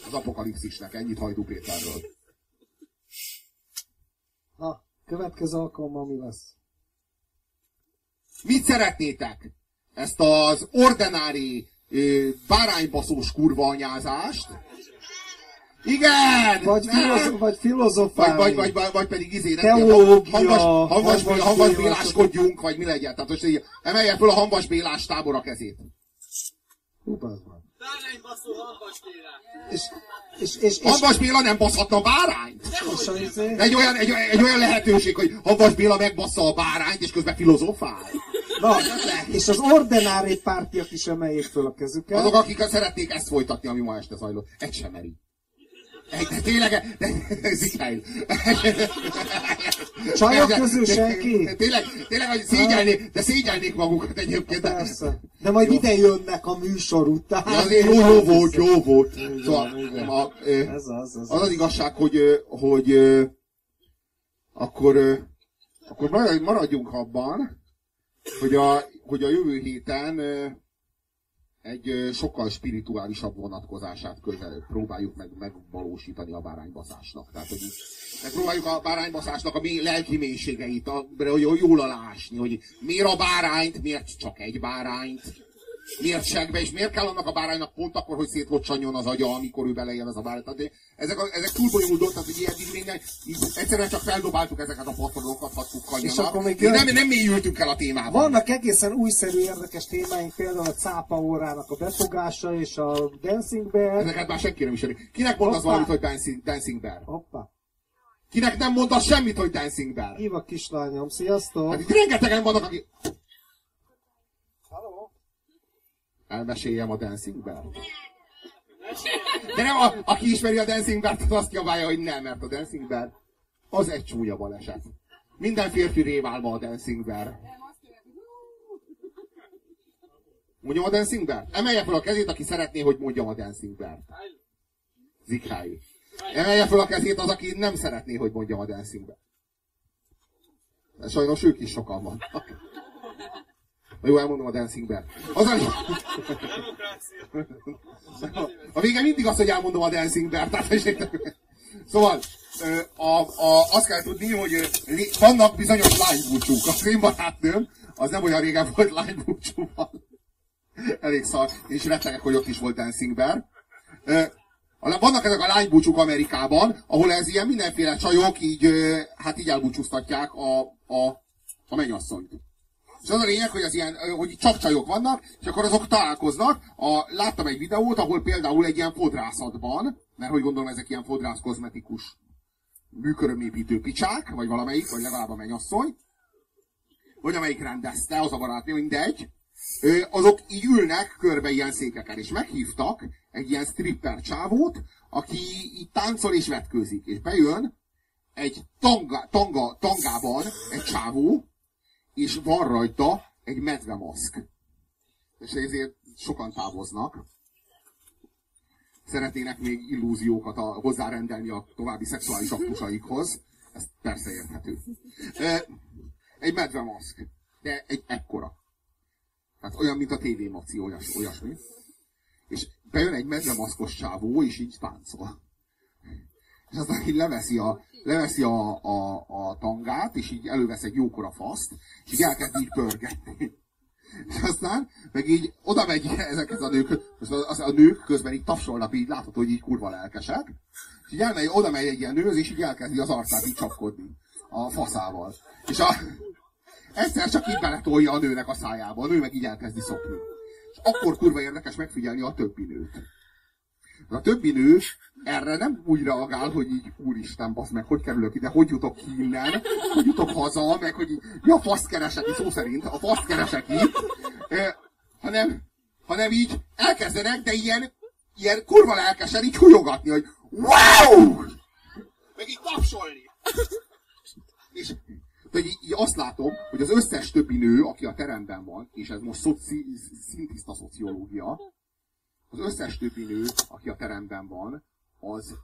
Az apokalipszisnek, ennyit Hajdú Péterről. Na, következő alkalommal mi lesz? Mit szeretnétek? Ezt az ordinári báránybaszós kurva anyázást? Igen! Vagy, nem! filozo- vagy filozofálni. vagy, vagy, vagy, vagy pedig izé, nem Teológia, hanvas hanvas Bélás. béláskodjunk, vagy mi legyen. Tehát most így emelje föl a hanvas bélás tábor a kezét. Hú, bazd meg. Báránybaszó hanvas tényleg. És, és, és, és, Hanvas Béla nem baszhatna bárányt? Egy olyan, egy, egy olyan lehetőség, hogy Hanvas Béla megbassza a bárányt, és közben filozofál. Na, és az ordinári pártiak is emeljék föl a kezüket. Azok, akik szeretnék ezt folytatni, ami ma este zajlott. Egy sem meri. Egy, de tényleg, de, Zikail. Csajok közül senki? Tényleg, tényleg, hogy szégyelnék, de szégyelnék magukat egyébként. De, Persze. De majd ide jönnek a műsor után. de azért jó, jó volt, jó volt. Igen, Szóval, igen. a, Ez az, ez az az igazság, hogy, hogy akkor, akkor maradj- maradjunk abban, hogy a, hogy a jövő héten egy sokkal spirituálisabb vonatkozását közel próbáljuk meg megvalósítani a báránybaszásnak. Tehát, hogy megpróbáljuk a báránybaszásnak a mély, lelki mélységeit, a, hogy jól alásni, hogy miért a bárányt, miért csak egy bárányt, miért segbe, és miért kell annak a báránynak pont akkor, hogy szétlocsanjon az agya, amikor ő beleél az a bárány. Tehát ezek, a, ezek túl bonyolult dolgok, hogy ilyet még nem, így egyszerűen csak feldobáltuk ezeket a patronokat, hadd És akkor még Még nem, jön- nem mélyültünk el a témában. Vannak egészen újszerű érdekes témáink, például a cápa órának a befogása és a Dancing Bear. Ezeket már senki nem ismeri. Kinek mond az valamit, hogy Dancing, dancing Bear? Hoppá. Kinek nem mond az semmit, hogy Dancing Bear? Hív a kislányom, sziasztok! Hát itt rengetegen vannak, akik... Elmeséljem a Dancing Bear. De nem, a, aki ismeri a Dancing Bear-t, az azt javálja, hogy nem, mert a Dancing Bear az egy csúnya baleset. Minden férfi réválma a Dancing Bear. Mondjam a Dancing Bear? Emelje fel a kezét, aki szeretné, hogy mondjam a Dancing Bear. Zikhály. Emelje fel a kezét az, aki nem szeretné, hogy mondjam a Dancing Bear. De sajnos ők is sokan vannak. Na jó, elmondom a Dancing Bear. Az a... A vége mindig az, hogy elmondom a Dancing Bear. Tehát, hogy- szóval, a, a, azt kell tudni, hogy vannak bizonyos lánybúcsúk. Az én barátnőm, az nem olyan régen volt lánybúcsúval. Elég szar. Én is rettegek, hogy ott is volt Dancing Bear. Vannak ezek a lánybúcsúk Amerikában, ahol ez ilyen mindenféle csajok így, hát így elbúcsúztatják a, a, a mennyasszonyt. És az a lényeg, hogy, az ilyen, hogy csak csajok vannak, és akkor azok találkoznak. A, láttam egy videót, ahol például egy ilyen fodrászatban, mert hogy gondolom ezek ilyen fodrász kozmetikus műkörömépítő picsák, vagy valamelyik, vagy legalább a mennyasszony, vagy amelyik rendezte, az a barátnő, mindegy, azok így ülnek körbe ilyen székeken, és meghívtak egy ilyen stripper csávót, aki így táncol és vetkőzik, és bejön egy tanga, tanga, tangában egy csávó, és van rajta egy medvemaszk. És ezért sokan távoznak. Szeretnének még illúziókat a, hozzárendelni a további szexuális aktusaikhoz. Ez persze érthető. Egy medvemaszk. De egy ekkora. Tehát olyan, mint a TV Maci, olyas, olyasmi. És bejön egy medvemaszkos csávó, és így táncol. És aztán így leveszi a, leveszi a, a, a tangát, és így elővesz egy jókora faszt, és így elkezd így pörgetni. És aztán meg így oda megy ezekhez a nők, most az, a nők közben így tapsolnak, így látható, hogy így kurva lelkesek, és így elmegy, oda megy egy ilyen nőhöz, és így elkezdi az arcát így csapkodni. a faszával. És a, egyszer csak így beletolja a nőnek a szájába, a nő meg így elkezdi szokni. És akkor kurva érdekes megfigyelni a többi nőt. A többi nő erre nem úgy reagál, hogy így, úristen, basz meg, hogy kerülök ide, hogy jutok ki innen, hogy jutok haza, meg hogy így, mi a fasz keresek itt, szó szerint, a fasz keresek itt, eh, hanem, hanem így elkezdenek, de ilyen, ilyen kurva lelkesen így hújogatni, hogy wow! Meg így tapsolni. És de így, így azt látom, hogy az összes többi nő, aki a teremben van, és ez most szoci, szintiszta szociológia, az összes többi nő, aki a teremben van, az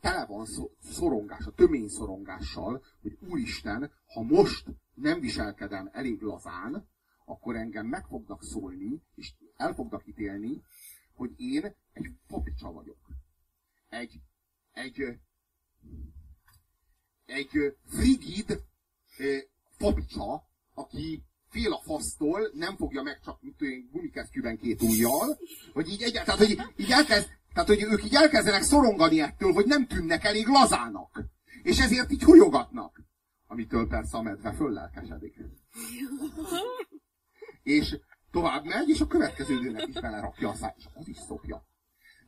tele van szorongás, a tömény szorongással, hogy úristen, ha most nem viselkedem elég lazán, akkor engem meg fognak szólni, és el fognak ítélni, hogy én egy papicsa vagyok. Egy, egy, egy frigid papicsa, aki fél a fasztól, nem fogja meg csak mit tudom, gumikesztyűben két ujjal, vagy így egyáltalán, tehát, hogy így elkezd, tehát, hogy ők így elkezdenek szorongani ettől, hogy nem tűnnek elég lazának. És ezért így hújogatnak. Amitől persze a medve föllelkesedik. És tovább megy, és a következő nőnek is belerakja a száj, és az is szopja.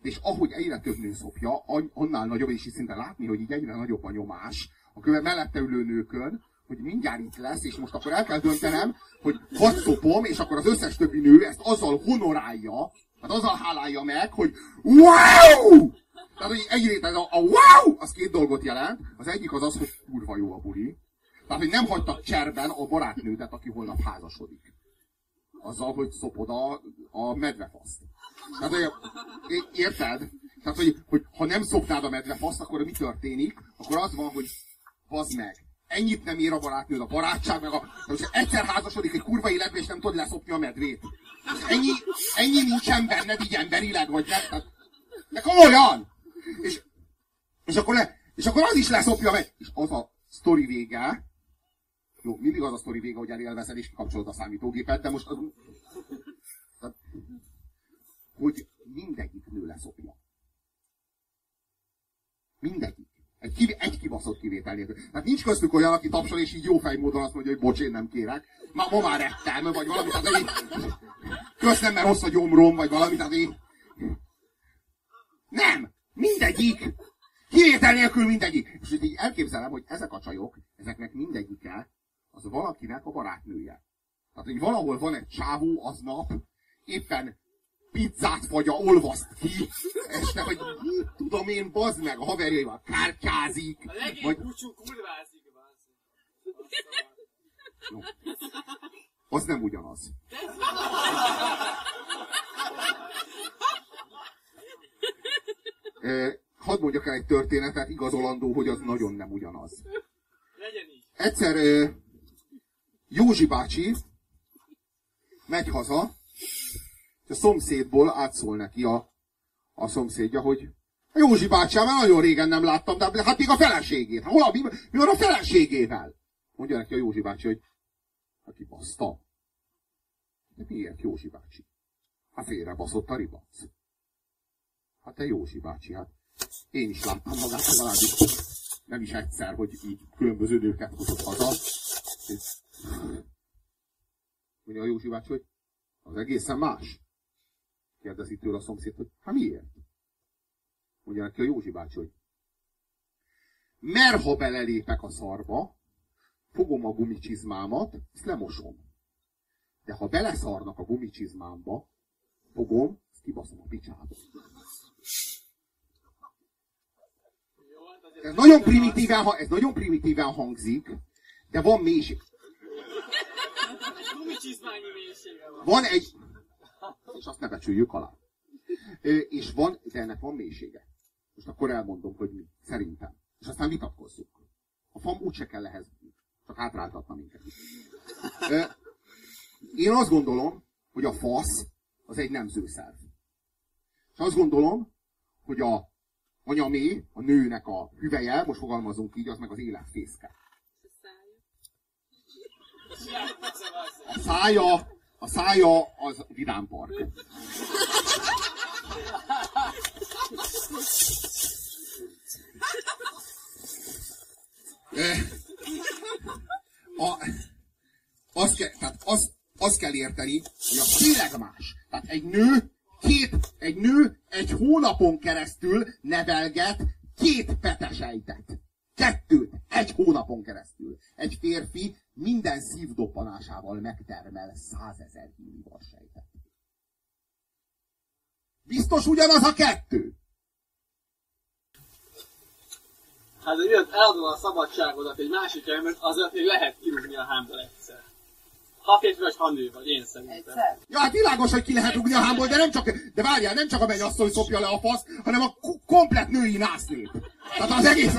És ahogy egyre több nő szopja, annál nagyobb, és szinte látni, hogy így egyre nagyobb a nyomás a köve mellette ülő nőkön, hogy mindjárt itt lesz, és most akkor el kell döntenem, hogy vagy szopom, és akkor az összes többi nő ezt azzal honorálja, hát azzal hálálja meg, hogy wow! Tehát, hogy egyrészt ez a, a wow, az két dolgot jelent. Az egyik az az, hogy kurva jó a buli. Tehát, hogy nem hagytak cserben a barátnődet, aki holnap házasodik. Azzal, hogy szopod a, a medvefaszt. Tehát, hogy, érted? Tehát, hogy, hogy ha nem szopnád a medvefaszt, akkor mi történik? Akkor az van, hogy bazd meg, ennyit nem ér a barátnőd, a barátság, meg a... Most egyszer házasodik egy kurva életbe, és nem tudod leszopni a medvét. Ennyi, ennyi nincsen benned így emberileg, vagy ne, tehát, de komolyan! És, és, akkor le, és akkor az is leszopja meg. És az a sztori vége, jó, mindig az a sztori vége, hogy elélvezed és kikapcsolod a számítógépet, de most az, tehát, hogy mindegyik nő leszopja. Mindegyik. Egy, kiv- egy kibaszott kivétel nélkül. Tehát nincs köztük olyan, aki tapsol, és így jó módon azt mondja, hogy bocs, én nem kérek. Ma, ma már ettem, vagy valami, tehát így, köszönöm, mert rossz a gyomrom, vagy valami, tehát így. Nem! Mindegyik! Kivétel nélkül mindegyik! És így elképzelem, hogy ezek a csajok, ezeknek mindegyike, az valakinek a barátnője. Tehát, hogy valahol van egy csávó aznap, éppen pizzát vagy a olvaszt ki, este, hogy mit tudom én, bazd meg, a haverjaival kártyázik. A legény vagy... búcsú kurvázik, no. Az nem ugyanaz. Eh, hadd mondjak el egy történetet, igazolandó, hogy az nagyon nem ugyanaz. Legyen így. Egyszer eh, Józsi bácsi megy haza, a szomszédból átszól neki a, a szomszédja, hogy Józsi bácsi, már nagyon régen nem láttam, de hát még a feleségét. Hol a, mi, mi van a feleségével? Mondja neki a Józsi bácsi, hogy hát kibaszta. De miért Józsi bácsi? Hát baszott a ribac. Hát te Józsi bácsi, hát én is láttam magát legalábbis nem is egyszer, hogy így különböző nőket hozott haza. Mondja a Józsi bácsi, hogy az egészen más. Kérdezi tőle a szomszéd, hogy hát miért? Mondja neki a Józsi bácsi, hogy mert ha belelépek a szarba, fogom a gumicsizmámat, ezt lemosom. De ha beleszarnak a gumicsizmámba, fogom, ezt kibaszom a picsába. Ez nagyon primitíven, ez nagyon primitíven hangzik, de van mélység. Van egy, és azt ne becsüljük alá. És van, de ennek van mélysége. Most akkor elmondom, hogy mi. Szerintem. És aztán vitatkozzuk. A fam úgyse kell ehhez, csak hátráltatna minket. Én azt gondolom, hogy a fasz az egy nemzőszerv. És azt gondolom, hogy a anyamé, a nőnek a hüveje, most fogalmazunk így, az meg az életfészke. A szája a szája az vidámpark. a, az, ke, tehát az, az kell érteni, hogy a tényleg más. Tehát egy nő, két, egy nő egy hónapon keresztül nevelget két petesejtet. Kettőt, egy hónapon keresztül. Egy férfi minden szívdoppanásával megtermel százezer sejtet. Biztos ugyanaz a kettő? Hát, hogy jött, eladom a szabadságodat egy másik ember, azért még lehet kirúgni a hámból egyszer. Ha férfi vagy, én szerintem. Egyszer. Ja, hát világos, hogy ki lehet rúgni a hámból, de nem csak, de várjál, nem csak a mennyasszony szopja le a fasz, hanem a komplet női násznép. Tehát az egész...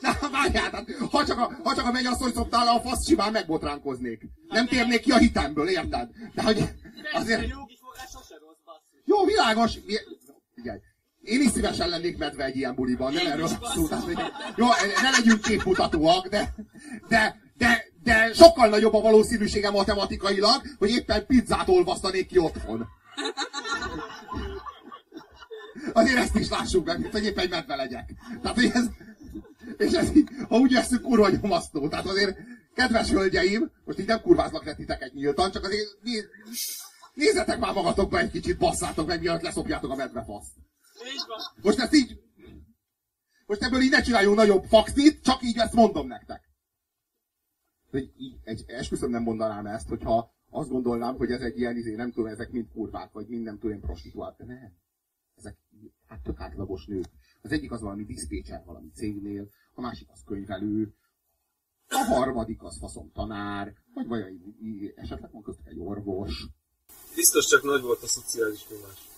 Na, várjál, tehát, ha csak a, ha csak a mennyasszony szoptál le a fasz, simán megbotránkoznék. Nem térnék ki a hitemből, érted? De hogy azért... Jó, világos. Igen. Én is szívesen lennék medve egy ilyen buliban, nem erről szó. Jó, ne legyünk képmutatóak, de, de, de, de sokkal nagyobb a valószínűsége matematikailag, hogy éppen pizzát olvasztanék ki otthon. Azért ezt is lássuk meg, hogy éppen egy medve legyek. Tehát, hogy ez, és ez így, ha úgy veszünk, kurva nyomasztó. Tehát azért, kedves hölgyeim, most így nem kurvázlak le titeket nyíltan, csak azért nézzetek már magatokba egy kicsit, basszátok meg, mielőtt leszopjátok a medvefaszt. Most ezt így... Most ebből így ne csináljunk nagyobb faxit, csak így ezt mondom nektek. Hogy így, egy, esküszöm nem mondanám ezt, hogyha azt gondolnám, hogy ez egy ilyen, izé, nem tudom, ezek mind kurvák, vagy mind nem tudom, prostituált. De nem. Ezek hát tök átlagos nők. Az egyik az valami diszpécser valami cégnél, a másik az könyvelő, a harmadik az faszom tanár, vagy vagy esetleg van köztük egy orvos. Biztos csak nagy volt a szociális nyomás.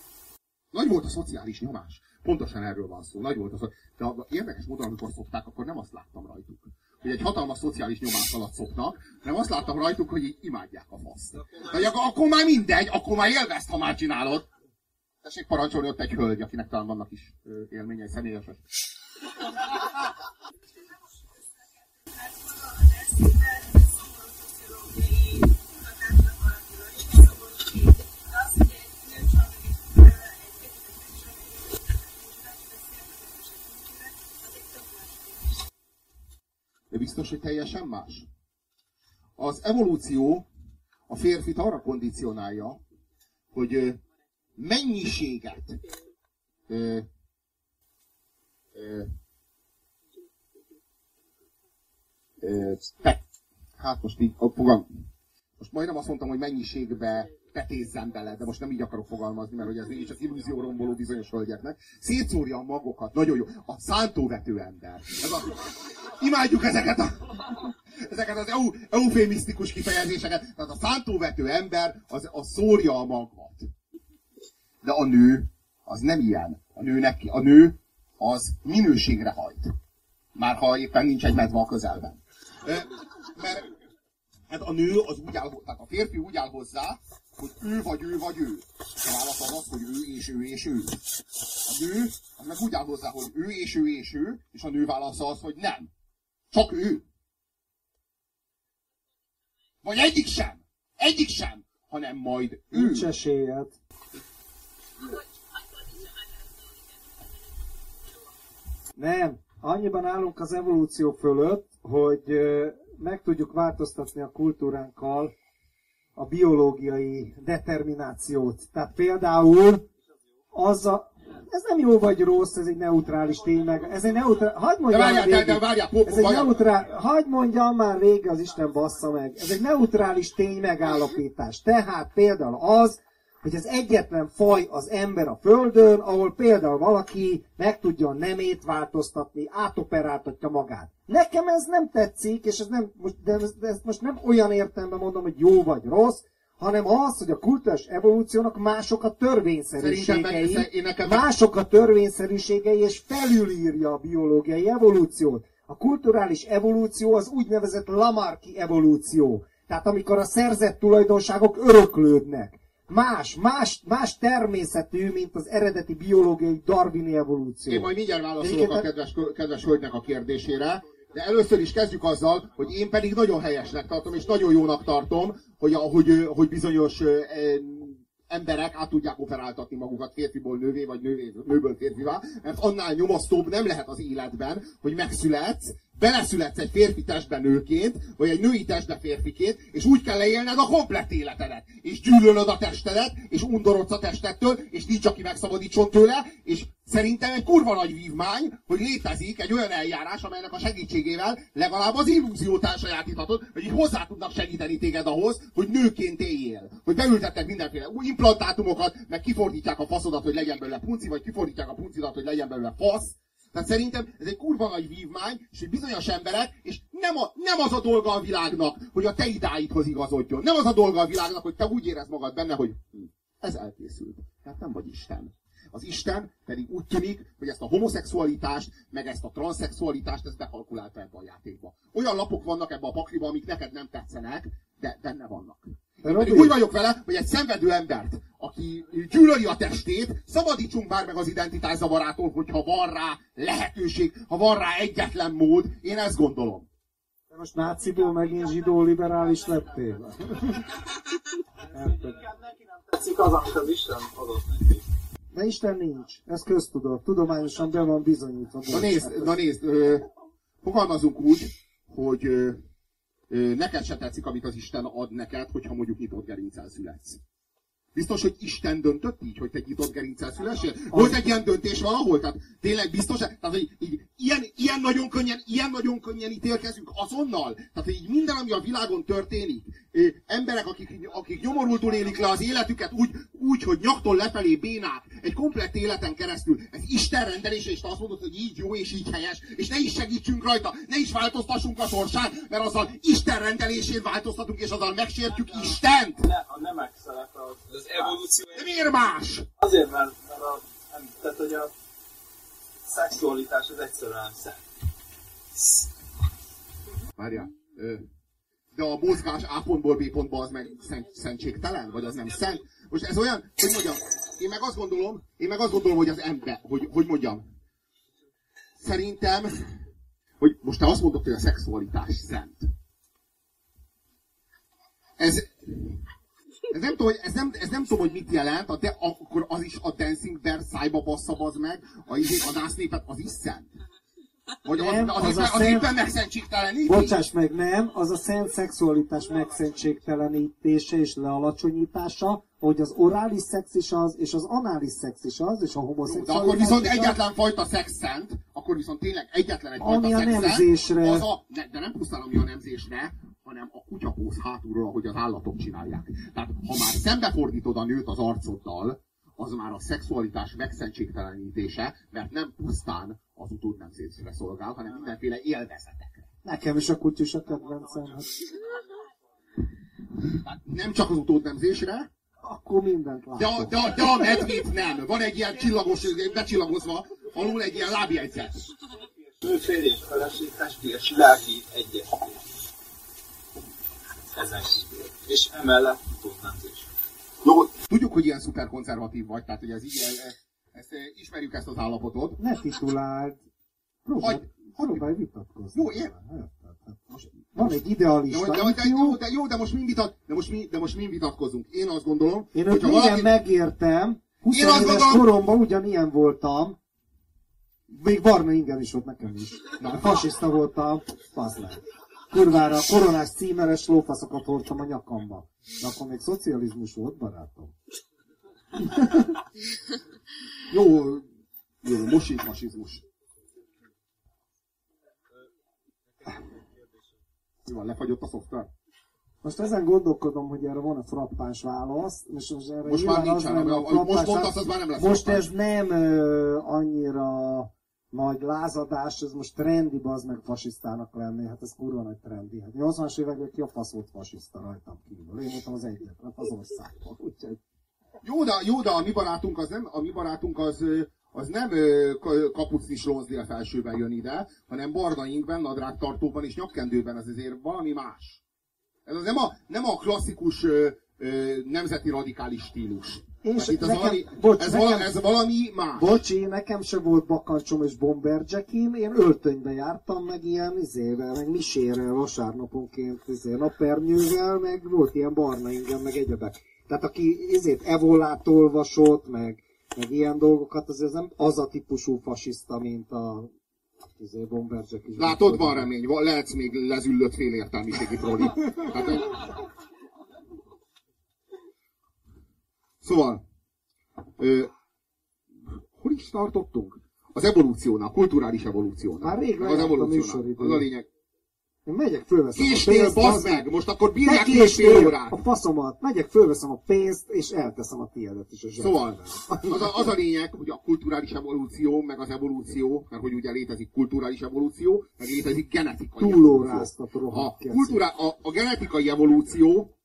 Nagy volt a szociális nyomás. Pontosan erről van szó. Nagy volt az, de érdekes módon, amikor szokták, akkor nem azt láttam rajtuk, hogy egy hatalmas szociális nyomás alatt szoknak, hanem azt láttam rajtuk, hogy így imádják a faszt. De akkor, akkor már mindegy, akkor már élvezd, ha már csinálod. Tessék parancsolni ott egy hölgy, akinek talán vannak is élményei személyesek. De biztos, hogy teljesen más. Az evolúció a férfit arra kondicionálja, hogy mennyiséget ö, ö, ö, hát most így, fogal, most majdnem azt mondtam, hogy mennyiségbe petézzem bele, de most nem így akarok fogalmazni, mert hogy ez mégis az illúzió romboló bizonyos hölgyeknek. Szétszórja a magokat, nagyon jó. A szántóvető ember. Ez a, imádjuk ezeket a, ezeket az eu, eufémisztikus kifejezéseket. Tehát a szántóvető ember az, az szórja a magot. De a nő az nem ilyen. A nőnek, a nő az minőségre hajt. Már ha éppen nincs egy medve a közelben. Mert hát a nő az úgy áll, tehát a férfi úgy áll hozzá, hogy ő vagy ő vagy ő. A válasz az hogy ő és ő és ő. A nő az meg úgy áll hozzá, hogy ő és ő és ő, és a nő válasza az, hogy nem. Csak ő. Vagy egyik sem. Egyik sem. Hanem majd ő. Nincs esélyed. Nem. Annyiban állunk az evolúció fölött, hogy meg tudjuk változtatni a kultúránkkal a biológiai determinációt. Tehát például az a, ez nem jó vagy rossz, ez egy neutrális tény, meg ez egy neutrális, hagyd mondjam de várjál, de, de várjál, ez egy neutrál, hagyd mondjam már végig az Isten bassza meg. Ez egy neutrális tény megállapítás. Tehát például az, hogy ez egyetlen faj az ember a Földön, ahol például valaki meg tudja a nemét változtatni, átoperáltatja magát. Nekem ez nem tetszik, és ez nem, de ezt most nem olyan értelemben mondom, hogy jó vagy rossz, hanem az, hogy a kultúrás evolúciónak mások a törvényszerűségei, mások a törvényszerűségei, és felülírja a biológiai evolúciót. A kulturális evolúció az úgynevezett Lamarcki evolúció. Tehát amikor a szerzett tulajdonságok öröklődnek más, más, más természetű, mint az eredeti biológiai darwini evolúció. Én majd mindjárt válaszolok a kedves, kedves hölgynek a kérdésére, de először is kezdjük azzal, hogy én pedig nagyon helyesnek tartom, és nagyon jónak tartom, hogy, hogy, hogy bizonyos emberek át tudják operáltatni magukat férfiból nővé, vagy nővé, nőből férfivá, mert annál nyomasztóbb nem lehet az életben, hogy megszületsz, beleszületsz egy férfi testben nőként, vagy egy női testbe férfiként, és úgy kell leélned a komplett életedet. És gyűlölöd a testedet, és undorodsz a testettől, és nincs, aki megszabadítson tőle, és szerintem egy kurva nagy vívmány, hogy létezik egy olyan eljárás, amelynek a segítségével legalább az illúziót elsajátíthatod, hogy így hozzá tudnak segíteni téged ahhoz, hogy nőként éljél. Hogy beültetnek mindenféle új implantátumokat, meg kifordítják a faszodat, hogy legyen belőle punci, vagy kifordítják a puncidat, hogy legyen belőle fasz, tehát szerintem ez egy kurva nagy vívmány, és hogy bizonyos emberek, és nem, a, nem az a dolga a világnak, hogy a te idáidhoz igazodjon. Nem az a dolga a világnak, hogy te úgy érez magad benne, hogy hm, ez elkészült. Hát nem vagy Isten. Az Isten pedig úgy tűnik, hogy ezt a homoszexualitást, meg ezt a transzexualitást, ezt bekalkulálta ebbe a játékba. Olyan lapok vannak ebbe a pakliba, amik neked nem tetszenek, de benne vannak. Pedig úgy vagyok vele, hogy egy szenvedő embert, aki gyűlöli a testét, szabadítsunk már meg az identitás zavarától, hogyha van rá lehetőség, ha van rá egyetlen mód. Én ezt gondolom. De most náciból megint zsidó liberális lettél? neki nem tetszik az, amit az Isten adott neki. De Isten nincs. Ez köztudott. Tudományosan be van bizonyítva. Na nézd, na nézd, ö, fogalmazunk úgy, hogy ö, neked se tetszik, amit az Isten ad neked, hogyha mondjuk nyitott gerincel születsz. Biztos, hogy Isten döntött így, hogy te nyitott gerincel szülessél? Volt egy ilyen döntés valahol? Tehát tényleg biztos? Tehát, hogy így, ilyen, ilyen, nagyon könnyen, ilyen nagyon könnyen ítélkezünk azonnal? Tehát, így minden, ami a világon történik, emberek, akik, akik nyomorultul élik le az életüket úgy, úgy, hogy nyaktól lefelé bénák, egy komplett életen keresztül, ez Isten rendelése, és te azt mondod, hogy így jó és így helyes, és ne is segítsünk rajta, ne is változtassunk a sorsán, mert azzal Isten rendelésén változtatunk, és azzal megsértjük Istent! Ne, a nemek szerepe az, Az evolúció... De miért más? Azért, mert, mert a, nem, tehát, hogy a szexualitás az egyszerűen szent. Várjál. De a mozgás A pontból B pontba az meg szent, szentségtelen? Vagy az nem szent? Most ez olyan, hogy mondjam, én meg azt gondolom, én meg azt gondolom, hogy az ember, hogy, hogy mondjam, szerintem, hogy most te azt mondod, hogy a szexualitás szent. Ez, ez nem, tudom, ez, nem, ez nem tudom, hogy mit jelent, a de, akkor az is a Dancing Bear szájba bassza meg, a, izé, a nász népet, az is szent. Az, Nem, az, az a az szent- éppen megszentségteleníti? Bocsáss meg, nem, az a szent szexualitás megszentségtelenítése és lealacsonyítása, hogy az orális szex is az, és az anális szex is az, és a De homoszexualitás akkor viszont egyetlen fajta szex szent, akkor viszont tényleg egyetlen egy Ami fajta a szex szent, nemzésre. az a, ne, de nem pusztán ami a nemzésre, hanem a kutyapóz hátulról, ahogy az állatok csinálják. Tehát ha már szembefordítod a nőt az arcoddal, az már a szexualitás megszentségtelenítése, mert nem pusztán az utódnemzésre szolgál, hanem mindenféle élvezetekre. Nekem is a kutyus a kedvencem. Hát nem csak az utódnemzésre, akkor mindent de a, látok. de, a, de a medvét nem. Van egy ilyen csillagos, becsillagozva, alul egy ilyen lábjegyzet. Nő férj és feleség testi és lelki egyesítés. Ezen kívül. És emellett utódnemzés. Jó, tudjuk, hogy ilyen szuperkonzervatív vagy, tehát hogy ez így, e- e- ezt, e, ismerjük ezt az állapotot. Ne tituláld. Próbálj, Hagy- próbálj vitatkozni. Jó, én- Érted? Hát most Van egy idealista Jó, de, de, jó, de, jó, de most mi vitat, de most mi, de most mi vitatkozunk. Én azt gondolom, Én hogyha mindjárt valaki, megértem. 20 Én éves gondolom- koromban ugyanilyen voltam. Még barna ingem is volt nekem is. Na, fasiszta voltam, az Kurvára koronás címeres lófaszokat hordtam a nyakamba. De akkor még szocializmus volt, barátom. jó, jó, most így fasizmus. Mi van, lefagyott a szoftver? Most ezen gondolkodom, hogy erre van-e frappáns válasz, és most erre Most már nyilván az nincsen, lenne a ahogy most válasz. az már nem lesz Most frappáns. ez nem ö, annyira nagy lázadás, ez most trendi az meg fasisztának lenni, hát ez kurva nagy trendi. Hát 80-as években ki a fasz volt fasiszta rajtam kívül. Én voltam az egyetlen az országban, úgyhogy Jó, de, jó, de a mi barátunk az nem, a mi barátunk az, az nem kapucnis lonzdél felsőben jön ide, hanem barna ingben, nadrágtartóban és nyakkendőben, az azért valami más. Ez az nem a, nem a klasszikus ö, ö, nemzeti radikális stílus. És Tehát itt nekem- valami, bocs, ez, nekem- vala, ez valami más. Bocsi, nekem se volt bakancsom és bomberjackim, én öltönybe jártam, meg ilyen izével, meg misérrel vasárnaponként, izé, napernyővel, meg volt ilyen barna ingem, meg egyebek. Tehát aki izét evolát olvasott, meg, meg ilyen dolgokat, az, ez nem az a típusú fasiszta, mint a Izé, Bomberjack is. Látod, van remény, lehetsz még lezüllött fél értelmiségi trolli. Hát, szóval, ö, hol is tartottunk? Az evolúciónál, kulturális evolúciónál. Már rég az a evolúciónál. Az a lényeg. Én megyek, fölveszem Késnél, pénzt, bazd az- meg! Most akkor bírják késnél órát. a faszomat, megyek, fölveszem a pénzt, és elteszem a tiédet is a. Szóval, az a, az a lényeg, hogy a kulturális evolúció, meg az evolúció, mert hogy ugye létezik kulturális evolúció, meg létezik genetikai evolúció. Túlóráztat A, rohadt keci. kultúra, a, a genetikai evolúció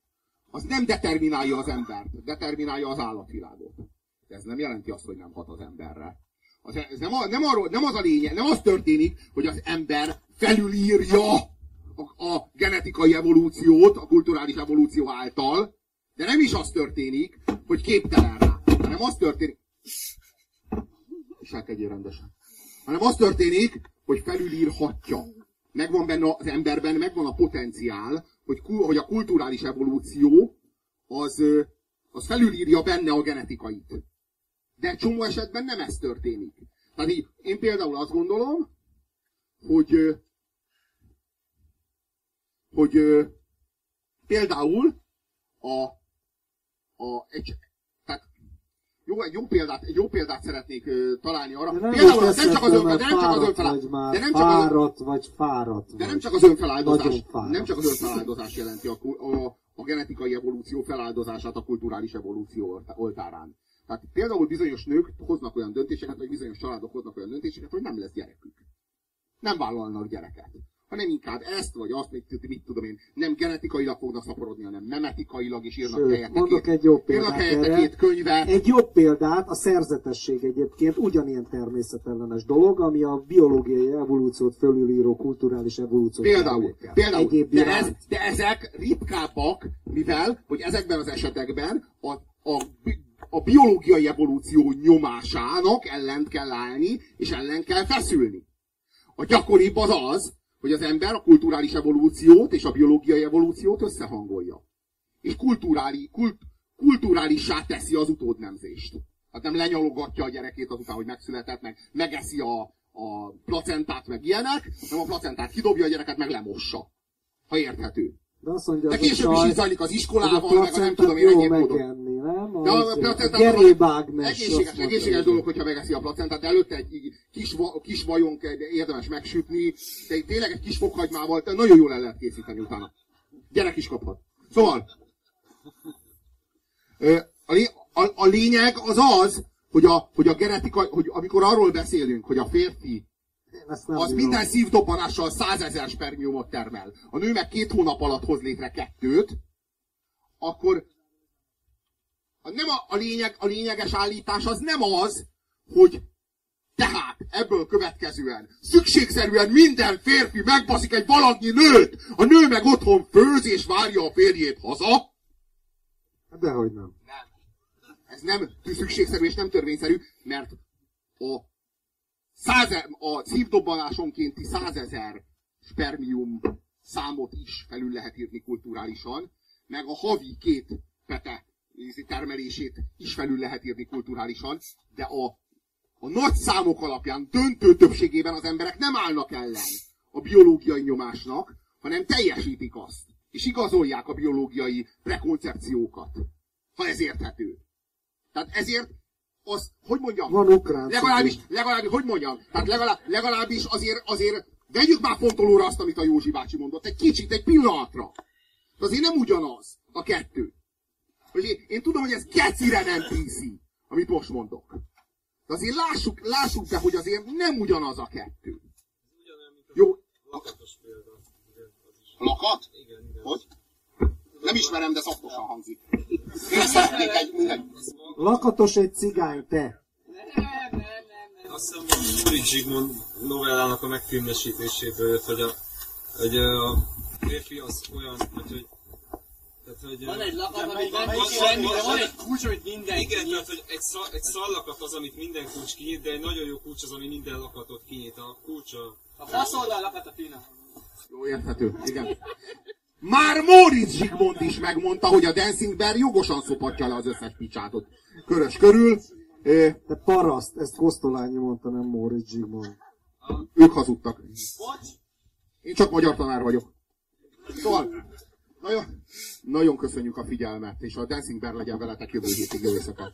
az nem determinálja az embert, determinálja az állatvilágot. De ez nem jelenti azt, hogy nem hat az emberre. Az, ez nem, a, nem, arról, nem az a lényeg, nem az történik, hogy az ember felülírja a, a genetikai evolúciót a kulturális evolúció által, de nem is az történik, hogy képtelen rá, hanem az történik... Viselkedjél rendesen. Hanem az történik, hogy felülírhatja. Megvan benne az emberben, megvan a potenciál, hogy, hogy a kulturális evolúció az, az felülírja benne a genetikait. De csomó esetben nem ez történik. Tehát így, én például azt gondolom, hogy hogy például a, a egy, jó, egy jó példát, egy jó példát szeretnék ö, találni arra. De nem, Például az nem csak az eszembe, ön, de nem csak az önfeláldozás, de nem csak az, fáradt vagy fáradt de nem csak az önfeláldozás, nem csak az önfeláldozás jelenti a, a, a genetikai evolúció feláldozását a kulturális evolúció oltá- oltárán. Tehát például bizonyos nők hoznak olyan döntéseket, vagy bizonyos családok hoznak olyan döntéseket, hogy nem lesz gyerekük. Nem vállalnak gyereket. Hanem inkább ezt, vagy azt, mit, mit tudom én, nem genetikailag fognak szaporodni, hanem memetikailag is írnak Sőt, helyette mondok két, egy írnak példát erre. két könyvet. Egy jobb példát, a szerzetesség egyébként ugyanilyen természetellenes dolog, ami a biológiai evolúciót fölülíró kulturális evolúciót Például, például Egyéb de, ez, de ezek ritkábbak, mivel, hogy ezekben az esetekben a, a, a biológiai evolúció nyomásának ellent kell állni, és ellen kell feszülni. A gyakoribb az az, hogy az ember a kulturális evolúciót és a biológiai evolúciót összehangolja. És kulturális, kult, kulturálissá teszi az utódnemzést. Hát nem lenyalogatja a gyerekét azután, hogy megszületett, meg megeszi a, a placentát, meg ilyenek, hanem a placentát kidobja a gyereket, meg lemossa. Ha érthető. De azt mondja, De később is így zajlik az iskolával, meg a nem placentát tudom én egyéb módon. megenni, nem? De a placentát a egészséges, azt mondta, egészséges hogy- dolog, hogyha megeszi a placentát, de előtte egy kis, kis vajon érdemes megsütni, de tényleg egy kis fokhagymával, de nagyon jól el lehet készíteni utána. Gyerek is kaphat. Szóval, a, a, a lényeg az az, hogy a, hogy a genetika, hogy amikor arról beszélünk, hogy a férfi az bírom. minden szívdobbanással százezer spermiumot termel. A nő meg két hónap alatt hoz létre kettőt, akkor a, nem a, a, lényeg, a lényeges állítás az nem az, hogy tehát ebből következően szükségszerűen minden férfi megbaszik egy valagnyi nőt, a nő meg otthon főz és várja a férjét haza. Dehogy nem. Ez nem szükségszerű és nem törvényszerű, mert a, száze, a szívdobbanásonkénti százezer spermium számot is felül lehet írni kulturálisan, meg a havi két pete termelését is felül lehet írni kulturálisan, de a, a nagy számok alapján döntő többségében az emberek nem állnak ellen a biológiai nyomásnak, hanem teljesítik azt, és igazolják a biológiai prekoncepciókat, ha ez érthető. Tehát ezért az, hogy mondjam, Van ukrán legalábbis, legalábbis, hogy mondjam, tehát legalább, legalábbis azért, azért vegyük már fontolóra azt, amit a Józsi bácsi mondott, egy kicsit, egy pillanatra. De azért nem ugyanaz a kettő. Hogy én, én tudom, hogy ez gecire nem PC, amit most mondok. De azért lássuk, lássuk be, hogy azért nem ugyanaz a kettő. Jó, Lakatos példa. Igen, lakat? Igen, igen. Hogy? Nem ismerem, de szaktosan hangzik. Mindegy. Lakatos egy cigány, te. Azt hiszem, hogy Zsigmond novellának a megfilmesítéséből jött, hogy a, hogy a férfi az olyan, hogy, hogy tehát, hogy, Van egy lakat, nem van- tud semmi, van- de van egy kulcs, amit mindenki Igen, tehát, hogy egy, szal, egy szallakat az, amit minden kulcs kinyit, de egy nagyon jó kulcs az, ami minden lakatot kinyit. A kulcs a... A faszoldal lakat a Tina. Jó, érthető. Igen. Már Móricz Zsigmond is megmondta, hogy a Dancing Bear jogosan szopatja le az összes picsátot. Körös körül. Te paraszt, ezt Kosztolányi mondta, nem Móricz Zsigmond. Ők hazudtak. Én csak magyar tanár vagyok. Szóval, nagyon, nagyon köszönjük a figyelmet, és a Dancing Bear legyen veletek jövő hétig jó éjszakát.